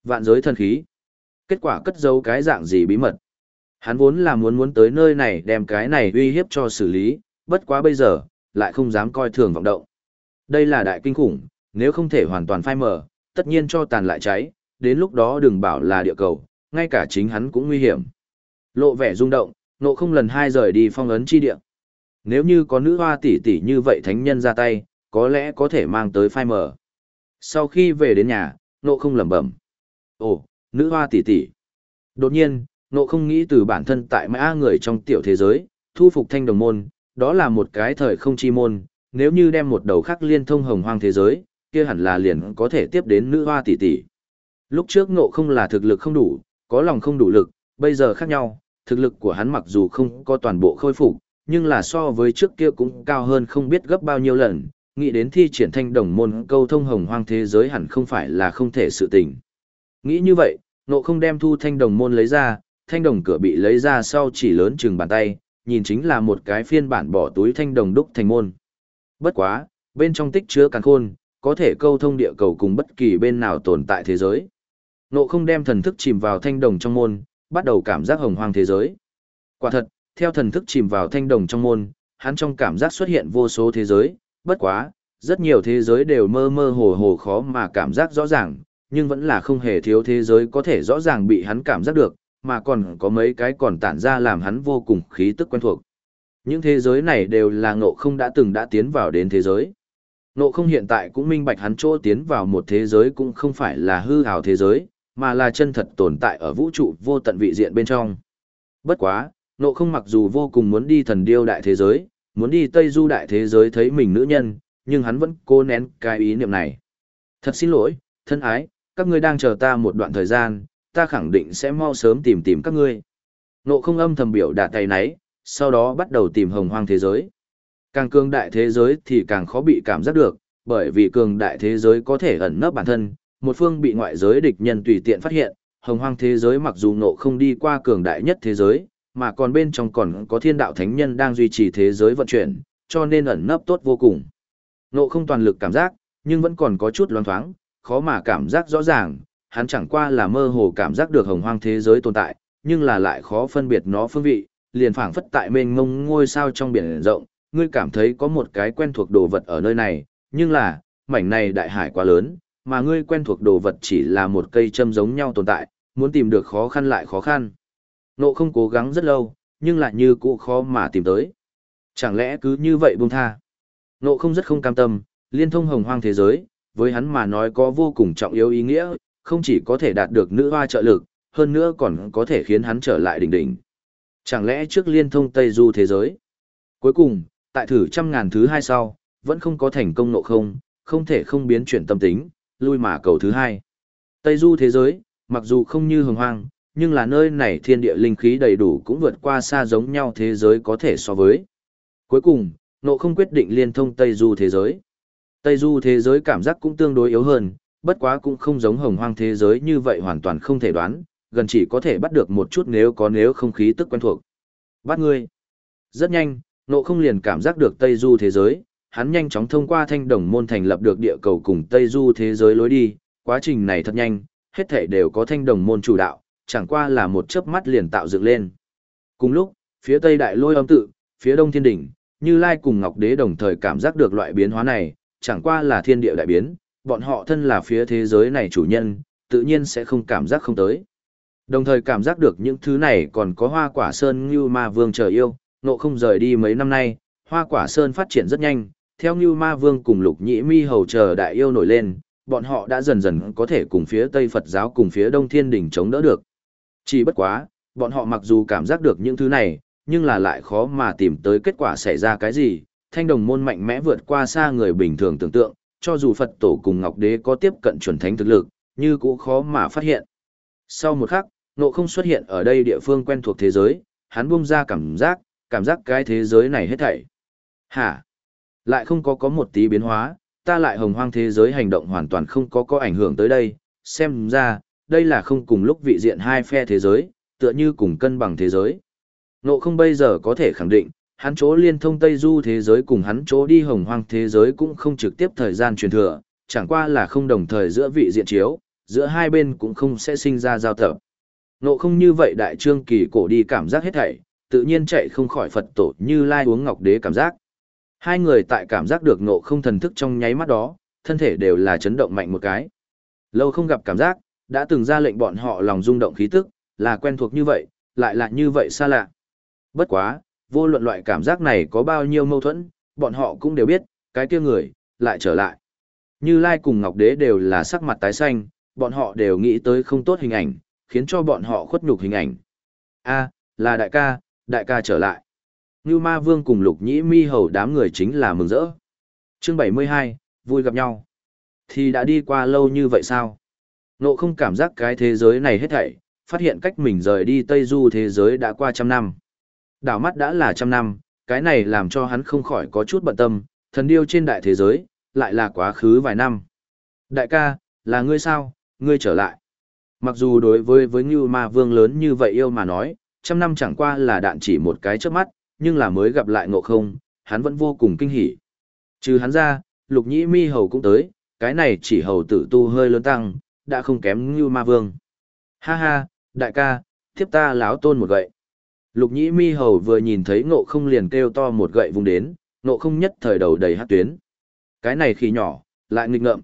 Vạn giới thần khí. Kết quả cất giấu cái dạng gì bí mật. Hắn vốn là muốn muốn tới nơi này đem cái này uy hiếp cho xử lý, bất quá bây giờ, lại không dám coi thường vọng động. Đây là đại kinh khủng, nếu không thể hoàn toàn phai mờ, tất nhiên cho tàn lại cháy, đến lúc đó đừng bảo là địa cầu, ngay cả chính hắn cũng nguy hiểm. Lộ vẻ rung động, nộ không lần hai rời đi phong ấn chi địa. Nếu như có nữ hoa tỷ tỷ như vậy thánh nhân ra tay, có lẽ có thể mang tới phai mở. Sau khi về đến nhà, nộ không lẩm bẩm. Ồ, nữ hoa tỷ tỷ. Đột nhiên, nộ không nghĩ từ bản thân tại mã người trong tiểu thế giới, thu phục thanh đồng môn, đó là một cái thời không chi môn, nếu như đem một đầu khác liên thông hồng hoang thế giới, kia hẳn là liền có thể tiếp đến nữ hoa tỷ tỷ. Lúc trước ngộ không là thực lực không đủ, có lòng không đủ lực, bây giờ khác nhau, thực lực của hắn mặc dù không có toàn bộ khôi phục, nhưng là so với trước kia cũng cao hơn không biết gấp bao nhiêu lần, nghĩ đến thi triển thanh đồng môn câu thông hồng hoang thế giới hẳn không phải là không thể sự tình. Nghĩ như vậy, nộ không đem thu thanh đồng môn lấy ra, thanh đồng cửa bị lấy ra sau chỉ lớn chừng bàn tay, nhìn chính là một cái phiên bản bỏ túi thanh đồng đúc thành môn. Bất quá, bên trong tích chứa càng khôn, có thể câu thông địa cầu cùng bất kỳ bên nào tồn tại thế giới. Nộ không đem thần thức chìm vào thanh đồng trong môn, bắt đầu cảm giác hồng hoang thế giới. Quả thật, theo thần thức chìm vào thanh đồng trong môn, hắn trong cảm giác xuất hiện vô số thế giới, bất quá, rất nhiều thế giới đều mơ mơ hồ hồ khó mà cảm giác rõ ràng, nhưng vẫn là không hề thiếu thế giới có thể rõ ràng bị hắn cảm giác được, mà còn có mấy cái còn tản ra làm hắn vô cùng khí tức quen thuộc. Những thế giới này đều là ngộ không đã từng đã tiến vào đến thế giới. Ngộ không hiện tại cũng minh bạch hắn chỗ tiến vào một thế giới cũng không phải là hư hào thế giới, mà là chân thật tồn tại ở vũ trụ vô tận vị diện bên trong. Bất quá, nộ không mặc dù vô cùng muốn đi thần điêu đại thế giới, muốn đi Tây Du đại thế giới thấy mình nữ nhân, nhưng hắn vẫn cố nén cái ý niệm này. Thật xin lỗi, thân ái, các ngươi đang chờ ta một đoạn thời gian, ta khẳng định sẽ mau sớm tìm tìm các ngươi. Nộ không âm thầm biểu đạt tay nấy, sau đó bắt đầu tìm hồng hoang thế giới. Càng cường đại thế giới thì càng khó bị cảm giác được, bởi vì cường đại thế giới có thể ẩn nấp bản thân, một phương bị ngoại giới địch nhân tùy tiện phát hiện, hồng hoang thế giới mặc dù nộ không đi qua cường đại nhất thế giới, mà còn bên trong còn có thiên đạo thánh nhân đang duy trì thế giới vận chuyển, cho nên ẩn nấp tốt vô cùng. Nộ không toàn lực cảm giác, nhưng vẫn còn có chút loáng thoáng, khó mà cảm giác rõ ràng, hắn chẳng qua là mơ hồ cảm giác được hồng hoang thế giới tồn tại, nhưng là lại khó phân biệt nó phương vị, liền phảng phất tại mênh mông ngôi sao trong biển rộng, ngươi cảm thấy có một cái quen thuộc đồ vật ở nơi này, nhưng là, mảnh này đại hải quá lớn, mà ngươi quen thuộc đồ vật chỉ là một cây châm giống nhau tồn tại, muốn tìm được khó khăn lại khó khăn. Nộ không cố gắng rất lâu, nhưng lại như cũ khó mà tìm tới. Chẳng lẽ cứ như vậy buông tha? Nộ không rất không cam tâm, liên thông hồng hoang thế giới, với hắn mà nói có vô cùng trọng yếu ý nghĩa, không chỉ có thể đạt được nữ hoa trợ lực, hơn nữa còn có thể khiến hắn trở lại đỉnh đỉnh. Chẳng lẽ trước liên thông Tây Du thế giới? Cuối cùng, tại thử trăm ngàn thứ hai sau, vẫn không có thành công nộ không, không thể không biến chuyển tâm tính, lui mà cầu thứ hai. Tây Du thế giới, mặc dù không như hồng hoang, nhưng là nơi này thiên địa linh khí đầy đủ cũng vượt qua xa giống nhau thế giới có thể so với. Cuối cùng, nộ không quyết định liên thông Tây Du thế giới. Tây Du thế giới cảm giác cũng tương đối yếu hơn, bất quá cũng không giống hồng hoang thế giới như vậy hoàn toàn không thể đoán, gần chỉ có thể bắt được một chút nếu có nếu không khí tức quen thuộc. Bắt ngươi. Rất nhanh, nộ không liền cảm giác được Tây Du thế giới, hắn nhanh chóng thông qua thanh đồng môn thành lập được địa cầu cùng Tây Du thế giới lối đi, quá trình này thật nhanh, hết thể đều có thanh đồng môn chủ đạo, chẳng qua là một chớp mắt liền tạo dựng lên. Cùng lúc, phía Tây Đại Lôi âm tự, phía Đông Thiên Đỉnh, Như Lai cùng Ngọc Đế đồng thời cảm giác được loại biến hóa này, chẳng qua là thiên địa đại biến, bọn họ thân là phía thế giới này chủ nhân, tự nhiên sẽ không cảm giác không tới. Đồng thời cảm giác được những thứ này còn có hoa quả sơn như ma vương trời yêu, nộ không rời đi mấy năm nay, hoa quả sơn phát triển rất nhanh, theo như ma vương cùng lục nhĩ mi hầu chờ đại yêu nổi lên, bọn họ đã dần dần có thể cùng phía Tây Phật giáo cùng phía Đông Thiên Đình chống đỡ được. Chỉ bất quá, bọn họ mặc dù cảm giác được những thứ này, nhưng là lại khó mà tìm tới kết quả xảy ra cái gì, thanh đồng môn mạnh mẽ vượt qua xa người bình thường tưởng tượng, cho dù Phật tổ cùng Ngọc Đế có tiếp cận chuẩn thánh thực lực, như cũng khó mà phát hiện. Sau một khắc, nộ không xuất hiện ở đây địa phương quen thuộc thế giới, hắn buông ra cảm giác, cảm giác cái thế giới này hết thảy. Hả? Lại không có có một tí biến hóa, ta lại hồng hoang thế giới hành động hoàn toàn không có có ảnh hưởng tới đây, xem ra, đây là không cùng lúc vị diện hai phe thế giới, tựa như cùng cân bằng thế giới. Nộ không bây giờ có thể khẳng định, hắn chỗ liên thông Tây Du thế giới cùng hắn chỗ đi hồng hoang thế giới cũng không trực tiếp thời gian truyền thừa, chẳng qua là không đồng thời giữa vị diện chiếu, giữa hai bên cũng không sẽ sinh ra giao tập. Nộ không như vậy đại trương kỳ cổ đi cảm giác hết thảy, tự nhiên chạy không khỏi Phật tổ như lai uống ngọc đế cảm giác. Hai người tại cảm giác được nộ không thần thức trong nháy mắt đó, thân thể đều là chấn động mạnh một cái. Lâu không gặp cảm giác, đã từng ra lệnh bọn họ lòng rung động khí tức, là quen thuộc như vậy, lại là như vậy xa lạ. Bất quá, vô luận loại cảm giác này có bao nhiêu mâu thuẫn, bọn họ cũng đều biết, cái kia người, lại trở lại. Như Lai cùng Ngọc Đế đều là sắc mặt tái xanh, bọn họ đều nghĩ tới không tốt hình ảnh, khiến cho bọn họ khuất nhục hình ảnh. A, là đại ca, đại ca trở lại. Như Ma Vương cùng Lục Nhĩ Mi hầu đám người chính là mừng rỡ. Chương 72, vui gặp nhau. Thì đã đi qua lâu như vậy sao? Nộ không cảm giác cái thế giới này hết thảy, phát hiện cách mình rời đi Tây Du thế giới đã qua trăm năm. Đảo mắt đã là trăm năm, cái này làm cho hắn không khỏi có chút bận tâm, thần điêu trên đại thế giới, lại là quá khứ vài năm. Đại ca, là ngươi sao, ngươi trở lại. Mặc dù đối với với Ngưu Ma Vương lớn như vậy yêu mà nói, trăm năm chẳng qua là đạn chỉ một cái trước mắt, nhưng là mới gặp lại ngộ không, hắn vẫn vô cùng kinh hỉ. Trừ hắn ra, lục nhĩ mi hầu cũng tới, cái này chỉ hầu tử tu hơi lớn tăng, đã không kém như Ma Vương. Ha ha, đại ca, tiếp ta láo tôn một gậy. Lục nhĩ mi hầu vừa nhìn thấy ngộ không liền kêu to một gậy vùng đến, ngộ không nhất thời đầu đầy hát tuyến. Cái này khi nhỏ, lại nghịch ngợm.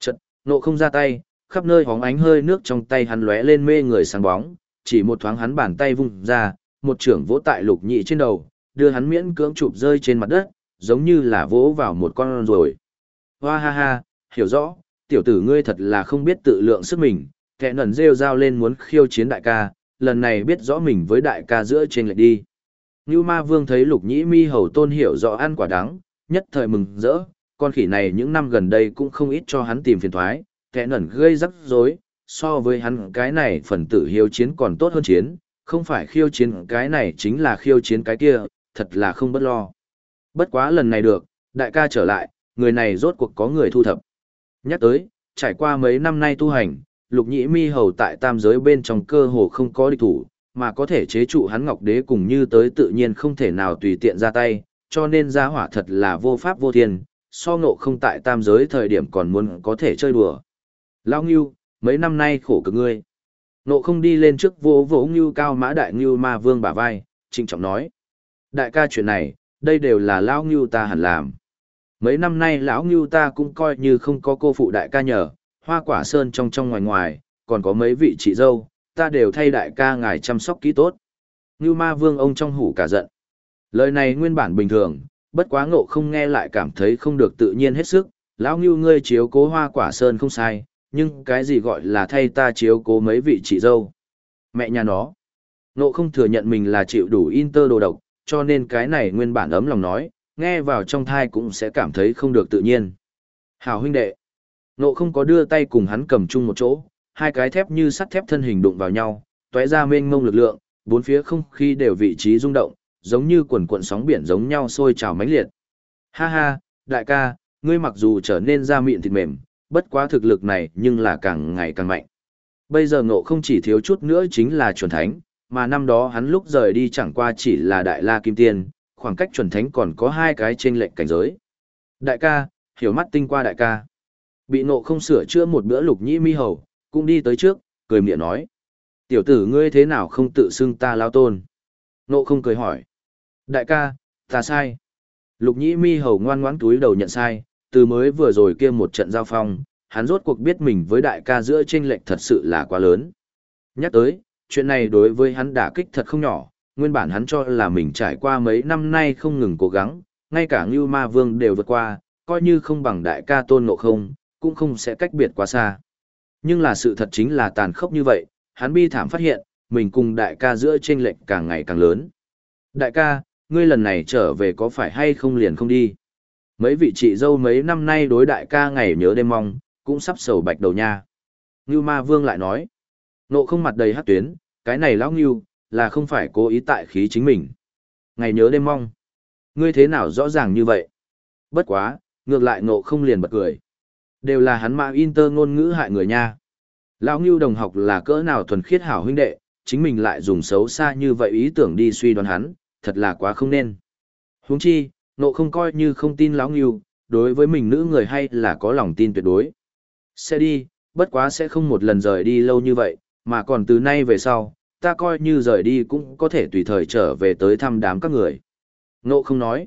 Chật, ngộ không ra tay, khắp nơi hóng ánh hơi nước trong tay hắn lóe lên mê người sáng bóng, chỉ một thoáng hắn bàn tay vung ra, một trưởng vỗ tại lục nhị trên đầu, đưa hắn miễn cưỡng chụp rơi trên mặt đất, giống như là vỗ vào một con rồi. Hoa ha ha, hiểu rõ, tiểu tử ngươi thật là không biết tự lượng sức mình, kẻ nẩn rêu rao lên muốn khiêu chiến đại ca, lần này biết rõ mình với đại ca giữa trên lệch đi. Như ma vương thấy lục nhĩ mi hầu tôn hiểu rõ ăn quả đắng, nhất thời mừng rỡ, con khỉ này những năm gần đây cũng không ít cho hắn tìm phiền thoái, kẻ nẩn gây rắc rối, so với hắn cái này phần tử hiếu chiến còn tốt hơn chiến, không phải khiêu chiến cái này chính là khiêu chiến cái kia, thật là không bất lo. Bất quá lần này được, đại ca trở lại, người này rốt cuộc có người thu thập. Nhắc tới, trải qua mấy năm nay tu hành, lục nhĩ mi hầu tại tam giới bên trong cơ hồ không có địch thủ, mà có thể chế trụ hắn ngọc đế cùng như tới tự nhiên không thể nào tùy tiện ra tay, cho nên gia hỏa thật là vô pháp vô thiên, so ngộ không tại tam giới thời điểm còn muốn có thể chơi đùa. Lao Ngưu, mấy năm nay khổ cực ngươi. Nộ không đi lên trước vỗ vỗ Ngưu cao mã đại Ngưu ma vương bả vai, trịnh trọng nói. Đại ca chuyện này, đây đều là Lão Ngưu ta hẳn làm. Mấy năm nay lão Ngưu ta cũng coi như không có cô phụ đại ca nhờ, hoa quả sơn trong trong ngoài ngoài, còn có mấy vị chị dâu, ta đều thay đại ca ngài chăm sóc kỹ tốt. Ngưu ma vương ông trong hủ cả giận. Lời này nguyên bản bình thường, bất quá ngộ không nghe lại cảm thấy không được tự nhiên hết sức, lão ngưu ngươi chiếu cố hoa quả sơn không sai, nhưng cái gì gọi là thay ta chiếu cố mấy vị chị dâu. Mẹ nhà nó. Nộ không thừa nhận mình là chịu đủ inter đồ độc, cho nên cái này nguyên bản ấm lòng nói, nghe vào trong thai cũng sẽ cảm thấy không được tự nhiên. Hảo huynh đệ. Nộ không có đưa tay cùng hắn cầm chung một chỗ, hai cái thép như sắt thép thân hình đụng vào nhau, tóe ra mênh mông lực lượng, bốn phía không khí đều vị trí rung động, giống như quần cuộn sóng biển giống nhau sôi trào mãnh liệt. Ha ha, đại ca, ngươi mặc dù trở nên da mịn thịt mềm, bất quá thực lực này nhưng là càng ngày càng mạnh. Bây giờ ngộ không chỉ thiếu chút nữa chính là chuẩn thánh, mà năm đó hắn lúc rời đi chẳng qua chỉ là đại la kim tiên, khoảng cách chuẩn thánh còn có hai cái trên lệnh cảnh giới. Đại ca, hiểu mắt tinh qua đại ca. Bị ngộ không sửa chữa một bữa lục nhĩ mi hầu, cũng đi tới trước, cười miệng nói. Tiểu tử ngươi thế nào không tự xưng ta lao tôn? Ngộ không cười hỏi. Đại ca, ta sai. Lục nhĩ mi hầu ngoan ngoãn túi đầu nhận sai, từ mới vừa rồi kia một trận giao phong, hắn rốt cuộc biết mình với đại ca giữa chênh lệch thật sự là quá lớn. Nhắc tới, chuyện này đối với hắn đả kích thật không nhỏ, nguyên bản hắn cho là mình trải qua mấy năm nay không ngừng cố gắng, ngay cả Ngưu Ma Vương đều vượt qua, coi như không bằng đại ca tôn ngộ không, cũng không sẽ cách biệt quá xa. Nhưng là sự thật chính là tàn khốc như vậy, hắn bi thảm phát hiện, mình cùng đại ca giữa chênh lệch càng ngày càng lớn. Đại ca, ngươi lần này trở về có phải hay không liền không đi? Mấy vị chị dâu mấy năm nay đối đại ca ngày nhớ đêm mong, cũng sắp sầu bạch đầu nha. Ngưu Ma Vương lại nói, nộ không mặt đầy hát tuyến, cái này lão Ngưu, là không phải cố ý tại khí chính mình. Ngày nhớ đêm mong. Ngươi thế nào rõ ràng như vậy? Bất quá, ngược lại nộ không liền bật cười. Đều là hắn mạng inter ngôn ngữ hại người nha. Lão Ngưu đồng học là cỡ nào thuần khiết hảo huynh đệ, chính mình lại dùng xấu xa như vậy ý tưởng đi suy đoán hắn, thật là quá không nên. Huống chi, nộ không coi như không tin lão nghiêu, đối với mình nữ người hay là có lòng tin tuyệt đối. Sẽ đi, bất quá sẽ không một lần rời đi lâu như vậy, mà còn từ nay về sau, ta coi như rời đi cũng có thể tùy thời trở về tới thăm đám các người. Nộ không nói.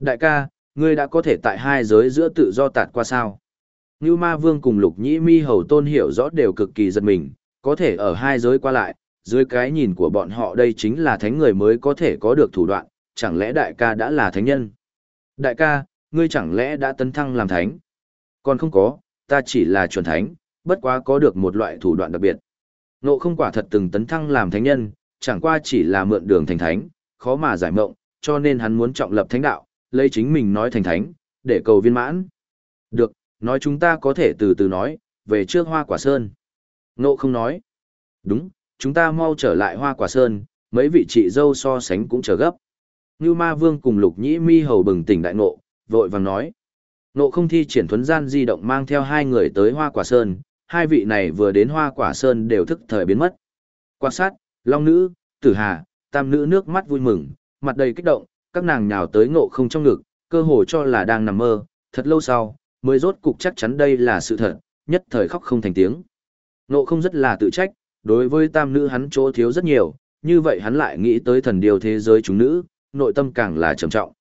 Đại ca, ngươi đã có thể tại hai giới giữa tự do tạt qua sao? Như ma vương cùng lục nhĩ mi hầu tôn hiểu rõ đều cực kỳ giật mình, có thể ở hai giới qua lại, dưới cái nhìn của bọn họ đây chính là thánh người mới có thể có được thủ đoạn, chẳng lẽ đại ca đã là thánh nhân? Đại ca, ngươi chẳng lẽ đã tấn thăng làm thánh? Còn không có, ta chỉ là chuẩn thánh, bất quá có được một loại thủ đoạn đặc biệt. Nộ không quả thật từng tấn thăng làm thánh nhân, chẳng qua chỉ là mượn đường thành thánh, khó mà giải mộng, cho nên hắn muốn trọng lập thánh đạo, lấy chính mình nói thành thánh, để cầu viên mãn. Được, nói chúng ta có thể từ từ nói, về trước hoa quả sơn. Nộ không nói. Đúng, chúng ta mau trở lại hoa quả sơn, mấy vị chị dâu so sánh cũng chờ gấp. Ngưu ma vương cùng lục nhĩ mi hầu bừng tỉnh đại nộ, vội vàng nói. Nộ không thi triển thuấn gian di động mang theo hai người tới hoa quả sơn, hai vị này vừa đến hoa quả sơn đều thức thời biến mất. Quan sát, long nữ, tử hà, tam nữ nước mắt vui mừng, mặt đầy kích động, các nàng nhào tới ngộ không trong ngực, cơ hồ cho là đang nằm mơ, thật lâu sau, mới rốt cục chắc chắn đây là sự thật, nhất thời khóc không thành tiếng. Ngộ không rất là tự trách, đối với tam nữ hắn chỗ thiếu rất nhiều, như vậy hắn lại nghĩ tới thần điều thế giới chúng nữ, nội tâm càng là trầm trọng.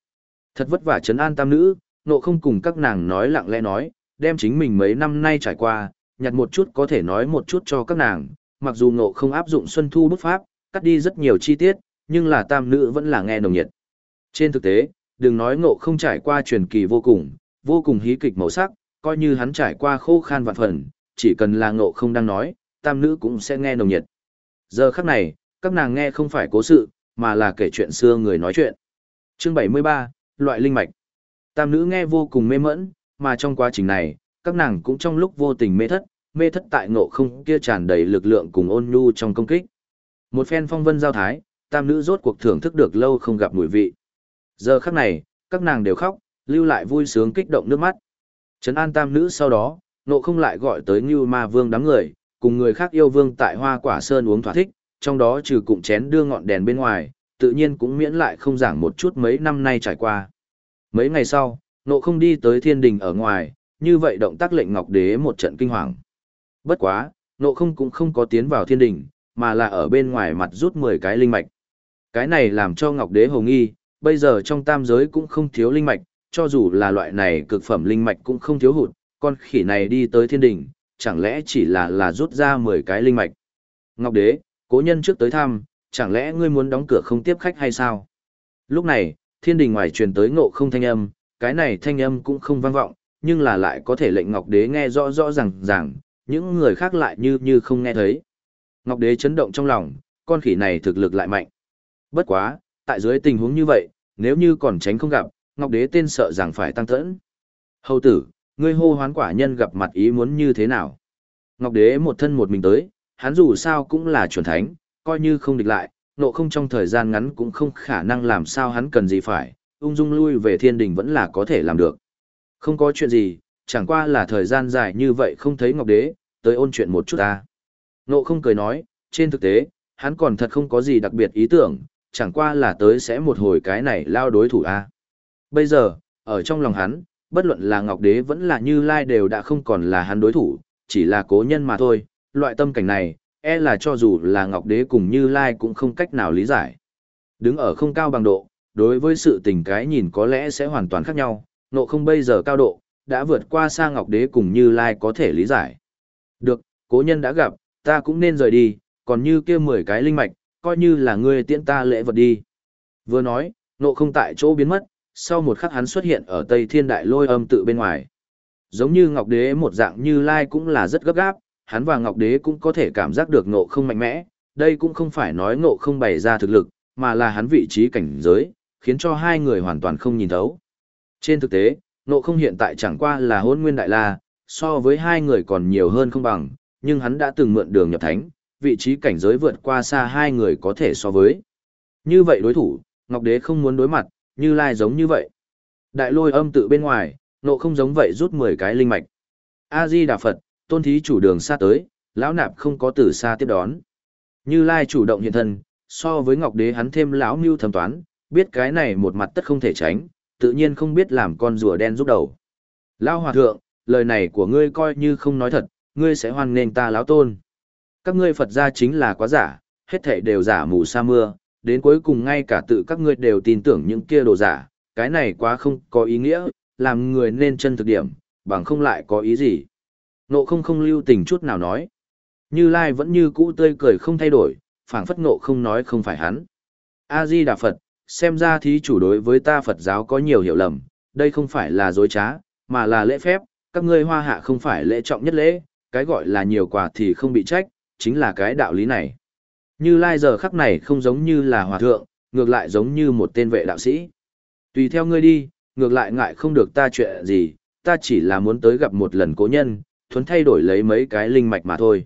Thật vất vả chấn an tam nữ, ngộ không cùng các nàng nói lặng lẽ nói, đem chính mình mấy năm nay trải qua, nhặt một chút có thể nói một chút cho các nàng, mặc dù ngộ không áp dụng xuân thu bức pháp, cắt đi rất nhiều chi tiết, nhưng là tam nữ vẫn là nghe nồng nhiệt. Trên thực tế, đừng nói ngộ không trải qua truyền kỳ vô cùng, vô cùng hí kịch màu sắc, coi như hắn trải qua khô khan vạn phần, chỉ cần là ngộ không đang nói, tam nữ cũng sẽ nghe nồng nhiệt. Giờ khắc này, các nàng nghe không phải cố sự, mà là kể chuyện xưa người nói chuyện. Chương 73, Loại linh mạch. Tam nữ nghe vô cùng mê mẫn, mà trong quá trình này, các nàng cũng trong lúc vô tình mê thất, mê thất tại ngộ không kia tràn đầy lực lượng cùng ôn nhu trong công kích. Một phen phong vân giao thái, tam nữ rốt cuộc thưởng thức được lâu không gặp mùi vị. Giờ khắc này, các nàng đều khóc, lưu lại vui sướng kích động nước mắt. Trấn an tam nữ sau đó, ngộ không lại gọi tới Ngưu Ma Vương đám người, cùng người khác yêu vương tại Hoa Quả Sơn uống thỏa thích, trong đó trừ cụm chén đưa ngọn đèn bên ngoài, tự nhiên cũng miễn lại không giảng một chút mấy năm nay trải qua. Mấy ngày sau, nộ không đi tới thiên đình ở ngoài, như vậy động tác lệnh Ngọc Đế một trận kinh hoàng. Bất quá, nộ không cũng không có tiến vào thiên đình, mà là ở bên ngoài mặt rút 10 cái linh mạch. Cái này làm cho Ngọc Đế hồ nghi, bây giờ trong tam giới cũng không thiếu linh mạch, cho dù là loại này cực phẩm linh mạch cũng không thiếu hụt, con khỉ này đi tới thiên đình, chẳng lẽ chỉ là là rút ra 10 cái linh mạch. Ngọc Đế, cố nhân trước tới thăm, chẳng lẽ ngươi muốn đóng cửa không tiếp khách hay sao? Lúc này, thiên đình ngoài truyền tới ngộ không thanh âm, cái này thanh âm cũng không vang vọng, nhưng là lại có thể lệnh Ngọc Đế nghe rõ rõ ràng ràng, những người khác lại như như không nghe thấy. Ngọc Đế chấn động trong lòng, con khỉ này thực lực lại mạnh. Bất quá, tại dưới tình huống như vậy, nếu như còn tránh không gặp, Ngọc Đế tên sợ rằng phải tăng tẫn. Hầu tử, ngươi hô hoán quả nhân gặp mặt ý muốn như thế nào? Ngọc Đế một thân một mình tới, hắn dù sao cũng là chuẩn thánh, coi như không địch lại, nộ không trong thời gian ngắn cũng không khả năng làm sao hắn cần gì phải, ung dung lui về thiên đình vẫn là có thể làm được. Không có chuyện gì, chẳng qua là thời gian dài như vậy không thấy Ngọc Đế, tới ôn chuyện một chút ta. Nộ không cười nói, trên thực tế, hắn còn thật không có gì đặc biệt ý tưởng, chẳng qua là tới sẽ một hồi cái này lao đối thủ a. Bây giờ, ở trong lòng hắn, bất luận là Ngọc Đế vẫn là Như Lai đều đã không còn là hắn đối thủ, chỉ là cố nhân mà thôi, loại tâm cảnh này, e là cho dù là Ngọc Đế cùng Như Lai cũng không cách nào lý giải. Đứng ở không cao bằng độ, đối với sự tình cái nhìn có lẽ sẽ hoàn toàn khác nhau, nộ không bây giờ cao độ, đã vượt qua xa Ngọc Đế cùng Như Lai có thể lý giải. Được, cố nhân đã gặp, ta cũng nên rời đi, còn như kia 10 cái linh mạch, coi như là ngươi tiễn ta lễ vật đi. Vừa nói, nộ không tại chỗ biến mất, sau một khắc hắn xuất hiện ở Tây Thiên Đại Lôi âm tự bên ngoài. Giống như Ngọc Đế một dạng như Lai cũng là rất gấp gáp, hắn và Ngọc Đế cũng có thể cảm giác được nộ không mạnh mẽ, đây cũng không phải nói nộ không bày ra thực lực, mà là hắn vị trí cảnh giới, khiến cho hai người hoàn toàn không nhìn thấu. Trên thực tế, nộ không hiện tại chẳng qua là hôn nguyên đại la, so với hai người còn nhiều hơn không bằng, nhưng hắn đã từng mượn đường nhập thánh, vị trí cảnh giới vượt qua xa hai người có thể so với. Như vậy đối thủ, Ngọc Đế không muốn đối mặt, như lai giống như vậy. Đại lôi âm tự bên ngoài, nộ không giống vậy rút 10 cái linh mạch. A-di Đà Phật, tôn thí chủ đường xa tới, lão nạp không có từ xa tiếp đón. Như lai chủ động hiện thân, so với Ngọc Đế hắn thêm lão mưu thẩm toán, biết cái này một mặt tất không thể tránh, tự nhiên không biết làm con rùa đen giúp đầu. Lão hòa thượng, lời này của ngươi coi như không nói thật, ngươi sẽ hoan nghênh ta lão tôn. Các ngươi Phật gia chính là quá giả, hết thảy đều giả mù sa mưa, đến cuối cùng ngay cả tự các ngươi đều tin tưởng những kia đồ giả, cái này quá không có ý nghĩa, làm người nên chân thực điểm, bằng không lại có ý gì. Nộ không không lưu tình chút nào nói. Như Lai vẫn như cũ tươi cười không thay đổi, phảng phất nộ không nói không phải hắn. A-di Đà Phật, xem ra thí chủ đối với ta Phật giáo có nhiều hiểu lầm, đây không phải là dối trá, mà là lễ phép, các ngươi hoa hạ không phải lễ trọng nhất lễ, cái gọi là nhiều quà thì không bị trách, chính là cái đạo lý này. Như Lai giờ khắc này không giống như là hòa thượng, ngược lại giống như một tên vệ đạo sĩ. Tùy theo ngươi đi, ngược lại ngại không được ta chuyện gì, ta chỉ là muốn tới gặp một lần cố nhân, thuấn thay đổi lấy mấy cái linh mạch mà thôi.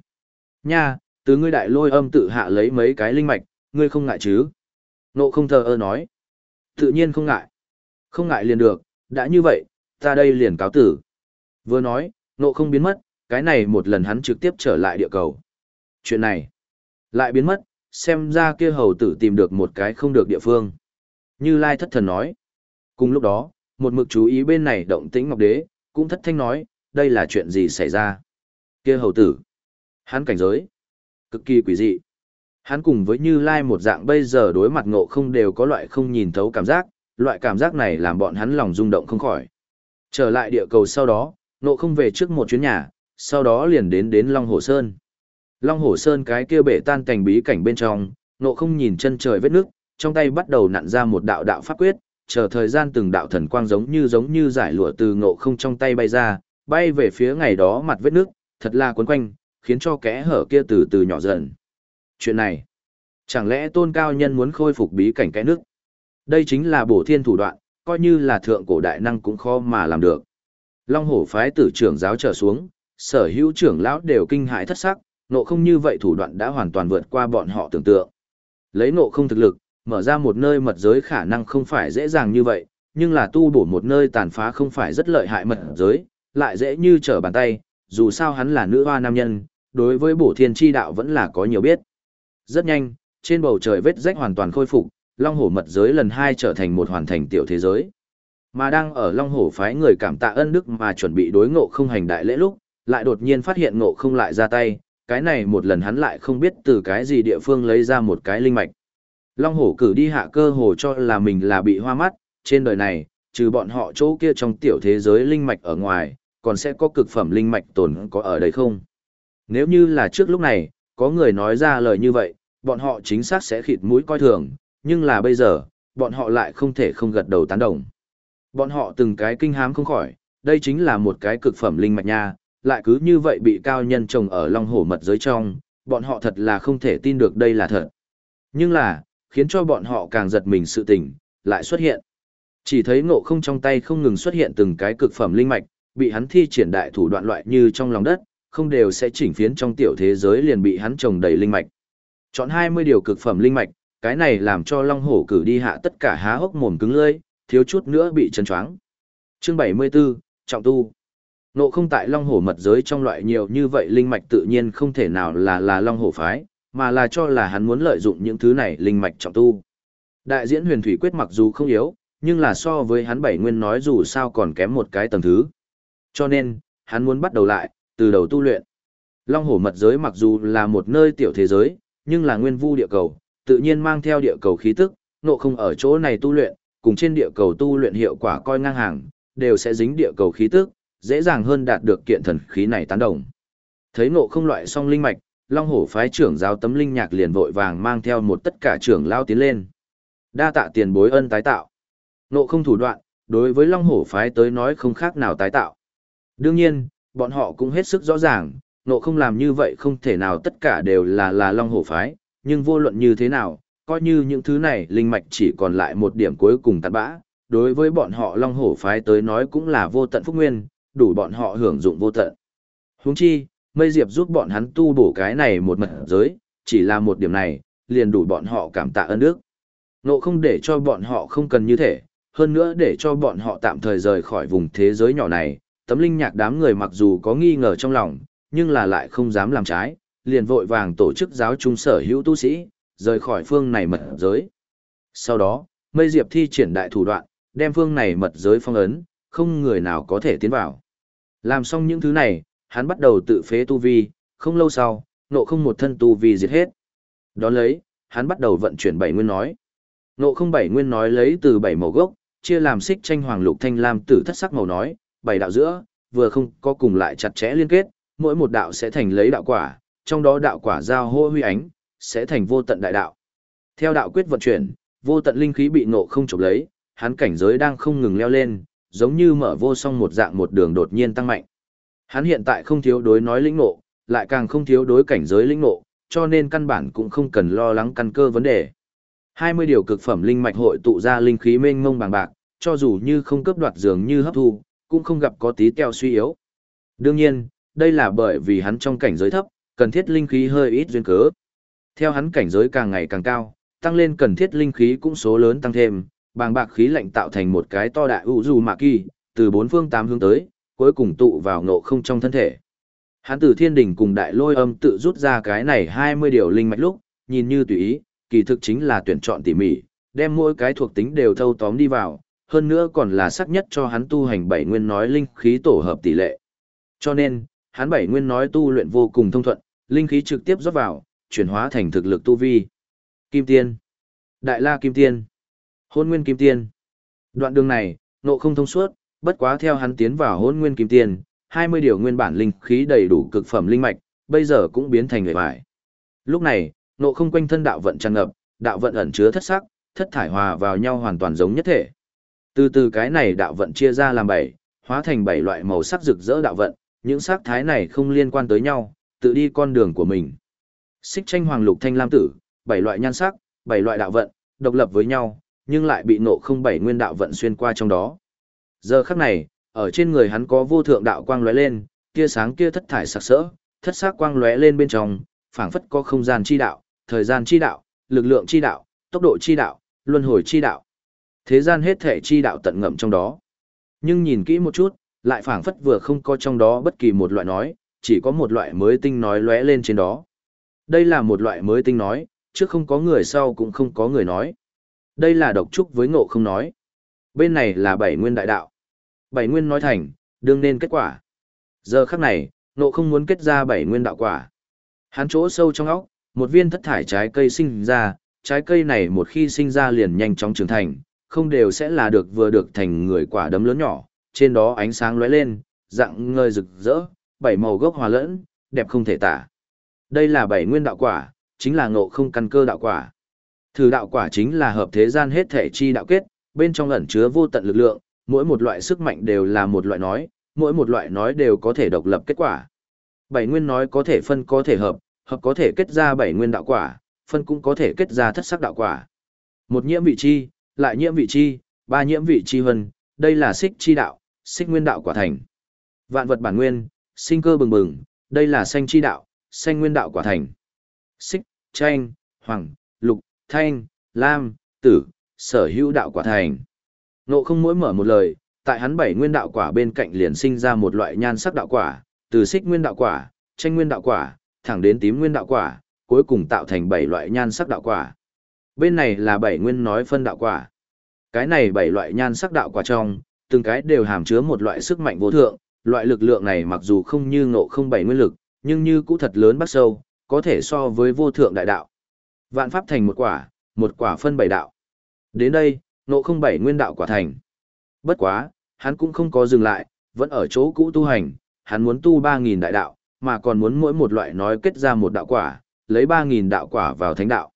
Nha, từ ngươi đại lôi âm tự hạ lấy mấy cái linh mạch, ngươi không ngại chứ? Nộ không thờ ơ nói. Tự nhiên không ngại. Không ngại liền được, đã như vậy, ta đây liền cáo tử. Vừa nói, nộ không biến mất, cái này một lần hắn trực tiếp trở lại địa cầu. Chuyện này, lại biến mất, xem ra kia hầu tử tìm được một cái không được địa phương. Như Lai thất thần nói. Cùng lúc đó, một mực chú ý bên này động tĩnh Ngọc Đế, cũng thất thanh nói, đây là chuyện gì xảy ra. Kia hầu tử, hắn cảnh giới, cực kỳ quỷ dị. Hắn cùng với Như Lai một dạng bây giờ đối mặt ngộ không đều có loại không nhìn thấu cảm giác, loại cảm giác này làm bọn hắn lòng rung động không khỏi. Trở lại địa cầu sau đó, ngộ không về trước một chuyến nhà, sau đó liền đến đến Long Hồ Sơn. Long Hổ Sơn cái kia bể tan cảnh bí cảnh bên trong, nộ không nhìn chân trời vết nước, trong tay bắt đầu nặn ra một đạo đạo pháp quyết, chờ thời gian từng đạo thần quang giống như giống như giải lụa từ ngộ không trong tay bay ra, bay về phía ngày đó mặt vết nước, thật là cuốn quanh, khiến cho kẽ hở kia từ từ nhỏ dần. Chuyện này, chẳng lẽ tôn cao nhân muốn khôi phục bí cảnh cái nước? Đây chính là bổ thiên thủ đoạn, coi như là thượng cổ đại năng cũng khó mà làm được. Long hổ phái tử trưởng giáo trở xuống, sở hữu trưởng lão đều kinh hãi thất sắc, nộ không như vậy thủ đoạn đã hoàn toàn vượt qua bọn họ tưởng tượng. Lấy nộ không thực lực, mở ra một nơi mật giới khả năng không phải dễ dàng như vậy, nhưng là tu bổ một nơi tàn phá không phải rất lợi hại mật giới, lại dễ như trở bàn tay, dù sao hắn là nữ hoa nam nhân, đối với bổ thiên chi đạo vẫn là có nhiều biết. Rất nhanh, trên bầu trời vết rách hoàn toàn khôi phục, Long Hổ mật giới lần hai trở thành một hoàn thành tiểu thế giới. Mà đang ở Long Hổ phái người cảm tạ ân đức mà chuẩn bị đối ngộ không hành đại lễ lúc, lại đột nhiên phát hiện ngộ không lại ra tay, cái này một lần hắn lại không biết từ cái gì địa phương lấy ra một cái linh mạch. Long hổ cử đi hạ cơ hồ cho là mình là bị hoa mắt, trên đời này, trừ bọn họ chỗ kia trong tiểu thế giới linh mạch ở ngoài, còn sẽ có cực phẩm linh mạch tồn có ở đây không? Nếu như là trước lúc này, có người nói ra lời như vậy, bọn họ chính xác sẽ khịt mũi coi thường, nhưng là bây giờ, bọn họ lại không thể không gật đầu tán đồng. Bọn họ từng cái kinh hám không khỏi, đây chính là một cái cực phẩm linh mạch nha, lại cứ như vậy bị cao nhân trồng ở long hổ mật giới trong, bọn họ thật là không thể tin được đây là thật. Nhưng là, khiến cho bọn họ càng giật mình sự tình, lại xuất hiện. Chỉ thấy ngộ không trong tay không ngừng xuất hiện từng cái cực phẩm linh mạch, bị hắn thi triển đại thủ đoạn loại như trong lòng đất, không đều sẽ chỉnh phiến trong tiểu thế giới liền bị hắn trồng đầy linh mạch. Chọn 20 điều cực phẩm linh mạch, cái này làm cho Long Hổ cử đi hạ tất cả há hốc mồm cứng lưỡi, thiếu chút nữa bị chấn choáng. Chương 74, Trọng tu. Nộ không tại Long Hổ mật giới trong loại nhiều như vậy linh mạch tự nhiên không thể nào là là Long Hổ phái, mà là cho là hắn muốn lợi dụng những thứ này linh mạch trọng tu. Đại diễn huyền thủy quyết mặc dù không yếu, nhưng là so với hắn bảy nguyên nói dù sao còn kém một cái tầng thứ. Cho nên, hắn muốn bắt đầu lại, từ đầu tu luyện. Long hổ mật giới mặc dù là một nơi tiểu thế giới, nhưng là nguyên vu địa cầu, tự nhiên mang theo địa cầu khí tức, nộ không ở chỗ này tu luyện, cùng trên địa cầu tu luyện hiệu quả coi ngang hàng, đều sẽ dính địa cầu khí tức, dễ dàng hơn đạt được kiện thần khí này tán đồng. Thấy nộ không loại song linh mạch, Long hổ phái trưởng giáo tấm linh nhạc liền vội vàng mang theo một tất cả trưởng lao tiến lên. Đa tạ tiền bối ân tái tạo. Nộ không thủ đoạn, đối với Long hổ phái tới nói không khác nào tái tạo. Đương nhiên, bọn họ cũng hết sức rõ ràng, nộ không làm như vậy không thể nào tất cả đều là là long hổ phái, nhưng vô luận như thế nào, coi như những thứ này linh mạch chỉ còn lại một điểm cuối cùng tạt bã, đối với bọn họ long hổ phái tới nói cũng là vô tận phúc nguyên, đủ bọn họ hưởng dụng vô tận. Huống chi, mây diệp giúp bọn hắn tu bổ cái này một mật giới, chỉ là một điểm này, liền đủ bọn họ cảm tạ ơn đức. Nộ không để cho bọn họ không cần như thế, hơn nữa để cho bọn họ tạm thời rời khỏi vùng thế giới nhỏ này, tấm linh nhạc đám người mặc dù có nghi ngờ trong lòng, nhưng là lại không dám làm trái, liền vội vàng tổ chức giáo trung sở hữu tu sĩ, rời khỏi phương này mật giới. Sau đó, mây diệp thi triển đại thủ đoạn, đem phương này mật giới phong ấn, không người nào có thể tiến vào. Làm xong những thứ này, hắn bắt đầu tự phế tu vi, không lâu sau, nộ không một thân tu vi diệt hết. Đón lấy, hắn bắt đầu vận chuyển bảy nguyên nói. Nộ không bảy nguyên nói lấy từ bảy màu gốc, chia làm xích tranh hoàng lục thanh lam tử thất sắc màu nói, bảy đạo giữa, vừa không có cùng lại chặt chẽ liên kết, mỗi một đạo sẽ thành lấy đạo quả, trong đó đạo quả giao hô huy ánh, sẽ thành vô tận đại đạo. Theo đạo quyết vận chuyển, vô tận linh khí bị ngộ không chụp lấy, hắn cảnh giới đang không ngừng leo lên, giống như mở vô song một dạng một đường đột nhiên tăng mạnh. Hắn hiện tại không thiếu đối nói lĩnh ngộ, lại càng không thiếu đối cảnh giới lĩnh ngộ, cho nên căn bản cũng không cần lo lắng căn cơ vấn đề. 20 điều cực phẩm linh mạch hội tụ ra linh khí mênh mông bàng bạc, cho dù như không cấp đoạt dường như hấp thu, cũng không gặp có tí teo suy yếu. Đương nhiên, đây là bởi vì hắn trong cảnh giới thấp, cần thiết linh khí hơi ít duyên cớ. Theo hắn cảnh giới càng ngày càng cao, tăng lên cần thiết linh khí cũng số lớn tăng thêm, bàng bạc khí lạnh tạo thành một cái to đại vũ trụ mạ kỳ, từ bốn phương tám hướng tới, cuối cùng tụ vào ngộ không trong thân thể. Hắn từ thiên đỉnh cùng đại lôi âm tự rút ra cái này 20 điều linh mạch lúc, nhìn như tùy ý, kỳ thực chính là tuyển chọn tỉ mỉ, đem mỗi cái thuộc tính đều thâu tóm đi vào, hơn nữa còn là sắc nhất cho hắn tu hành bảy nguyên nói linh khí tổ hợp tỷ lệ. Cho nên, hắn bảy nguyên nói tu luyện vô cùng thông thuận, linh khí trực tiếp rót vào, chuyển hóa thành thực lực tu vi. Kim Tiên, Đại La Kim Tiên, Hôn Nguyên Kim Tiên. Đoạn đường này, nộ không thông suốt, bất quá theo hắn tiến vào Hôn Nguyên Kim Tiên, 20 điều nguyên bản linh khí đầy đủ cực phẩm linh mạch, bây giờ cũng biến thành người bại. Lúc này, nộ không quanh thân đạo vận tràn ngập, đạo vận ẩn chứa thất sắc, thất thải hòa vào nhau hoàn toàn giống nhất thể. Từ từ cái này đạo vận chia ra làm bảy, hóa thành bảy loại màu sắc rực rỡ đạo vận, những sắc thái này không liên quan tới nhau, tự đi con đường của mình. Xích tranh hoàng lục thanh lam tử, bảy loại nhan sắc, bảy loại đạo vận, độc lập với nhau, nhưng lại bị nộ không bảy nguyên đạo vận xuyên qua trong đó. Giờ khắc này, ở trên người hắn có vô thượng đạo quang lóe lên, tia sáng kia thất thải sặc sỡ, thất sắc quang lóe lên bên trong, phảng phất có không gian chi đạo, thời gian chi đạo, lực lượng chi đạo, tốc độ chi đạo, luân hồi chi đạo. Thế gian hết thể chi đạo tận ngậm trong đó. Nhưng nhìn kỹ một chút, lại phảng phất vừa không có trong đó bất kỳ một loại nói, chỉ có một loại mới tinh nói lóe lên trên đó. Đây là một loại mới tinh nói, trước không có người sau cũng không có người nói. Đây là độc trúc với ngộ không nói. Bên này là bảy nguyên đại đạo. Bảy nguyên nói thành, đương nên kết quả. Giờ khắc này, ngộ không muốn kết ra bảy nguyên đạo quả. Hắn chỗ sâu trong óc, một viên thất thải trái cây sinh ra, trái cây này một khi sinh ra liền nhanh chóng trưởng thành, không đều sẽ là được vừa được thành người quả đấm lớn nhỏ, trên đó ánh sáng lóe lên, dạng ngời rực rỡ, bảy màu gốc hòa lẫn, đẹp không thể tả. Đây là bảy nguyên đạo quả, chính là ngộ không căn cơ đạo quả. Thử đạo quả chính là hợp thế gian hết thể chi đạo kết, bên trong ẩn chứa vô tận lực lượng, mỗi một loại sức mạnh đều là một loại nói, mỗi một loại nói đều có thể độc lập kết quả. Bảy nguyên nói có thể phân có thể hợp, hợp có thể kết ra bảy nguyên đạo quả, phân cũng có thể kết ra thất sắc đạo quả. Một nhiễm vị chi, lại nhiễm vị chi, ba nhiễm vị chi hân, đây là xích chi đạo, xích nguyên đạo quả thành. Vạn vật bản nguyên, sinh cơ bừng bừng, đây là xanh chi đạo, xanh nguyên đạo quả thành. Xích, tranh, hoàng, lục, thanh, lam, tử, sở hữu đạo quả thành. Nộ không mỗi mở một lời, tại hắn bảy nguyên đạo quả bên cạnh liền sinh ra một loại nhan sắc đạo quả, từ xích nguyên đạo quả, tranh nguyên đạo quả, thẳng đến tím nguyên đạo quả, cuối cùng tạo thành bảy loại nhan sắc đạo quả. Bên này là bảy nguyên nói phân đạo quả. Cái này bảy loại nhan sắc đạo quả trong, từng cái đều hàm chứa một loại sức mạnh vô thượng, loại lực lượng này mặc dù không như ngộ không bảy nguyên lực, nhưng như cũ thật lớn bắt sâu, có thể so với vô thượng đại đạo. Vạn pháp thành một quả, một quả phân bảy đạo. Đến đây, ngộ không bảy nguyên đạo quả thành. Bất quá, hắn cũng không có dừng lại, vẫn ở chỗ cũ tu hành, hắn muốn tu 3.000 đại đạo, mà còn muốn mỗi một loại nói kết ra một đạo quả, lấy 3.000 đạo quả vào thánh đạo.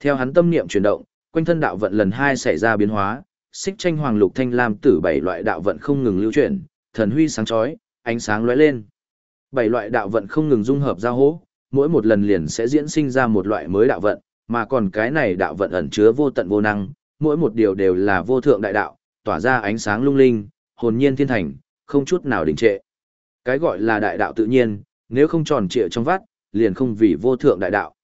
Theo hắn tâm niệm chuyển động, quanh thân đạo vận lần hai xảy ra biến hóa, xích tranh hoàng lục thanh lam tử bảy loại đạo vận không ngừng lưu chuyển, thần huy sáng chói, ánh sáng lóe lên. Bảy loại đạo vận không ngừng dung hợp giao hỗ, mỗi một lần liền sẽ diễn sinh ra một loại mới đạo vận, mà còn cái này đạo vận ẩn chứa vô tận vô năng, mỗi một điều đều là vô thượng đại đạo, tỏa ra ánh sáng lung linh, hồn nhiên thiên thành, không chút nào đình trệ. Cái gọi là đại đạo tự nhiên, nếu không tròn trịa trong vắt, liền không vì vô thượng đại đạo.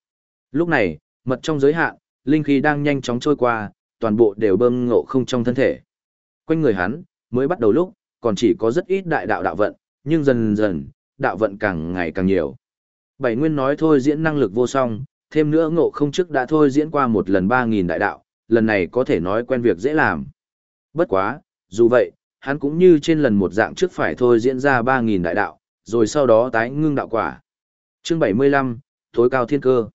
Lúc này, mật trong giới hạn, linh khí đang nhanh chóng trôi qua, toàn bộ đều bơm ngộ không trong thân thể. Quanh người hắn, mới bắt đầu lúc, còn chỉ có rất ít đại đạo đạo vận, nhưng dần dần, đạo vận càng ngày càng nhiều. Bảy nguyên nói thôi diễn năng lực vô song, thêm nữa ngộ không trước đã thôi diễn qua một lần 3.000 đại đạo, lần này có thể nói quen việc dễ làm. Bất quá, dù vậy, hắn cũng như trên lần một dạng trước phải thôi diễn ra 3.000 đại đạo, rồi sau đó tái ngưng đạo quả. Chương 75, thối cao thiên cơ.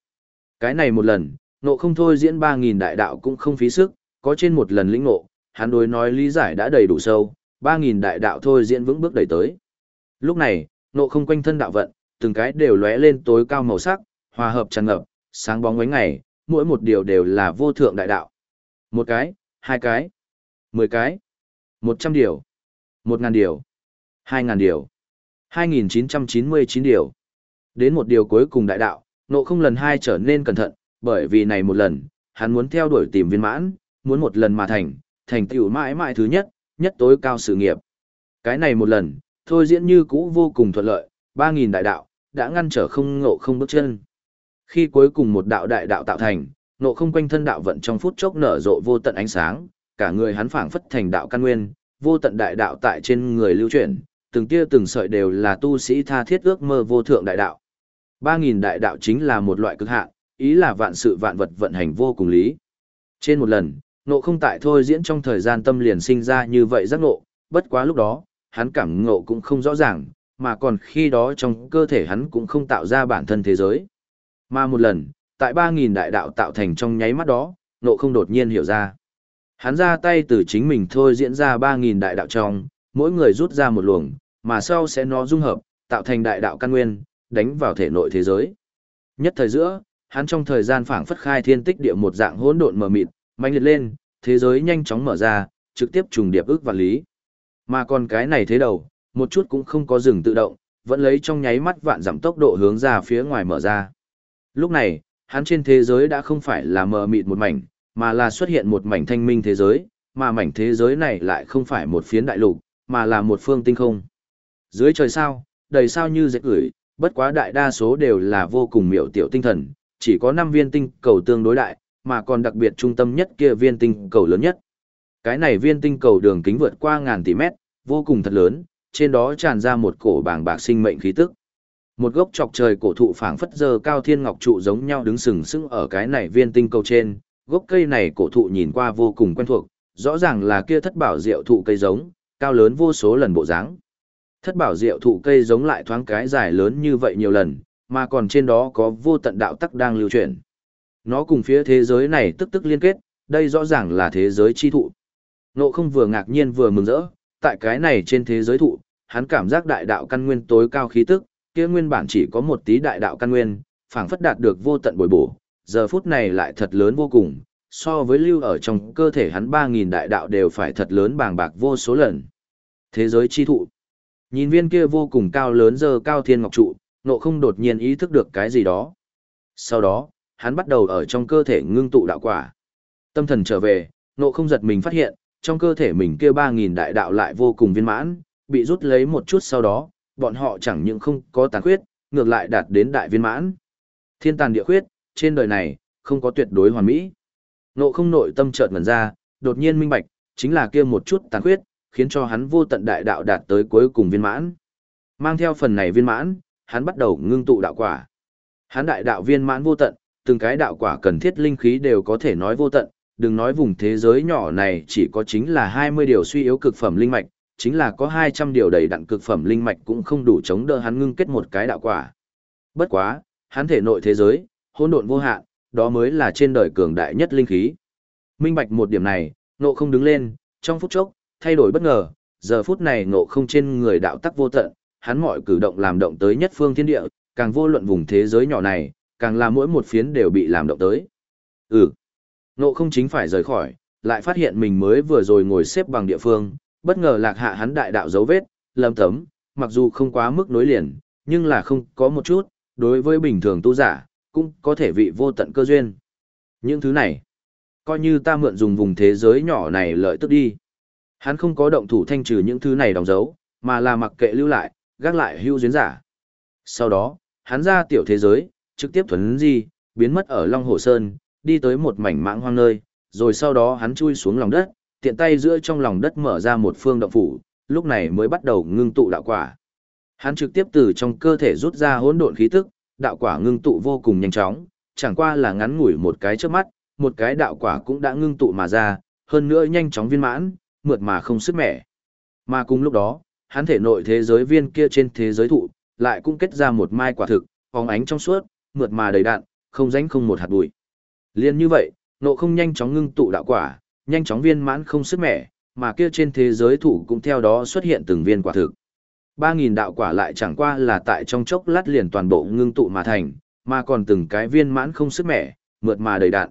Cái này một lần, nộ không thôi diễn 3.000 đại đạo cũng không phí sức, có trên một lần lĩnh nộ, hắn đối nói lý giải đã đầy đủ sâu, 3.000 đại đạo thôi diễn vững bước đẩy tới. Lúc này, nộ không quanh thân đạo vận, từng cái đều lóe lên tối cao màu sắc, hòa hợp tràn ngập, sáng bóng ánh ngày, mỗi một điều đều là vô thượng đại đạo. Một cái, hai cái, mười cái, một trăm điều, một ngàn điều, hai ngàn điều, hai nghìn chín trăm chín mươi chín điều. Đến một điều cuối cùng đại đạo, nộ không lần hai trở nên cẩn thận, bởi vì này một lần, hắn muốn theo đuổi tìm viên mãn, muốn một lần mà thành, thành tựu mãi mãi thứ nhất, nhất tối cao sự nghiệp. Cái này một lần, thôi diễn như cũ vô cùng thuận lợi, 3.000 đại đạo, đã ngăn trở không ngộ không bước chân. Khi cuối cùng một đạo đại đạo tạo thành, ngộ không quanh thân đạo vận trong phút chốc nở rộ vô tận ánh sáng, cả người hắn phảng phất thành đạo căn nguyên, vô tận đại đạo tại trên người lưu chuyển, từng tia từng sợi đều là tu sĩ tha thiết ước mơ vô thượng đại đạo. 3.000 đại đạo chính là một loại cực hạn, ý là vạn sự vạn vật vận hành vô cùng lý. Trên một lần, nộ không tại thôi diễn trong thời gian tâm liền sinh ra như vậy giác ngộ, bất quá lúc đó, hắn cảm ngộ cũng không rõ ràng, mà còn khi đó trong cơ thể hắn cũng không tạo ra bản thân thế giới. Mà một lần, tại 3.000 đại đạo tạo thành trong nháy mắt đó, nộ không đột nhiên hiểu ra. Hắn ra tay từ chính mình thôi diễn ra 3.000 đại đạo trong, mỗi người rút ra một luồng, mà sau sẽ nó dung hợp, tạo thành đại đạo căn nguyên, đánh vào thể nội thế giới. Nhất thời giữa, hắn trong thời gian phảng phất khai thiên tích địa một dạng hỗn độn mờ mịt, mạnh liệt lên, thế giới nhanh chóng mở ra, trực tiếp trùng điệp ước và lý. Mà còn cái này thế đầu, một chút cũng không có dừng tự động, vẫn lấy trong nháy mắt vạn giảm tốc độ hướng ra phía ngoài mở ra. Lúc này, hắn trên thế giới đã không phải là mờ mịt một mảnh, mà là xuất hiện một mảnh thanh minh thế giới, mà mảnh thế giới này lại không phải một phiến đại lục, mà là một phương tinh không. Dưới trời sao, đầy sao như dệt gửi, bất quá đại đa số đều là vô cùng miểu tiểu tinh thần, chỉ có 5 viên tinh cầu tương đối đại, mà còn đặc biệt trung tâm nhất kia viên tinh cầu lớn nhất. Cái này viên tinh cầu đường kính vượt qua ngàn tỷ mét, vô cùng thật lớn, trên đó tràn ra một cổ bảng bạc sinh mệnh khí tức. Một gốc chọc trời cổ thụ phảng phất giờ cao thiên ngọc trụ giống nhau đứng sừng sững ở cái này viên tinh cầu trên, gốc cây này cổ thụ nhìn qua vô cùng quen thuộc, rõ ràng là kia thất bảo diệu thụ cây giống, cao lớn vô số lần bộ dáng. Thất bảo diệu thụ cây giống lại thoáng cái dài lớn như vậy nhiều lần, mà còn trên đó có vô tận đạo tắc đang lưu truyền. Nó cùng phía thế giới này tức tức liên kết, đây rõ ràng là thế giới chi thụ. Nộ không vừa ngạc nhiên vừa mừng rỡ, tại cái này trên thế giới thụ, hắn cảm giác đại đạo căn nguyên tối cao khí tức, kia nguyên bản chỉ có một tí đại đạo căn nguyên, phảng phất đạt được vô tận bồi bổ, giờ phút này lại thật lớn vô cùng, so với lưu ở trong cơ thể hắn 3.000 đại đạo đều phải thật lớn bàng bạc vô số lần. Thế giới chi thụ. Nhìn viên kia vô cùng cao lớn giờ cao thiên ngọc trụ, nộ không đột nhiên ý thức được cái gì đó. Sau đó, hắn bắt đầu ở trong cơ thể ngưng tụ đạo quả. Tâm thần trở về, nộ không giật mình phát hiện, trong cơ thể mình kia 3.000 đại đạo lại vô cùng viên mãn, bị rút lấy một chút sau đó, bọn họ chẳng những không có tàn khuyết, ngược lại đạt đến đại viên mãn. Thiên tàn địa khuyết, trên đời này, không có tuyệt đối hoàn mỹ. Nộ không nội tâm chợt ngần ra, đột nhiên minh bạch, chính là kia một chút tàn khuyết, khiến cho hắn vô tận đại đạo đạt tới cuối cùng viên mãn. Mang theo phần này viên mãn, hắn bắt đầu ngưng tụ đạo quả. Hắn đại đạo viên mãn vô tận, từng cái đạo quả cần thiết linh khí đều có thể nói vô tận, đừng nói vùng thế giới nhỏ này chỉ có chính là 20 điều suy yếu cực phẩm linh mạch, chính là có 200 điều đầy đặn cực phẩm linh mạch cũng không đủ chống đỡ hắn ngưng kết một cái đạo quả. Bất quá, hắn thể nội thế giới, hỗn độn vô hạn, đó mới là trên đời cường đại nhất linh khí. Minh bạch một điểm này, nộ không đứng lên, trong phút chốc, thay đổi bất ngờ, giờ phút này nộ không trên người đạo tắc vô tận, hắn mọi cử động làm động tới nhất phương thiên địa, càng vô luận vùng thế giới nhỏ này, càng là mỗi một phiến đều bị làm động tới. Ừ, nộ không chính phải rời khỏi, lại phát hiện mình mới vừa rồi ngồi xếp bằng địa phương, bất ngờ lạc hạ hắn đại đạo dấu vết, lâm thấm mặc dù không quá mức nối liền, nhưng là không có một chút, đối với bình thường tu giả, cũng có thể vị vô tận cơ duyên. Những thứ này, coi như ta mượn dùng vùng thế giới nhỏ này lợi tức đi. Hắn không có động thủ thanh trừ những thứ này đóng dấu, mà là mặc kệ lưu lại, gác lại hưu duyên giả. Sau đó, hắn ra tiểu thế giới, trực tiếp thuấn di, biến mất ở Long Hồ Sơn, đi tới một mảnh mãng hoang nơi, rồi sau đó hắn chui xuống lòng đất, tiện tay giữa trong lòng đất mở ra một phương động phủ, lúc này mới bắt đầu ngưng tụ đạo quả. Hắn trực tiếp từ trong cơ thể rút ra hỗn độn khí tức, đạo quả ngưng tụ vô cùng nhanh chóng, chẳng qua là ngắn ngủi một cái trước mắt, một cái đạo quả cũng đã ngưng tụ mà ra, hơn nữa nhanh chóng viên mãn, mượt mà không sức mẻ. Mà cùng lúc đó, hắn thể nội thế giới viên kia trên thế giới thụ, lại cũng kết ra một mai quả thực, phóng ánh trong suốt, mượt mà đầy đạn, không rãnh không một hạt bụi. Liên như vậy, nộ không nhanh chóng ngưng tụ đạo quả, nhanh chóng viên mãn không sức mẻ, mà kia trên thế giới thụ cũng theo đó xuất hiện từng viên quả thực. 3.000 đạo quả lại chẳng qua là tại trong chốc lát liền toàn bộ ngưng tụ mà thành, mà còn từng cái viên mãn không sức mẻ, mượt mà đầy đạn.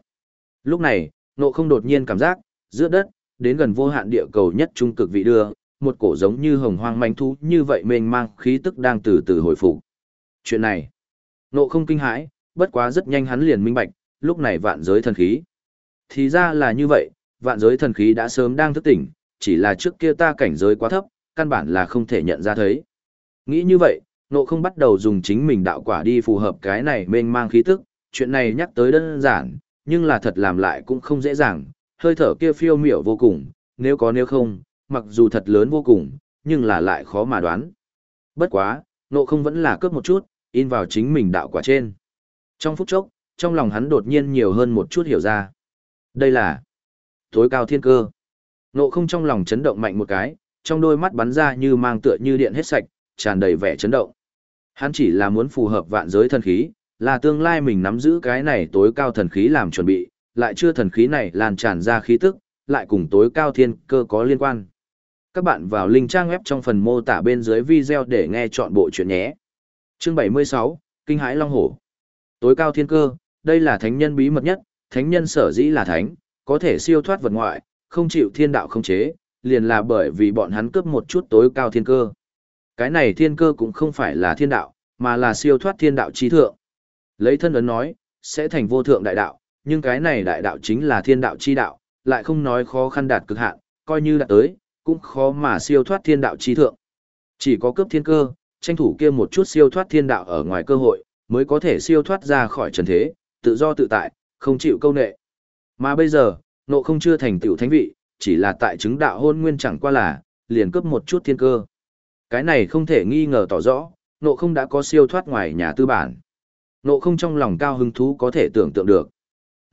Lúc này, nộ không đột nhiên cảm giác, giữa đất, đến gần vô hạn địa cầu nhất trung cực vị đưa, một cổ giống như hồng hoang manh thú như vậy mênh mang khí tức đang từ từ hồi phục. Chuyện này, nộ không kinh hãi, bất quá rất nhanh hắn liền minh bạch, lúc này vạn giới thần khí. Thì ra là như vậy, vạn giới thần khí đã sớm đang thức tỉnh, chỉ là trước kia ta cảnh giới quá thấp, căn bản là không thể nhận ra thấy. Nghĩ như vậy, nộ không bắt đầu dùng chính mình đạo quả đi phù hợp cái này mênh mang khí tức, chuyện này nhắc tới đơn giản, nhưng là thật làm lại cũng không dễ dàng, hơi thở kia phiêu miểu vô cùng, nếu có nếu không, mặc dù thật lớn vô cùng, nhưng là lại khó mà đoán. Bất quá, nộ không vẫn là cướp một chút, in vào chính mình đạo quả trên. Trong phút chốc, trong lòng hắn đột nhiên nhiều hơn một chút hiểu ra. Đây là tối cao thiên cơ. Nộ không trong lòng chấn động mạnh một cái, trong đôi mắt bắn ra như mang tựa như điện hết sạch, tràn đầy vẻ chấn động. Hắn chỉ là muốn phù hợp vạn giới thần khí, là tương lai mình nắm giữ cái này tối cao thần khí làm chuẩn bị, lại chưa thần khí này lan tràn ra khí tức, lại cùng tối cao thiên cơ có liên quan. Các bạn vào link trang web trong phần mô tả bên dưới video để nghe chọn bộ chuyện nhé. Chương 76, Kinh hãi Long Hổ. Tối cao thiên cơ, đây là thánh nhân bí mật nhất, thánh nhân sở dĩ là thánh, có thể siêu thoát vật ngoại, không chịu thiên đạo không chế, liền là bởi vì bọn hắn cướp một chút tối cao thiên cơ. Cái này thiên cơ cũng không phải là thiên đạo, mà là siêu thoát thiên đạo trí thượng. Lấy thân ấn nói, sẽ thành vô thượng đại đạo, nhưng cái này đại đạo chính là thiên đạo chi đạo, lại không nói khó khăn đạt cực hạn, coi như đạt tới, cũng khó mà siêu thoát thiên đạo chi thượng. Chỉ có cướp thiên cơ, tranh thủ kia một chút siêu thoát thiên đạo ở ngoài cơ hội, mới có thể siêu thoát ra khỏi trần thế, tự do tự tại, không chịu câu nệ. Mà bây giờ, nộ không chưa thành tựu thánh vị, chỉ là tại chứng đạo hôn nguyên chẳng qua là, liền cướp một chút thiên cơ. Cái này không thể nghi ngờ tỏ rõ, nộ không đã có siêu thoát ngoài nhà tư bản. Nộ không trong lòng cao hứng thú có thể tưởng tượng được.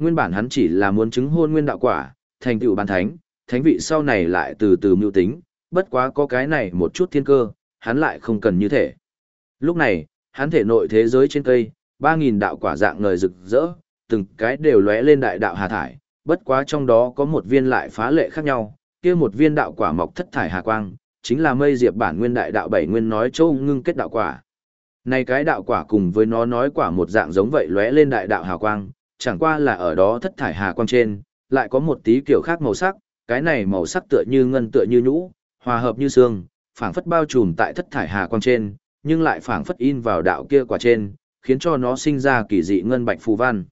Nguyên bản hắn chỉ là muốn chứng hôn nguyên đạo quả, thành tựu ban thánh, thánh vị sau này lại từ từ mưu tính, bất quá có cái này một chút thiên cơ, hắn lại không cần như thế. Lúc này, hắn thể nội thế giới trên cây, 3.000 đạo quả dạng ngời rực rỡ, từng cái đều lóe lên đại đạo hà thải, bất quá trong đó có một viên lại phá lệ khác nhau, kia một viên đạo quả mọc thất thải hà quang, chính là mây diệp bản nguyên đại đạo bảy nguyên nói châu ngưng kết đạo quả. Này cái đạo quả cùng với nó nói quả một dạng giống vậy lóe lên đại đạo hà quang, chẳng qua là ở đó thất thải hà quang trên, lại có một tí kiểu khác màu sắc, cái này màu sắc tựa như ngân tựa như nhũ, hòa hợp như xương, phảng phất bao trùm tại thất thải hà quang trên, nhưng lại phảng phất in vào đạo kia quả trên, khiến cho nó sinh ra kỳ dị ngân bạch phù văn.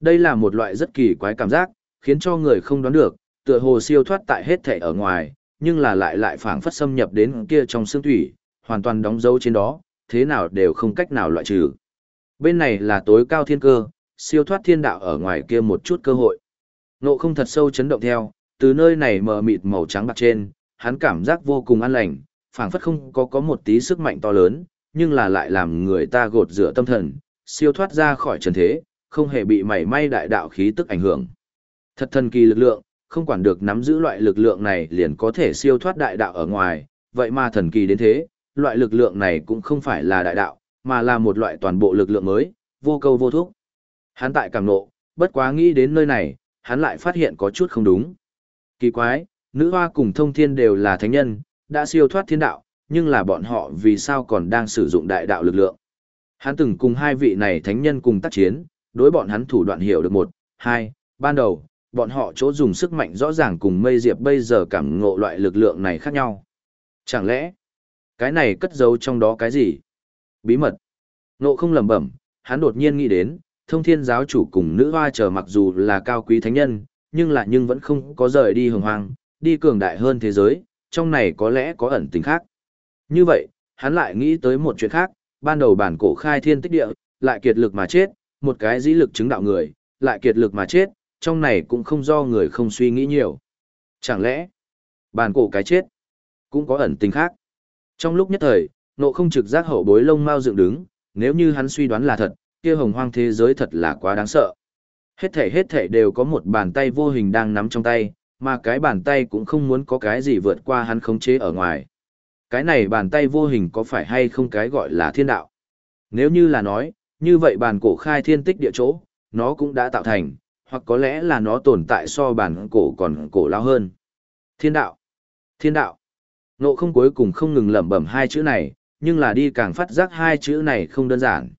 Đây là một loại rất kỳ quái cảm giác, khiến cho người không đoán được, tựa hồ siêu thoát tại hết thể ở ngoài, nhưng là lại lại phảng phất xâm nhập đến kia trong xương thủy, hoàn toàn đóng dấu trên đó, thế nào đều không cách nào loại trừ. Bên này là tối cao thiên cơ, siêu thoát thiên đạo ở ngoài kia một chút cơ hội. Nộ không thật sâu chấn động theo, từ nơi này mờ mịt màu trắng bạc trên, hắn cảm giác vô cùng an lành, phảng phất không có có một tí sức mạnh to lớn, nhưng là lại làm người ta gột rửa tâm thần, siêu thoát ra khỏi trần thế, không hề bị mảy may đại đạo khí tức ảnh hưởng. Thật thần kỳ lực lượng, không quản được nắm giữ loại lực lượng này liền có thể siêu thoát đại đạo ở ngoài, vậy mà thần kỳ đến thế, loại lực lượng này cũng không phải là đại đạo, mà là một loại toàn bộ lực lượng mới, vô câu vô thúc. Hắn tại cảm nộ, bất quá nghĩ đến nơi này, hắn lại phát hiện có chút không đúng. Kỳ quái, nữ hoa cùng thông thiên đều là thánh nhân, đã siêu thoát thiên đạo, nhưng là bọn họ vì sao còn đang sử dụng đại đạo lực lượng. Hắn từng cùng hai vị này thánh nhân cùng tác chiến, đối bọn hắn thủ đoạn hiểu được một, hai, ban đầu, bọn họ chỗ dùng sức mạnh rõ ràng cùng mây diệp bây giờ cảm ngộ loại lực lượng này khác nhau. Chẳng lẽ, cái này cất giấu trong đó cái gì? Bí mật. Ngộ không lầm bẩm, hắn đột nhiên nghĩ đến, thông thiên giáo chủ cùng nữ hoa chờ mặc dù là cao quý thánh nhân, nhưng lại nhưng vẫn không có rời đi hồng hoang, đi cường đại hơn thế giới, trong này có lẽ có ẩn tình khác. Như vậy, hắn lại nghĩ tới một chuyện khác, ban đầu bản cổ khai thiên tích địa, lại kiệt lực mà chết, một cái dĩ lực chứng đạo người, lại kiệt lực mà chết, trong này cũng không do người không suy nghĩ nhiều. Chẳng lẽ, bản cổ cái chết, cũng có ẩn tình khác. Trong lúc nhất thời, nộ không trực giác hậu bối lông mau dựng đứng, nếu như hắn suy đoán là thật, kia hồng hoang thế giới thật là quá đáng sợ. Hết thể hết thể đều có một bàn tay vô hình đang nắm trong tay, mà cái bàn tay cũng không muốn có cái gì vượt qua hắn khống chế ở ngoài. Cái này bàn tay vô hình có phải hay không cái gọi là thiên đạo? Nếu như là nói, như vậy bàn cổ khai thiên tích địa chỗ, nó cũng đã tạo thành, hoặc có lẽ là nó tồn tại so bàn cổ còn cổ lao hơn. Thiên đạo! Thiên đạo! Nộ không cuối cùng không ngừng lẩm bẩm hai chữ này, nhưng là đi càng phát giác hai chữ này không đơn giản.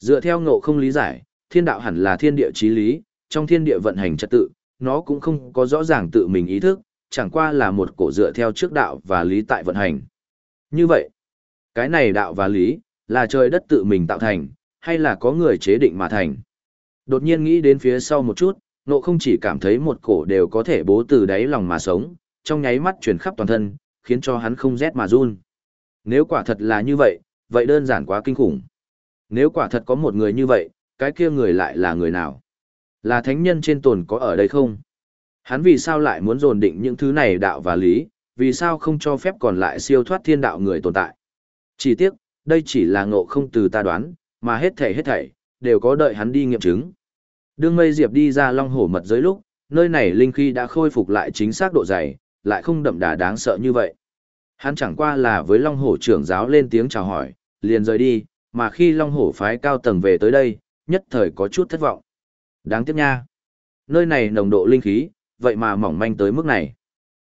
Dựa theo ngộ không lý giải, thiên đạo hẳn là thiên địa chí lý, trong thiên địa vận hành trật tự, nó cũng không có rõ ràng tự mình ý thức, chẳng qua là một cổ dựa theo trước đạo và lý tại vận hành. Như vậy, cái này đạo và lý, là trời đất tự mình tạo thành, hay là có người chế định mà thành. Đột nhiên nghĩ đến phía sau một chút, nộ không chỉ cảm thấy một cổ đều có thể bố từ đáy lòng mà sống, trong nháy mắt chuyển khắp toàn thân, khiến cho hắn không rét mà run. Nếu quả thật là như vậy, vậy đơn giản quá kinh khủng. Nếu quả thật có một người như vậy, cái kia người lại là người nào? Là thánh nhân trên tồn có ở đây không? Hắn vì sao lại muốn dồn định những thứ này đạo và lý, vì sao không cho phép còn lại siêu thoát thiên đạo người tồn tại? Chỉ tiếc, đây chỉ là ngộ không từ ta đoán, mà hết thảy hết thảy, đều có đợi hắn đi nghiệm chứng. Đương mây diệp đi ra long hổ mật giới lúc, nơi này linh khí đã khôi phục lại chính xác độ dày, lại không đậm đà đáng sợ như vậy. Hắn chẳng qua là với long hổ trưởng giáo lên tiếng chào hỏi, liền rời đi, mà khi long hổ phái cao tầng về tới đây, nhất thời có chút thất vọng. Đáng tiếc nha. Nơi này nồng độ linh khí, vậy mà mỏng manh tới mức này.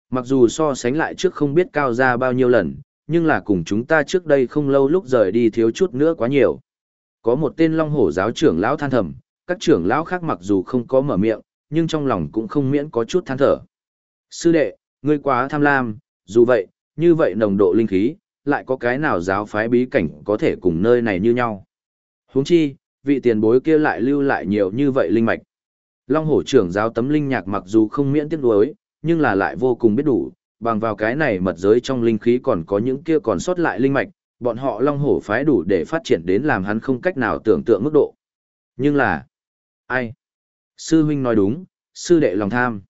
Mặc dù so sánh lại trước không biết cao ra bao nhiêu lần, nhưng là cùng chúng ta trước đây không lâu lúc rời đi thiếu chút nữa quá nhiều. Có một tên long hổ giáo trưởng lão than thầm, các trưởng lão khác mặc dù không có mở miệng, nhưng trong lòng cũng không miễn có chút than thở. Sư đệ, ngươi quá tham lam, dù vậy, như vậy nồng độ linh khí, lại có cái nào giáo phái bí cảnh có thể cùng nơi này như nhau. Huống chi, vị tiền bối kia lại lưu lại nhiều như vậy linh mạch. Long hổ trưởng giáo tấm linh nhạc mặc dù không miễn tiếc đối, nhưng là lại vô cùng biết đủ, bằng vào cái này mật giới trong linh khí còn có những kia còn sót lại linh mạch, bọn họ long hổ phái đủ để phát triển đến làm hắn không cách nào tưởng tượng mức độ. Nhưng là, ai? Sư huynh nói đúng, sư đệ lòng tham.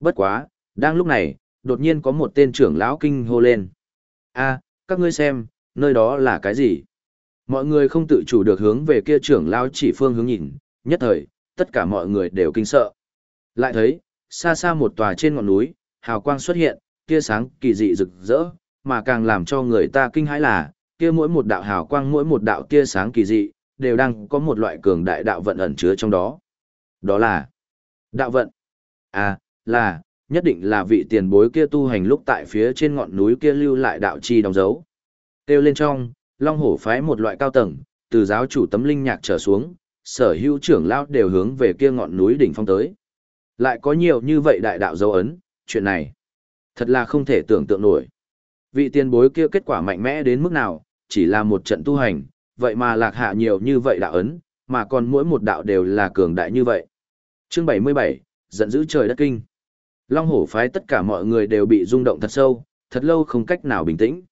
Bất quá, đang lúc này, đột nhiên có một tên trưởng lão kinh hô lên. a các ngươi xem, nơi đó là cái gì? Mọi người không tự chủ được hướng về kia trưởng lão chỉ phương hướng nhìn, nhất thời, tất cả mọi người đều kinh sợ. Lại thấy, xa xa một tòa trên ngọn núi, hào quang xuất hiện, kia sáng kỳ dị rực rỡ, mà càng làm cho người ta kinh hãi là, kia mỗi một đạo hào quang mỗi một đạo tia sáng kỳ dị, đều đang có một loại cường đại đạo vận ẩn chứa trong đó. Đó là đạo vận. À, là, nhất định là vị tiền bối kia tu hành lúc tại phía trên ngọn núi kia lưu lại đạo chi đóng dấu. Têu lên trong, Long Hổ phái một loại cao tầng, từ giáo chủ tấm linh nhạc trở xuống, sở hữu trưởng lao đều hướng về kia ngọn núi đỉnh phong tới. Lại có nhiều như vậy đại đạo dấu ấn, chuyện này thật là không thể tưởng tượng nổi. Vị tiền bối kia kết quả mạnh mẽ đến mức nào, chỉ là một trận tu hành, vậy mà lạc hạ nhiều như vậy đạo ấn, mà còn mỗi một đạo đều là cường đại như vậy. Chương 77, giận dữ trời đất kinh. Long hổ phái tất cả mọi người đều bị rung động thật sâu, thật lâu không cách nào bình tĩnh.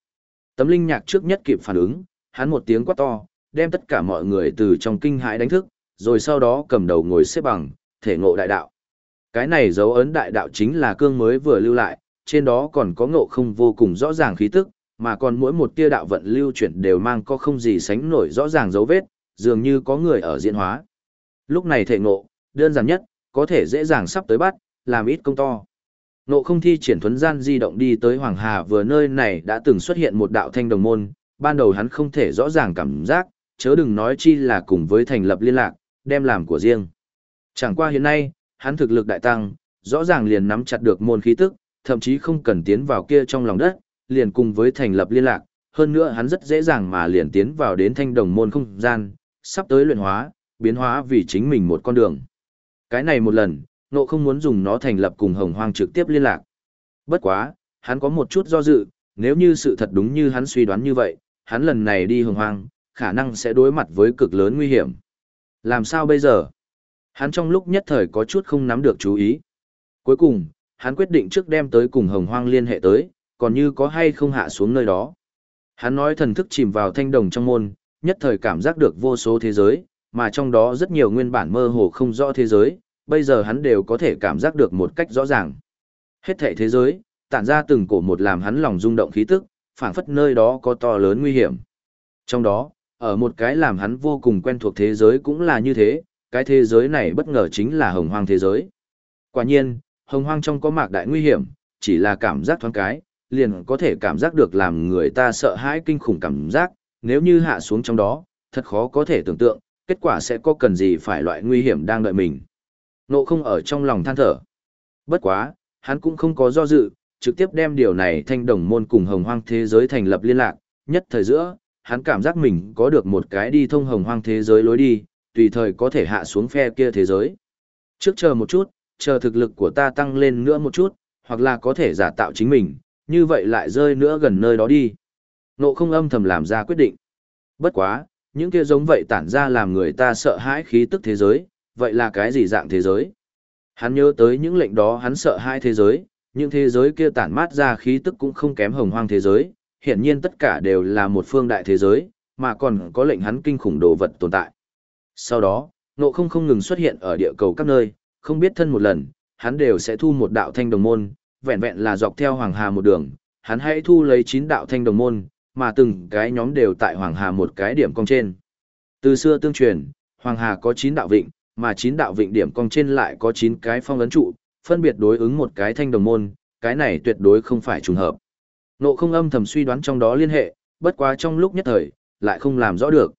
Tấm linh nhạc trước nhất kịp phản ứng, hắn một tiếng quát to, đem tất cả mọi người từ trong kinh hãi đánh thức, rồi sau đó cầm đầu ngồi xếp bằng, thể ngộ đại đạo. Cái này dấu ấn đại đạo chính là cương mới vừa lưu lại, trên đó còn có ngộ không vô cùng rõ ràng khí tức, mà còn mỗi một tia đạo vận lưu chuyển đều mang có không gì sánh nổi rõ ràng dấu vết, dường như có người ở diễn hóa. Lúc này thể ngộ, đơn giản nhất, có thể dễ dàng sắp tới bắt, làm ít công to. Ngộ không thi triển thuấn gian di động đi tới Hoàng Hà vừa nơi này đã từng xuất hiện một đạo thanh đồng môn, ban đầu hắn không thể rõ ràng cảm giác, chớ đừng nói chi là cùng với thành lập liên lạc, đem làm của riêng. Chẳng qua hiện nay, hắn thực lực đại tăng, rõ ràng liền nắm chặt được môn khí tức, thậm chí không cần tiến vào kia trong lòng đất, liền cùng với thành lập liên lạc, hơn nữa hắn rất dễ dàng mà liền tiến vào đến thanh đồng môn không gian, sắp tới luyện hóa, biến hóa vì chính mình một con đường. Cái này một lần, nộ không muốn dùng nó thành lập cùng hồng hoang trực tiếp liên lạc. Bất quá, hắn có một chút do dự, nếu như sự thật đúng như hắn suy đoán như vậy, hắn lần này đi hồng hoang, khả năng sẽ đối mặt với cực lớn nguy hiểm. Làm sao bây giờ? Hắn trong lúc nhất thời có chút không nắm được chú ý. Cuối cùng, hắn quyết định trước đem tới cùng hồng hoang liên hệ tới, còn như có hay không hạ xuống nơi đó. Hắn nói thần thức chìm vào thanh đồng trong môn, nhất thời cảm giác được vô số thế giới, mà trong đó rất nhiều nguyên bản mơ hồ không rõ thế giới, bây giờ hắn đều có thể cảm giác được một cách rõ ràng. Hết thảy thế giới, tản ra từng cổ một làm hắn lòng rung động khí tức, phảng phất nơi đó có to lớn nguy hiểm. Trong đó, ở một cái làm hắn vô cùng quen thuộc thế giới cũng là như thế, cái thế giới này bất ngờ chính là hồng hoang thế giới. Quả nhiên, hồng hoang trong có mạc đại nguy hiểm, chỉ là cảm giác thoáng cái, liền có thể cảm giác được làm người ta sợ hãi kinh khủng cảm giác, nếu như hạ xuống trong đó, thật khó có thể tưởng tượng, kết quả sẽ có cần gì phải loại nguy hiểm đang đợi mình. Nộ không ở trong lòng than thở. Bất quá, hắn cũng không có do dự, trực tiếp đem điều này thanh đồng môn cùng hồng hoang thế giới thành lập liên lạc, nhất thời giữa, hắn cảm giác mình có được một cái đi thông hồng hoang thế giới lối đi, tùy thời có thể hạ xuống phe kia thế giới. Trước chờ một chút, chờ thực lực của ta tăng lên nữa một chút, hoặc là có thể giả tạo chính mình, như vậy lại rơi nữa gần nơi đó đi. Nộ không âm thầm làm ra quyết định. Bất quá, những kia giống vậy tản ra làm người ta sợ hãi khí tức thế giới, vậy là cái gì dạng thế giới? Hắn nhớ tới những lệnh đó hắn sợ hai thế giới, những thế giới kia tản mát ra khí tức cũng không kém hồng hoang thế giới, hiển nhiên tất cả đều là một phương đại thế giới, mà còn có lệnh hắn kinh khủng đồ vật tồn tại. Sau đó, nộ không không ngừng xuất hiện ở địa cầu các nơi, không biết thân một lần, hắn đều sẽ thu một đạo thanh đồng môn, vẹn vẹn là dọc theo Hoàng Hà một đường, hắn hãy thu lấy 9 đạo thanh đồng môn, mà từng cái nhóm đều tại Hoàng Hà một cái điểm cong trên. Từ xưa tương truyền, Hoàng Hà có 9 đạo vịnh, mà chín đạo vịnh điểm cong trên lại có chín cái phong ấn trụ, phân biệt đối ứng một cái thanh đồng môn, cái này tuyệt đối không phải trùng hợp. Nộ không âm thầm suy đoán trong đó liên hệ, bất quá trong lúc nhất thời, lại không làm rõ được.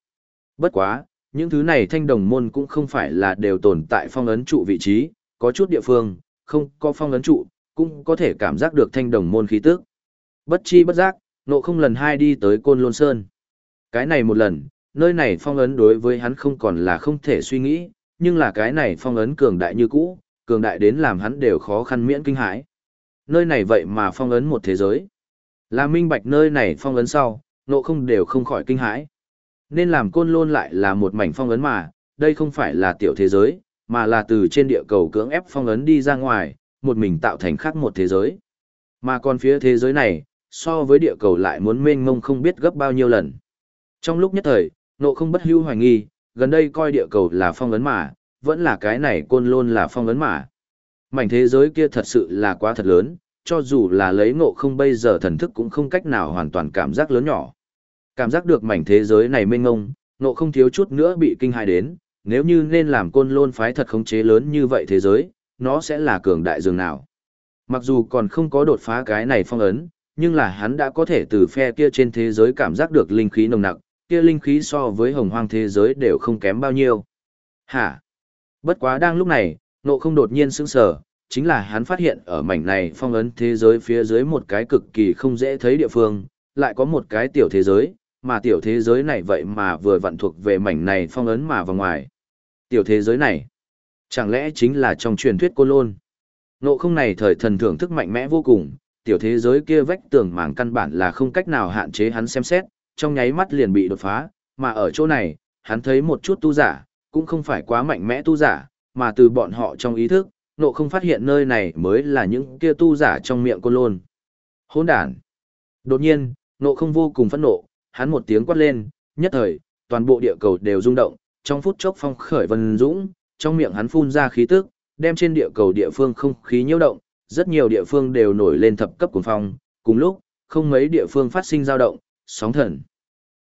Bất quá, những thứ này thanh đồng môn cũng không phải là đều tồn tại phong ấn trụ vị trí, có chút địa phương, không có phong ấn trụ, cũng có thể cảm giác được thanh đồng môn khí tức. Bất chi bất giác, nộ không lần hai đi tới Côn Lôn Sơn. Cái này một lần, nơi này phong ấn đối với hắn không còn là không thể suy nghĩ, nhưng là cái này phong ấn cường đại như cũ, cường đại đến làm hắn đều khó khăn miễn kinh hãi. Nơi này vậy mà phong ấn một thế giới. Là minh bạch nơi này phong ấn sau, nộ không đều không khỏi kinh hãi. Nên làm côn lôn lại là một mảnh phong ấn mà, đây không phải là tiểu thế giới, mà là từ trên địa cầu cưỡng ép phong ấn đi ra ngoài, một mình tạo thành khác một thế giới. Mà còn phía thế giới này, so với địa cầu lại muốn mênh mông không biết gấp bao nhiêu lần. Trong lúc nhất thời, nộ không bất hưu hoài nghi, gần đây coi địa cầu là phong ấn mà, vẫn là cái này côn lôn là phong ấn mà. Mảnh thế giới kia thật sự là quá thật lớn, cho dù là lấy ngộ không bây giờ thần thức cũng không cách nào hoàn toàn cảm giác lớn nhỏ. Cảm giác được mảnh thế giới này mênh ngông, ngộ không thiếu chút nữa bị kinh hại đến, nếu như nên làm côn lôn phái thật khống chế lớn như vậy thế giới, nó sẽ là cường đại dường nào. Mặc dù còn không có đột phá cái này phong ấn, nhưng là hắn đã có thể từ phe kia trên thế giới cảm giác được linh khí nồng nặc, kia linh khí so với hồng hoang thế giới đều không kém bao nhiêu. Hả? Bất quá đang lúc này, nộ không đột nhiên sững sờ, chính là hắn phát hiện ở mảnh này phong ấn thế giới phía dưới một cái cực kỳ không dễ thấy địa phương, lại có một cái tiểu thế giới, mà tiểu thế giới này vậy mà vừa vặn thuộc về mảnh này phong ấn mà vào ngoài. Tiểu thế giới này, chẳng lẽ chính là trong truyền thuyết cô lôn? Nộ không này thời thần thưởng thức mạnh mẽ vô cùng, tiểu thế giới kia vách tường màng căn bản là không cách nào hạn chế hắn xem xét, trong nháy mắt liền bị đột phá, mà ở chỗ này, hắn thấy một chút tu giả, cũng không phải quá mạnh mẽ tu giả, mà từ bọn họ trong ý thức, nộ không phát hiện nơi này mới là những kia tu giả trong miệng côn lôn. Hỗn đản. Đột nhiên, nộ không vô cùng phẫn nộ, hắn một tiếng quát lên, nhất thời, toàn bộ địa cầu đều rung động, trong phút chốc phong khởi vân dũng, trong miệng hắn phun ra khí tức, đem trên địa cầu địa phương không khí nhiễu động, rất nhiều địa phương đều nổi lên thập cấp cuồng phong, cùng lúc, không mấy địa phương phát sinh dao động, sóng thần.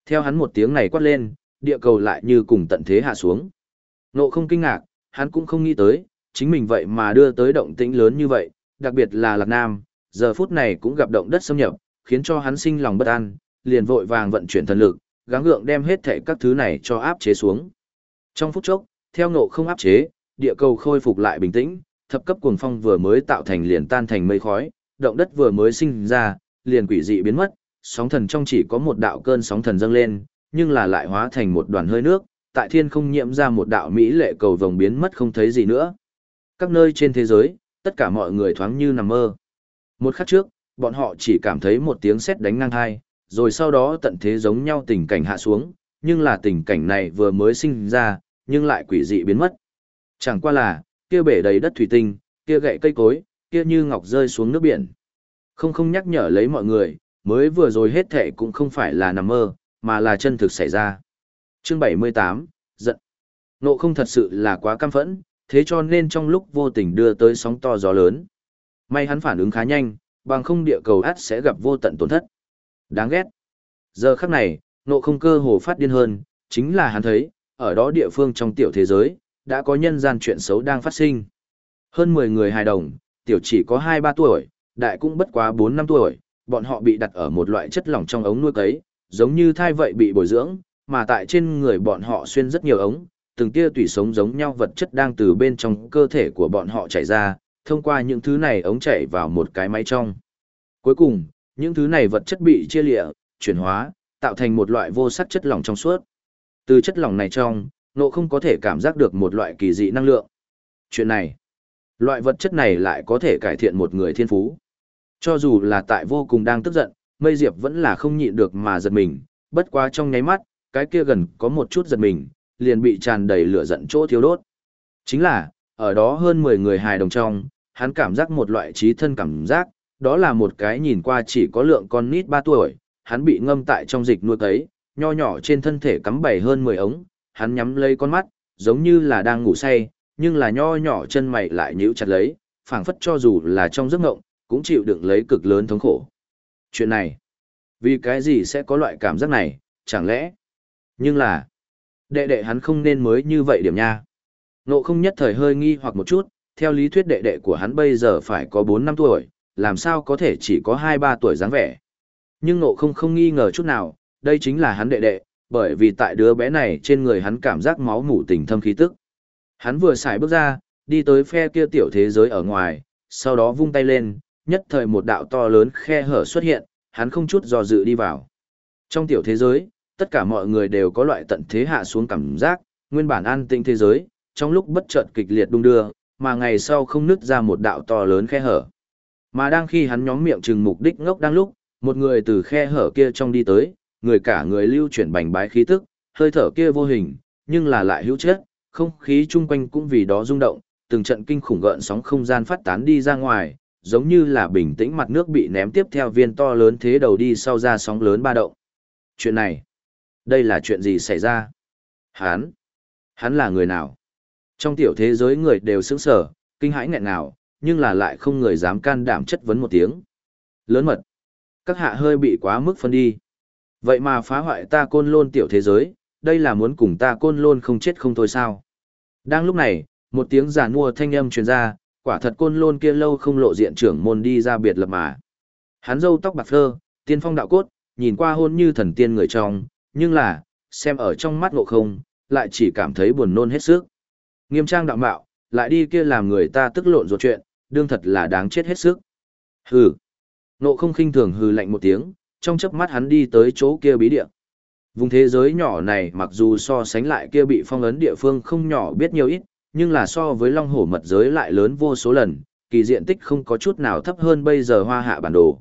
Theo hắn một tiếng này quát lên, địa cầu lại như cùng tận thế hạ xuống. Nộ không kinh ngạc, hắn cũng không nghĩ tới, chính mình vậy mà đưa tới động tĩnh lớn như vậy, đặc biệt là Lạc Nam, giờ phút này cũng gặp động đất xâm nhập, khiến cho hắn sinh lòng bất an, liền vội vàng vận chuyển thần lực, gắng gượng đem hết thể các thứ này cho áp chế xuống. Trong phút chốc, theo nộ không áp chế, địa cầu khôi phục lại bình tĩnh, thập cấp cuồng phong vừa mới tạo thành liền tan thành mây khói, động đất vừa mới sinh ra, liền quỷ dị biến mất, sóng thần trong chỉ có một đạo cơn sóng thần dâng lên, nhưng là lại hóa thành một đoàn hơi nước, tại thiên không nhiễm ra một đạo mỹ lệ cầu vồng biến mất không thấy gì nữa. Các nơi trên thế giới, tất cả mọi người thoáng như nằm mơ. Một khắc trước, bọn họ chỉ cảm thấy một tiếng sét đánh ngang hai, rồi sau đó tận thế giống nhau tình cảnh hạ xuống, nhưng là tình cảnh này vừa mới sinh ra, nhưng lại quỷ dị biến mất. Chẳng qua là, kia bể đầy đất thủy tinh, kia gậy cây cối, kia như ngọc rơi xuống nước biển. Không không nhắc nhở lấy mọi người, mới vừa rồi hết thệ cũng không phải là nằm mơ, mà là chân thực xảy ra. Chương 78, giận. Nộ không thật sự là quá căm phẫn, thế cho nên trong lúc vô tình đưa tới sóng to gió lớn. May hắn phản ứng khá nhanh, bằng không địa cầu át sẽ gặp vô tận tổn thất. Đáng ghét. Giờ khắc này, nộ không cơ hồ phát điên hơn, chính là hắn thấy, ở đó địa phương trong tiểu thế giới, đã có nhân gian chuyện xấu đang phát sinh. Hơn 10 người hài đồng, tiểu chỉ có 2-3 tuổi, đại cũng bất quá 4-5 tuổi, bọn họ bị đặt ở một loại chất lỏng trong ống nuôi cấy, giống như thai vậy bị bồi dưỡng, mà tại trên người bọn họ xuyên rất nhiều ống, từng tia tủy sống giống nhau vật chất đang từ bên trong cơ thể của bọn họ chảy ra, thông qua những thứ này ống chảy vào một cái máy trong. Cuối cùng, những thứ này vật chất bị chia lịa, chuyển hóa, tạo thành một loại vô sắc chất lỏng trong suốt. Từ chất lỏng này trong, nộ không có thể cảm giác được một loại kỳ dị năng lượng. Chuyện này, loại vật chất này lại có thể cải thiện một người thiên phú. Cho dù là tại vô cùng đang tức giận, mây diệp vẫn là không nhịn được mà giật mình, bất quá trong nháy mắt, cái kia gần có một chút giật mình, liền bị tràn đầy lửa giận chỗ thiếu đốt. Chính là, ở đó hơn 10 người hài đồng trong, hắn cảm giác một loại trí thân cảm giác, đó là một cái nhìn qua chỉ có lượng con nít 3 tuổi, hắn bị ngâm tại trong dịch nuôi cấy, nho nhỏ trên thân thể cắm bảy hơn 10 ống, hắn nhắm lấy con mắt, giống như là đang ngủ say, nhưng là nho nhỏ chân mày lại nhíu chặt lấy, phảng phất cho dù là trong giấc ngộng, cũng chịu đựng lấy cực lớn thống khổ. Chuyện này, vì cái gì sẽ có loại cảm giác này, chẳng lẽ? Nhưng là, đệ đệ hắn không nên mới như vậy điểm nha. Nộ không nhất thời hơi nghi hoặc một chút, theo lý thuyết đệ đệ của hắn bây giờ phải có 4 năm tuổi, làm sao có thể chỉ có 2-3 tuổi dáng vẻ. Nhưng nộ không không nghi ngờ chút nào, đây chính là hắn đệ đệ, bởi vì tại đứa bé này trên người hắn cảm giác máu mủ tình thâm khí tức. Hắn vừa xài bước ra, đi tới phe kia tiểu thế giới ở ngoài, sau đó vung tay lên, nhất thời một đạo to lớn khe hở xuất hiện, hắn không chút do dự đi vào. Trong tiểu thế giới, tất cả mọi người đều có loại tận thế hạ xuống cảm giác, nguyên bản an tĩnh thế giới, trong lúc bất chợt kịch liệt đung đưa, mà ngày sau không nứt ra một đạo to lớn khe hở. Mà đang khi hắn nhóm miệng chừng mục đích ngốc đang lúc, một người từ khe hở kia trong đi tới, người cả người lưu chuyển bành bái khí tức, hơi thở kia vô hình, nhưng là lại hữu chất, không khí chung quanh cũng vì đó rung động, từng trận kinh khủng gợn sóng không gian phát tán đi ra ngoài, giống như là bình tĩnh mặt nước bị ném tiếp theo viên to lớn thế đầu đi sau ra sóng lớn ba động. Chuyện này, đây là chuyện gì xảy ra? Hắn, hắn là người nào? Trong tiểu thế giới người đều sững sờ, kinh hãi nghẹn nào, nhưng là lại không người dám can đảm chất vấn một tiếng. Lớn mật. Các hạ hơi bị quá mức phân đi. Vậy mà phá hoại ta côn lôn tiểu thế giới, đây là muốn cùng ta côn lôn không chết không thôi sao. Đang lúc này, một tiếng giả mua thanh âm truyền ra, quả thật côn lôn kia lâu không lộ diện trưởng môn đi ra biệt lập mà. Hắn râu tóc bạc phơ, tiên phong đạo cốt, nhìn qua hôn như thần tiên người trong, nhưng là, xem ở trong mắt ngộ không, lại chỉ cảm thấy buồn nôn hết sức. Nghiêm trang đạo mạo, lại đi kia làm người ta tức lộn ruột chuyện, đương thật là đáng chết hết sức. Hừ. Ngộ không khinh thường hừ lạnh một tiếng, trong chớp mắt hắn đi tới chỗ kia bí địa. Vùng thế giới nhỏ này mặc dù so sánh lại kia bị phong ấn địa phương không nhỏ biết nhiều ít, nhưng là so với long hổ mật giới lại lớn vô số lần, kỳ diện tích không có chút nào thấp hơn bây giờ hoa hạ bản đồ.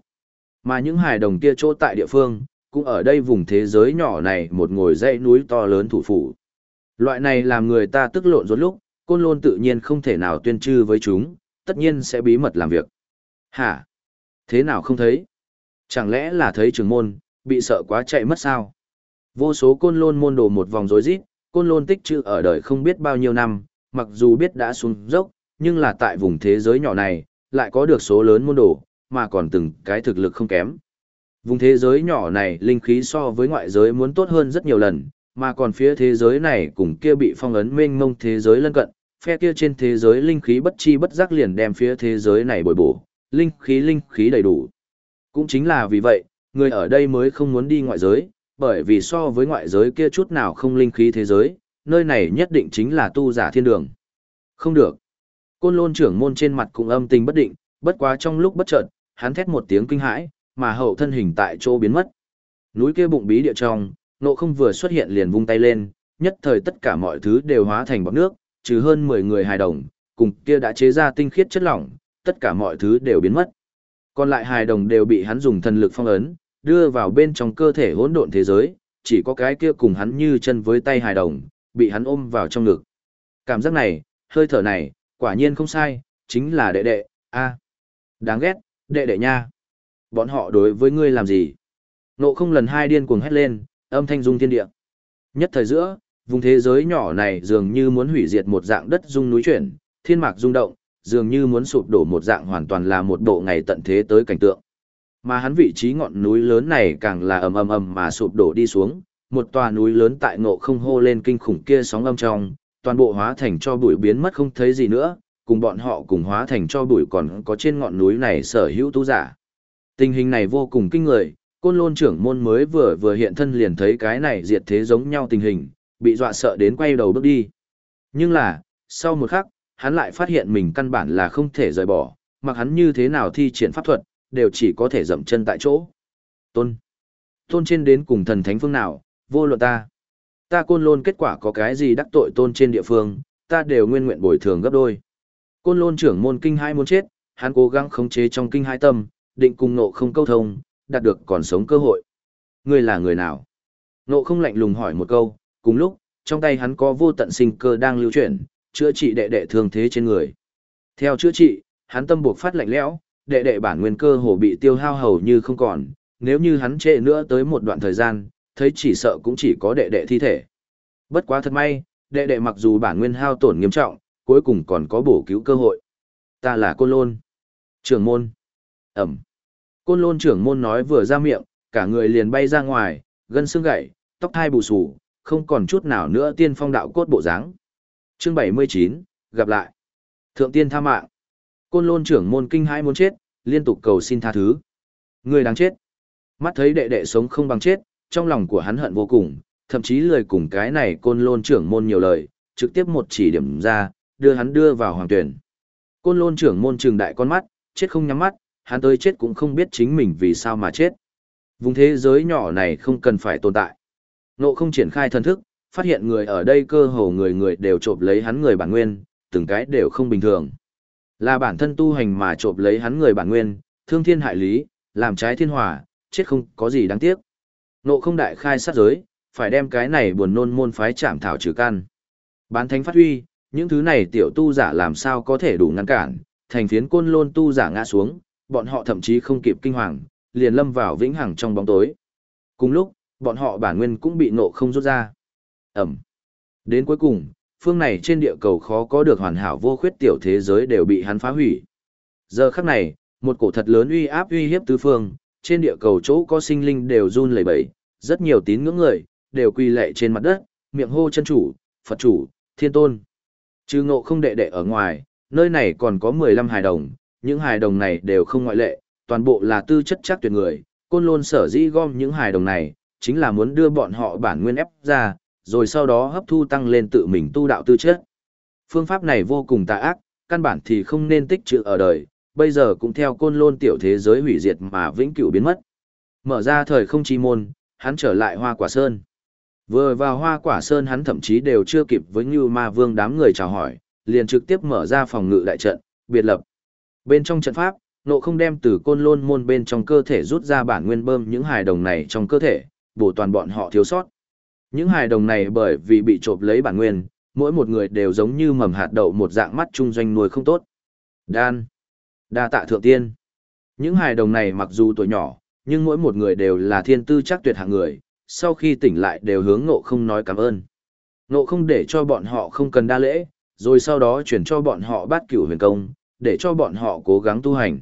Mà những hài đồng kia chỗ tại địa phương, cũng ở đây vùng thế giới nhỏ này một ngồi dãy núi to lớn thủ phủ. Loại này làm người ta tức lộn rốt lúc, côn lôn tự nhiên không thể nào tuyên trư với chúng, tất nhiên sẽ bí mật làm việc. Hả? Thế nào không thấy? Chẳng lẽ là thấy trường môn, bị sợ quá chạy mất sao? Vô số côn lôn môn đồ một vòng rối rít, côn lôn tích chữ ở đời không biết bao nhiêu năm, mặc dù biết đã xuống dốc, nhưng là tại vùng thế giới nhỏ này, lại có được số lớn môn đồ, mà còn từng cái thực lực không kém. Vùng thế giới nhỏ này linh khí so với ngoại giới muốn tốt hơn rất nhiều lần, mà còn phía thế giới này cùng kia bị phong ấn mênh mông thế giới lân cận, phe kia trên thế giới linh khí bất chi bất giác liền đem phía thế giới này bồi bổ, linh khí linh khí đầy đủ. Cũng chính là vì vậy, người ở đây mới không muốn đi ngoại giới, bởi vì so với ngoại giới kia chút nào không linh khí thế giới, nơi này nhất định chính là tu giả thiên đường. Không được. Côn lôn trưởng môn trên mặt cũng âm tình bất định, bất quá trong lúc bất chợt, hắn thét một tiếng kinh hãi, mà hậu thân hình tại chỗ biến mất. Núi kia bụng bí địa trong, nộ không vừa xuất hiện liền vung tay lên, nhất thời tất cả mọi thứ đều hóa thành bọt nước, trừ hơn 10 người hài đồng, cùng kia đã chế ra tinh khiết chất lỏng, tất cả mọi thứ đều biến mất. Còn lại hài đồng đều bị hắn dùng thần lực phong ấn, đưa vào bên trong cơ thể hỗn độn thế giới, chỉ có cái kia cùng hắn như chân với tay hài đồng, bị hắn ôm vào trong ngực. Cảm giác này, hơi thở này, quả nhiên không sai, chính là đệ đệ, a Đáng ghét, đệ đệ nha. Bọn họ đối với ngươi làm gì? Nộ không lần hai điên cuồng hét lên, âm thanh dung thiên địa. Nhất thời giữa, vùng thế giới nhỏ này dường như muốn hủy diệt một dạng đất rung núi chuyển, thiên mạc rung động, dường như muốn sụp đổ một dạng hoàn toàn là một bộ ngày tận thế tới cảnh tượng. Mà hắn vị trí ngọn núi lớn này càng là ầm ầm ầm mà sụp đổ đi xuống, một tòa núi lớn tại ngộ không hô lên kinh khủng kia sóng âm trong, toàn bộ hóa thành cho bụi biến mất không thấy gì nữa, cùng bọn họ cùng hóa thành cho bụi còn có trên ngọn núi này sở hữu tu giả. Tình hình này vô cùng kinh người, côn lôn trưởng môn mới vừa vừa hiện thân liền thấy cái này diệt thế giống nhau tình hình, bị dọa sợ đến quay đầu bước đi. Nhưng là, sau một khắc, hắn lại phát hiện mình căn bản là không thể rời bỏ, mặc hắn như thế nào thi triển pháp thuật, đều chỉ có thể dậm chân tại chỗ. Tôn. Tôn trên đến cùng thần thánh phương nào, vô luận ta. Ta côn lôn kết quả có cái gì đắc tội tôn trên địa phương, ta đều nguyên nguyện bồi thường gấp đôi. Côn lôn trưởng môn kinh hai muốn chết, hắn cố gắng khống chế trong kinh hai tâm, định cùng nộ không câu thông, đạt được còn sống cơ hội. Ngươi là người nào? Nộ không lạnh lùng hỏi một câu, cùng lúc, trong tay hắn có vô tận sinh cơ đang lưu chuyển, chữa trị đệ đệ thương thế trên người. Theo chữa trị, hắn tâm buộc phát lạnh lẽo, đệ đệ bản nguyên cơ hồ bị tiêu hao hầu như không còn, nếu như hắn trễ nữa tới một đoạn thời gian, thấy chỉ sợ cũng chỉ có đệ đệ thi thể. Bất quá thật may, đệ đệ mặc dù bản nguyên hao tổn nghiêm trọng, cuối cùng còn có bổ cứu cơ hội. Ta là Côn Lôn. Trưởng môn. Ẩm. Côn Lôn trưởng môn nói vừa ra miệng, cả người liền bay ra ngoài, gân xương gãy, tóc thai bù xù, không còn chút nào nữa tiên phong đạo cốt bộ dáng. Chương 79, gặp lại. Thượng tiên tha mạng. Côn Lôn trưởng môn kinh hãi muốn chết, liên tục cầu xin tha thứ. Người đáng chết. Mắt thấy đệ đệ sống không bằng chết, trong lòng của hắn hận vô cùng, thậm chí lời cùng cái này côn lôn trưởng môn nhiều lời, trực tiếp một chỉ điểm ra, đưa hắn đưa vào hoàng tuyển. Côn lôn trưởng môn trường đại con mắt, chết không nhắm mắt, hắn tới chết cũng không biết chính mình vì sao mà chết. Vùng thế giới nhỏ này không cần phải tồn tại. Nộ không triển khai thần thức, phát hiện người ở đây cơ hồ người người đều trộm lấy hắn người bản nguyên, từng cái đều không bình thường. Là bản thân tu hành mà trộm lấy hắn người bản nguyên, thương thiên hại lý, làm trái thiên hòa, chết không có gì đáng tiếc. Nộ không đại khai sát giới, phải đem cái này buồn nôn môn phái chạm thảo trừ căn. Bán thánh phát huy, những thứ này tiểu tu giả làm sao có thể đủ ngăn cản, thành phiến côn lôn tu giả ngã xuống, bọn họ thậm chí không kịp kinh hoàng, liền lâm vào vĩnh hằng trong bóng tối. Cùng lúc, bọn họ bản nguyên cũng bị nộ không rút ra. Ẩm. Đến cuối cùng, phương này trên địa cầu khó có được hoàn hảo vô khuyết tiểu thế giới đều bị hắn phá hủy. Giờ khắc này, một cổ thật lớn uy áp uy hiếp tứ phương, trên địa cầu chỗ có sinh linh đều run lẩy bẩy, rất nhiều tín ngưỡng người, đều quỳ lệ trên mặt đất, miệng hô chân chủ, Phật chủ, thiên tôn. Trừ ngộ không đệ đệ ở ngoài, nơi này còn có 15 hài đồng, những hài đồng này đều không ngoại lệ, toàn bộ là tư chất chắc tuyệt người, côn lôn sở dĩ gom những hài đồng này, chính là muốn đưa bọn họ bản nguyên ép ra, rồi sau đó hấp thu tăng lên tự mình tu đạo tư chất. Phương pháp này vô cùng tà ác, căn bản thì không nên tích trữ ở đời, bây giờ cũng theo côn lôn tiểu thế giới hủy diệt mà vĩnh cửu biến mất. Mở ra thời không chi môn, hắn trở lại hoa quả sơn. Vừa vào hoa quả sơn hắn thậm chí đều chưa kịp với như ma vương đám người chào hỏi, liền trực tiếp mở ra phòng ngự đại trận, biệt lập. Bên trong trận pháp, nộ không đem từ côn lôn môn bên trong cơ thể rút ra bản nguyên bơm những hài đồng này trong cơ thể, bổ toàn bọn họ thiếu sót. Những hài đồng này bởi vì bị trộm lấy bản nguyên, mỗi một người đều giống như mầm hạt đậu một dạng mắt trung doanh nuôi không tốt. Đan. Đa tạ thượng tiên. Những hài đồng này mặc dù tuổi nhỏ, nhưng mỗi một người đều là thiên tư chắc tuyệt hạng người, sau khi tỉnh lại đều hướng ngộ không nói cảm ơn. Ngộ không để cho bọn họ không cần đa lễ, rồi sau đó chuyển cho bọn họ bát cửu huyền công, để cho bọn họ cố gắng tu hành.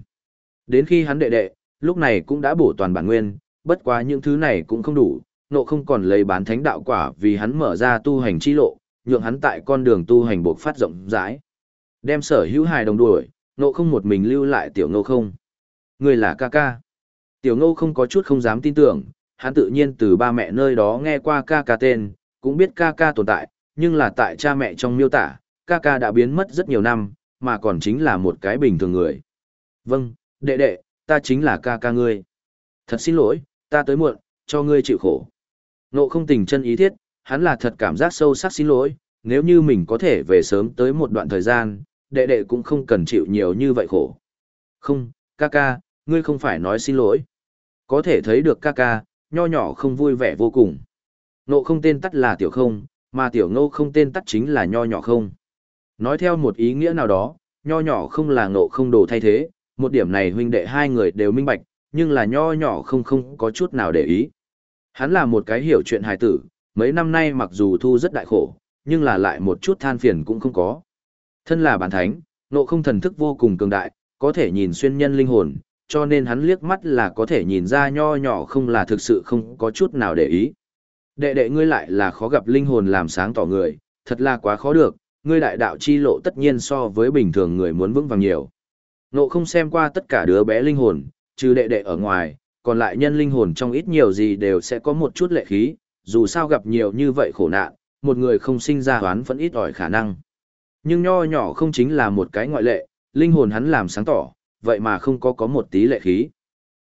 Đến khi hắn đệ đệ, lúc này cũng đã bổ toàn bản nguyên, bất quá những thứ này cũng không đủ, nộ không còn lấy bán thánh đạo quả vì hắn mở ra tu hành chi lộ, nhượng hắn tại con đường tu hành buộc phát rộng rãi. Đem sở hữu hài đồng đuổi, ngộ không một mình lưu lại tiểu ngô không. Người là ca ca. Tiểu ngô không có chút không dám tin tưởng, hắn tự nhiên từ ba mẹ nơi đó nghe qua ca ca tên, cũng biết ca ca tồn tại, nhưng là tại cha mẹ trong miêu tả, ca ca đã biến mất rất nhiều năm, mà còn chính là một cái bình thường người. Vâng, đệ đệ, ta chính là ca ca ngươi. Thật xin lỗi, ta tới muộn, cho ngươi chịu khổ. Nộ không tình chân ý thiết, hắn là thật cảm giác sâu sắc xin lỗi, nếu như mình có thể về sớm tới một đoạn thời gian, đệ đệ cũng không cần chịu nhiều như vậy khổ. Không, ca ca, ngươi không phải nói xin lỗi. Có thể thấy được ca ca, nho nhỏ không vui vẻ vô cùng. Nộ không tên tắt là tiểu không, mà tiểu ngô không tên tắt chính là nho nhỏ không. Nói theo một ý nghĩa nào đó, nho nhỏ không là ngộ không đồ thay thế, một điểm này huynh đệ hai người đều minh bạch, nhưng là nho nhỏ không không có chút nào để ý. Hắn là một cái hiểu chuyện hài tử, mấy năm nay mặc dù thu rất đại khổ, nhưng là lại một chút than phiền cũng không có. Thân là bản thánh, nộ không thần thức vô cùng cường đại, có thể nhìn xuyên nhân linh hồn, cho nên hắn liếc mắt là có thể nhìn ra nho nhỏ không là thực sự không có chút nào để ý. Đệ đệ ngươi lại là khó gặp linh hồn làm sáng tỏ người, thật là quá khó được, ngươi đại đạo chi lộ tất nhiên so với bình thường người muốn vững vàng nhiều. Nộ không xem qua tất cả đứa bé linh hồn, trừ đệ đệ ở ngoài, còn lại nhân linh hồn trong ít nhiều gì đều sẽ có một chút lệ khí, dù sao gặp nhiều như vậy khổ nạn, một người không sinh ra hoán vẫn ít ỏi khả năng. Nhưng nho nhỏ không chính là một cái ngoại lệ, linh hồn hắn làm sáng tỏ, vậy mà không có có một tí lệ khí.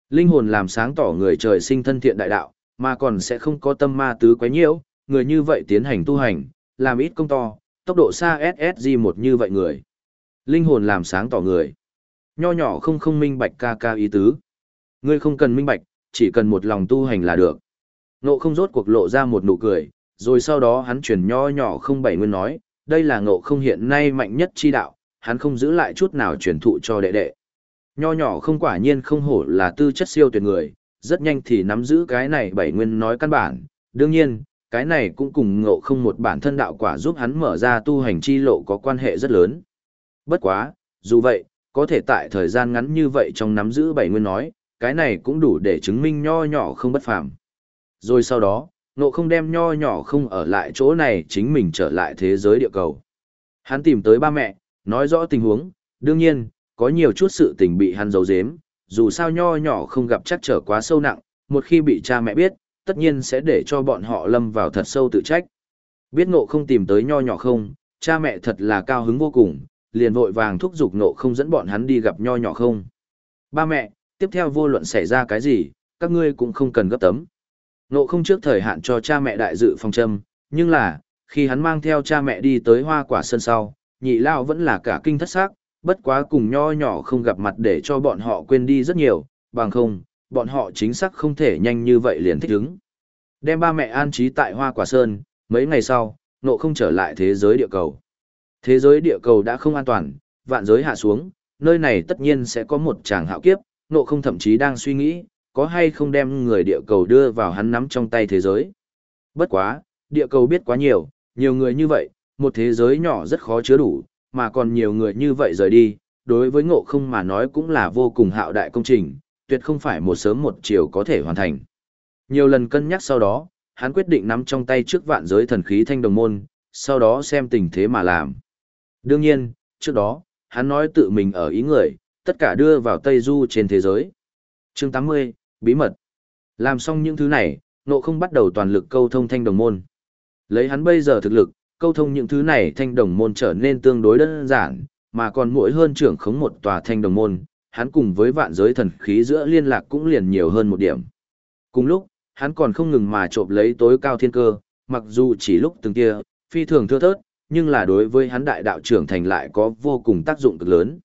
Linh hồn làm sáng tỏ người trời sinh thân thiện đại đạo, mà còn sẽ không có tâm ma tứ quấy nhiễu, người như vậy tiến hành tu hành, làm ít công to, tốc độ xa SSG một như vậy người. Linh hồn làm sáng tỏ người. Nho nhỏ không không minh bạch ca ca ý tứ. Ngươi không cần minh bạch, chỉ cần một lòng tu hành là được. Nộ không rốt cuộc lộ ra một nụ cười, rồi sau đó hắn chuyển nho nhỏ không bảy nguyên nói, đây là ngộ không hiện nay mạnh nhất chi đạo, hắn không giữ lại chút nào truyền thụ cho đệ đệ. Nho nhỏ không quả nhiên không hổ là tư chất siêu tuyệt người, rất nhanh thì nắm giữ cái này bảy nguyên nói căn bản. Đương nhiên, cái này cũng cùng ngộ không một bản thân đạo quả giúp hắn mở ra tu hành chi lộ có quan hệ rất lớn. Bất quá, dù vậy, có thể tại thời gian ngắn như vậy trong nắm giữ bảy nguyên nói, cái này cũng đủ để chứng minh nho nhỏ không bất phàm. Rồi sau đó, nộ không đem nho nhỏ không ở lại chỗ này chính mình trở lại thế giới địa cầu. Hắn tìm tới ba mẹ, nói rõ tình huống, đương nhiên, có nhiều chút sự tình bị hắn giấu giếm, dù sao nho nhỏ không gặp chắc trở quá sâu nặng, một khi bị cha mẹ biết, tất nhiên sẽ để cho bọn họ lâm vào thật sâu tự trách. Biết ngộ không tìm tới nho nhỏ không, cha mẹ thật là cao hứng vô cùng, liền vội vàng thúc giục ngộ không dẫn bọn hắn đi gặp nho nhỏ không. Ba mẹ, tiếp theo vô luận xảy ra cái gì, các ngươi cũng không cần gấp tấm. Ngộ không trước thời hạn cho cha mẹ đại dự phòng châm, nhưng là, khi hắn mang theo cha mẹ đi tới hoa quả sân sau, nhị lao vẫn là cả kinh thất xác, bất quá cùng nho nhỏ không gặp mặt để cho bọn họ quên đi rất nhiều, bằng không, bọn họ chính xác không thể nhanh như vậy liền thích ứng. Đem ba mẹ an trí tại Hoa Quả Sơn, mấy ngày sau, nộ không trở lại thế giới địa cầu. Thế giới địa cầu đã không an toàn, vạn giới hạ xuống, nơi này tất nhiên sẽ có một chàng hạo kiếp, nộ không thậm chí đang suy nghĩ, có hay không đem người địa cầu đưa vào hắn nắm trong tay thế giới. Bất quá, địa cầu biết quá nhiều, nhiều người như vậy, một thế giới nhỏ rất khó chứa đủ, mà còn nhiều người như vậy rời đi, đối với ngộ không mà nói cũng là vô cùng hạo đại công trình, tuyệt không phải một sớm một chiều có thể hoàn thành. Nhiều lần cân nhắc sau đó, hắn quyết định nắm trong tay trước vạn giới thần khí thanh đồng môn, sau đó xem tình thế mà làm. Đương nhiên, trước đó, hắn nói tự mình ở ý người, tất cả đưa vào Tây Du trên thế giới. Chương 80, Bí mật. Làm xong những thứ này, nộ không bắt đầu toàn lực câu thông thanh đồng môn. Lấy hắn bây giờ thực lực, câu thông những thứ này thanh đồng môn trở nên tương đối đơn giản, mà còn mỗi hơn trưởng khống một tòa thanh đồng môn, hắn cùng với vạn giới thần khí giữa liên lạc cũng liền nhiều hơn một điểm. Cùng lúc, hắn còn không ngừng mà trộm lấy tối cao thiên cơ, mặc dù chỉ lúc từng kia, phi thường thưa thớt, nhưng là đối với hắn đại đạo trưởng thành lại có vô cùng tác dụng cực lớn.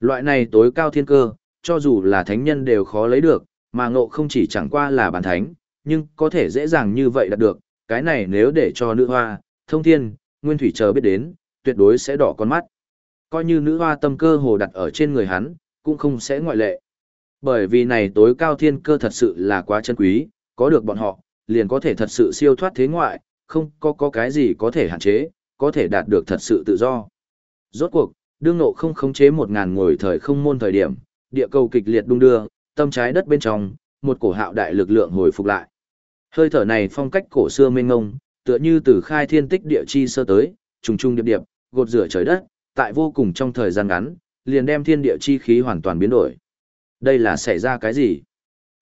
Loại này tối cao thiên cơ, cho dù là thánh nhân đều khó lấy được, mà ngộ không chỉ chẳng qua là bản thánh, nhưng có thể dễ dàng như vậy đạt được, cái này nếu để cho nữ hoa, thông thiên, nguyên thủy chờ biết đến, tuyệt đối sẽ đỏ con mắt. Coi như nữ hoa tâm cơ hồ đặt ở trên người hắn, cũng không sẽ ngoại lệ. Bởi vì này tối cao thiên cơ thật sự là quá chân quý, có được bọn họ, liền có thể thật sự siêu thoát thế ngoại, không có có cái gì có thể hạn chế, có thể đạt được thật sự tự do. Rốt cuộc, đương nộ không khống chế một ngàn ngồi thời không môn thời điểm, địa cầu kịch liệt đung đưa, tâm trái đất bên trong, một cổ hạo đại lực lượng hồi phục lại. Hơi thở này phong cách cổ xưa mênh ngông, tựa như từ khai thiên tích địa chi sơ tới, trùng trùng điệp điệp, gột rửa trời đất, tại vô cùng trong thời gian ngắn, liền đem thiên địa chi khí hoàn toàn biến đổi. Đây là xảy ra cái gì?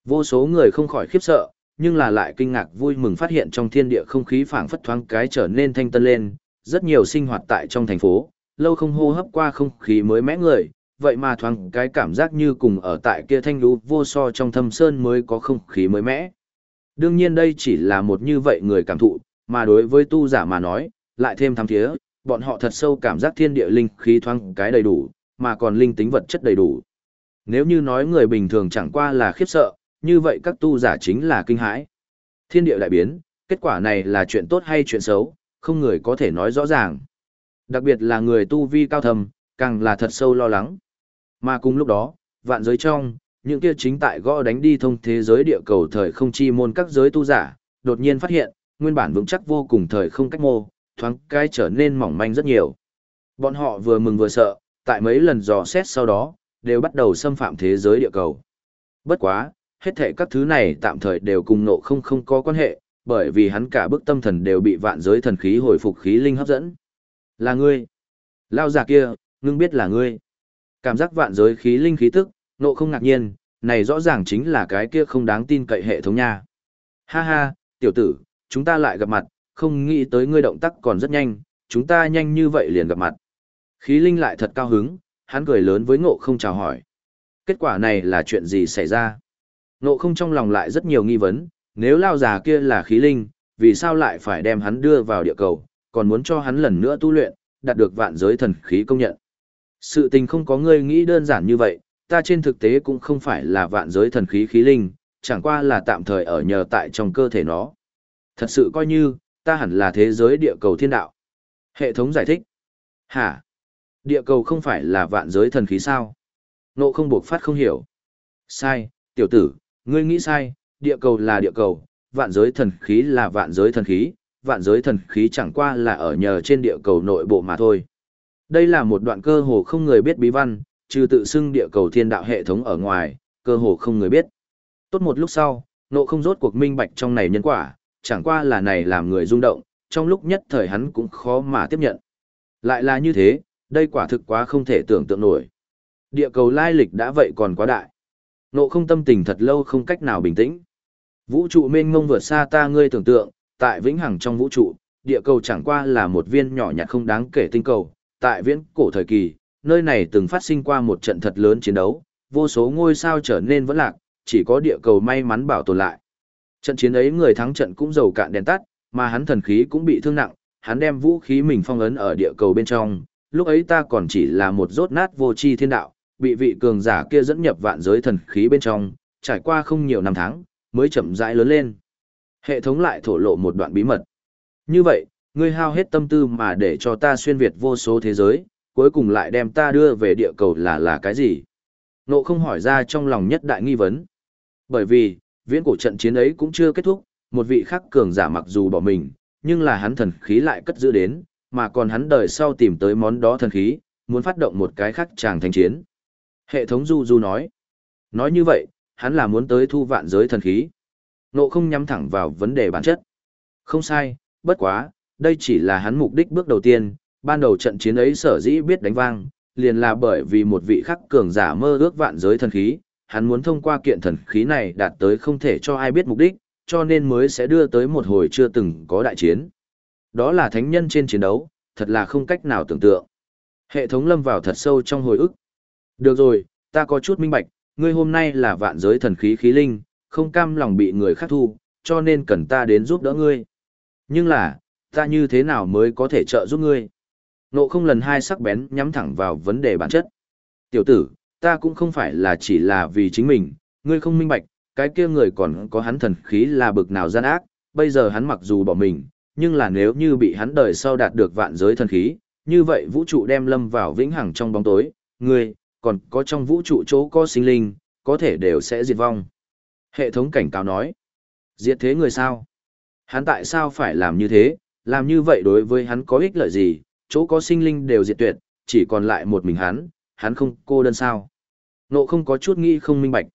Vô số người không khỏi khiếp sợ, nhưng là lại kinh ngạc vui mừng phát hiện trong thiên địa không khí phảng phất thoáng cái trở nên thanh tân lên, rất nhiều sinh hoạt tại trong thành phố, lâu không hô hấp qua không khí mới mẽ người, vậy mà thoáng cái cảm giác như cùng ở tại kia thanh lũ vô so trong thâm sơn mới có không khí mới mẽ. Đương nhiên đây chỉ là một như vậy người cảm thụ, mà đối với tu giả mà nói, lại thêm thăm thiế, bọn họ thật sâu cảm giác thiên địa linh khí thoáng cái đầy đủ, mà còn linh tính vật chất đầy đủ. Nếu như nói người bình thường chẳng qua là khiếp sợ, như vậy các tu giả chính là kinh hãi. Thiên địa đại biến, kết quả này là chuyện tốt hay chuyện xấu, không người có thể nói rõ ràng. Đặc biệt là người tu vi cao thầm, càng là thật sâu lo lắng. Mà cùng lúc đó, vạn giới trong, những kia chính tại gõ đánh đi thông thế giới địa cầu thời không chi môn các giới tu giả, đột nhiên phát hiện, nguyên bản vững chắc vô cùng thời không cách mô, thoáng cái trở nên mỏng manh rất nhiều. Bọn họ vừa mừng vừa sợ, tại mấy lần dò xét sau đó, đều bắt đầu xâm phạm thế giới địa cầu. Bất quá, hết thể các thứ này tạm thời đều cùng nộ không không có quan hệ, bởi vì hắn cả bức tâm thần đều bị vạn giới thần khí hồi phục khí linh hấp dẫn. Là ngươi. Lao giả kia, ngưng biết là ngươi. Cảm giác vạn giới khí linh khí tức, nộ không ngạc nhiên, này rõ ràng chính là cái kia không đáng tin cậy hệ thống nha. Ha ha, tiểu tử, chúng ta lại gặp mặt, không nghĩ tới ngươi động tác còn rất nhanh, chúng ta nhanh như vậy liền gặp mặt. Khí linh lại thật cao hứng, hắn cười lớn với ngộ không chào hỏi. Kết quả này là chuyện gì xảy ra? Ngộ không trong lòng lại rất nhiều nghi vấn, nếu lao già kia là khí linh, vì sao lại phải đem hắn đưa vào địa cầu, còn muốn cho hắn lần nữa tu luyện, đạt được vạn giới thần khí công nhận. Sự tình không có ngươi nghĩ đơn giản như vậy, ta trên thực tế cũng không phải là vạn giới thần khí khí linh, chẳng qua là tạm thời ở nhờ tại trong cơ thể nó. Thật sự coi như, ta hẳn là thế giới địa cầu thiên đạo. Hệ thống giải thích. Hả? Địa cầu không phải là vạn giới thần khí sao? Nộ không buộc phát không hiểu. Sai, tiểu tử, ngươi nghĩ sai, địa cầu là địa cầu, vạn giới thần khí là vạn giới thần khí, vạn giới thần khí chẳng qua là ở nhờ trên địa cầu nội bộ mà thôi. Đây là một đoạn cơ hồ không người biết bí văn, trừ tự xưng địa cầu thiên đạo hệ thống ở ngoài, cơ hồ không người biết. Tốt một lúc sau, nộ không rốt cuộc minh bạch trong này nhân quả, chẳng qua là này làm người rung động, trong lúc nhất thời hắn cũng khó mà tiếp nhận. Lại là như thế, đây quả thực quá không thể tưởng tượng nổi. Địa cầu lai lịch đã vậy còn quá đại. Nộ không tâm tình thật lâu không cách nào bình tĩnh. Vũ trụ mênh mông vượt xa ta ngươi tưởng tượng, tại vĩnh hằng trong vũ trụ, địa cầu chẳng qua là một viên nhỏ nhặt không đáng kể tinh cầu. Tại viễn cổ thời kỳ, nơi này từng phát sinh qua một trận thật lớn chiến đấu, vô số ngôi sao trở nên vẫn lạc, chỉ có địa cầu may mắn bảo tồn lại. Trận chiến ấy người thắng trận cũng dầu cạn đèn tắt, mà hắn thần khí cũng bị thương nặng, hắn đem vũ khí mình phong ấn ở địa cầu bên trong, lúc ấy ta còn chỉ là một rốt nát vô tri thiên đạo, bị vị cường giả kia dẫn nhập vạn giới thần khí bên trong, trải qua không nhiều năm tháng, mới chậm rãi lớn lên. Hệ thống lại thổ lộ một đoạn bí mật. Như vậy, ngươi hao hết tâm tư mà để cho ta xuyên việt vô số thế giới, cuối cùng lại đem ta đưa về địa cầu là là cái gì? Nộ không hỏi ra trong lòng nhất đại nghi vấn. Bởi vì, viễn cổ trận chiến ấy cũng chưa kết thúc, một vị khắc cường giả mặc dù bỏ mình, nhưng là hắn thần khí lại cất giữ đến, mà còn hắn đời sau tìm tới món đó thần khí, muốn phát động một cái khắc tràng thành chiến. Hệ thống Du Du nói. Nói như vậy, hắn là muốn tới thu vạn giới thần khí. Nộ không nhắm thẳng vào vấn đề bản chất. Không sai, bất quá, đây chỉ là hắn mục đích bước đầu tiên, ban đầu trận chiến ấy sở dĩ biết đánh vang, liền là bởi vì một vị khắc cường giả mơ ước vạn giới thần khí, hắn muốn thông qua kiện thần khí này đạt tới không thể cho ai biết mục đích, cho nên mới sẽ đưa tới một hồi chưa từng có đại chiến. Đó là thánh nhân trên chiến đấu, thật là không cách nào tưởng tượng. Hệ thống lâm vào thật sâu trong hồi ức. Được rồi, ta có chút minh bạch, ngươi hôm nay là vạn giới thần khí khí linh, không cam lòng bị người khác thu, cho nên cần ta đến giúp đỡ ngươi. Nhưng là, ta như thế nào mới có thể trợ giúp ngươi? Nộ không lần hai sắc bén nhắm thẳng vào vấn đề bản chất. Tiểu tử, ta cũng không phải là chỉ là vì chính mình, ngươi không minh bạch, cái kia người còn có hắn thần khí là bực nào gian ác, bây giờ hắn mặc dù bỏ mình, nhưng là nếu như bị hắn đời sau đạt được vạn giới thần khí, như vậy vũ trụ đem lâm vào vĩnh hằng trong bóng tối, ngươi, còn có trong vũ trụ chỗ có sinh linh, có thể đều sẽ diệt vong. Hệ thống cảnh cáo nói, diệt thế người sao? Hắn tại sao phải làm như thế, làm như vậy đối với hắn có ích lợi gì, chỗ có sinh linh đều diệt tuyệt, chỉ còn lại một mình hắn, hắn không cô đơn sao. Nộ không có chút nghĩ không minh bạch.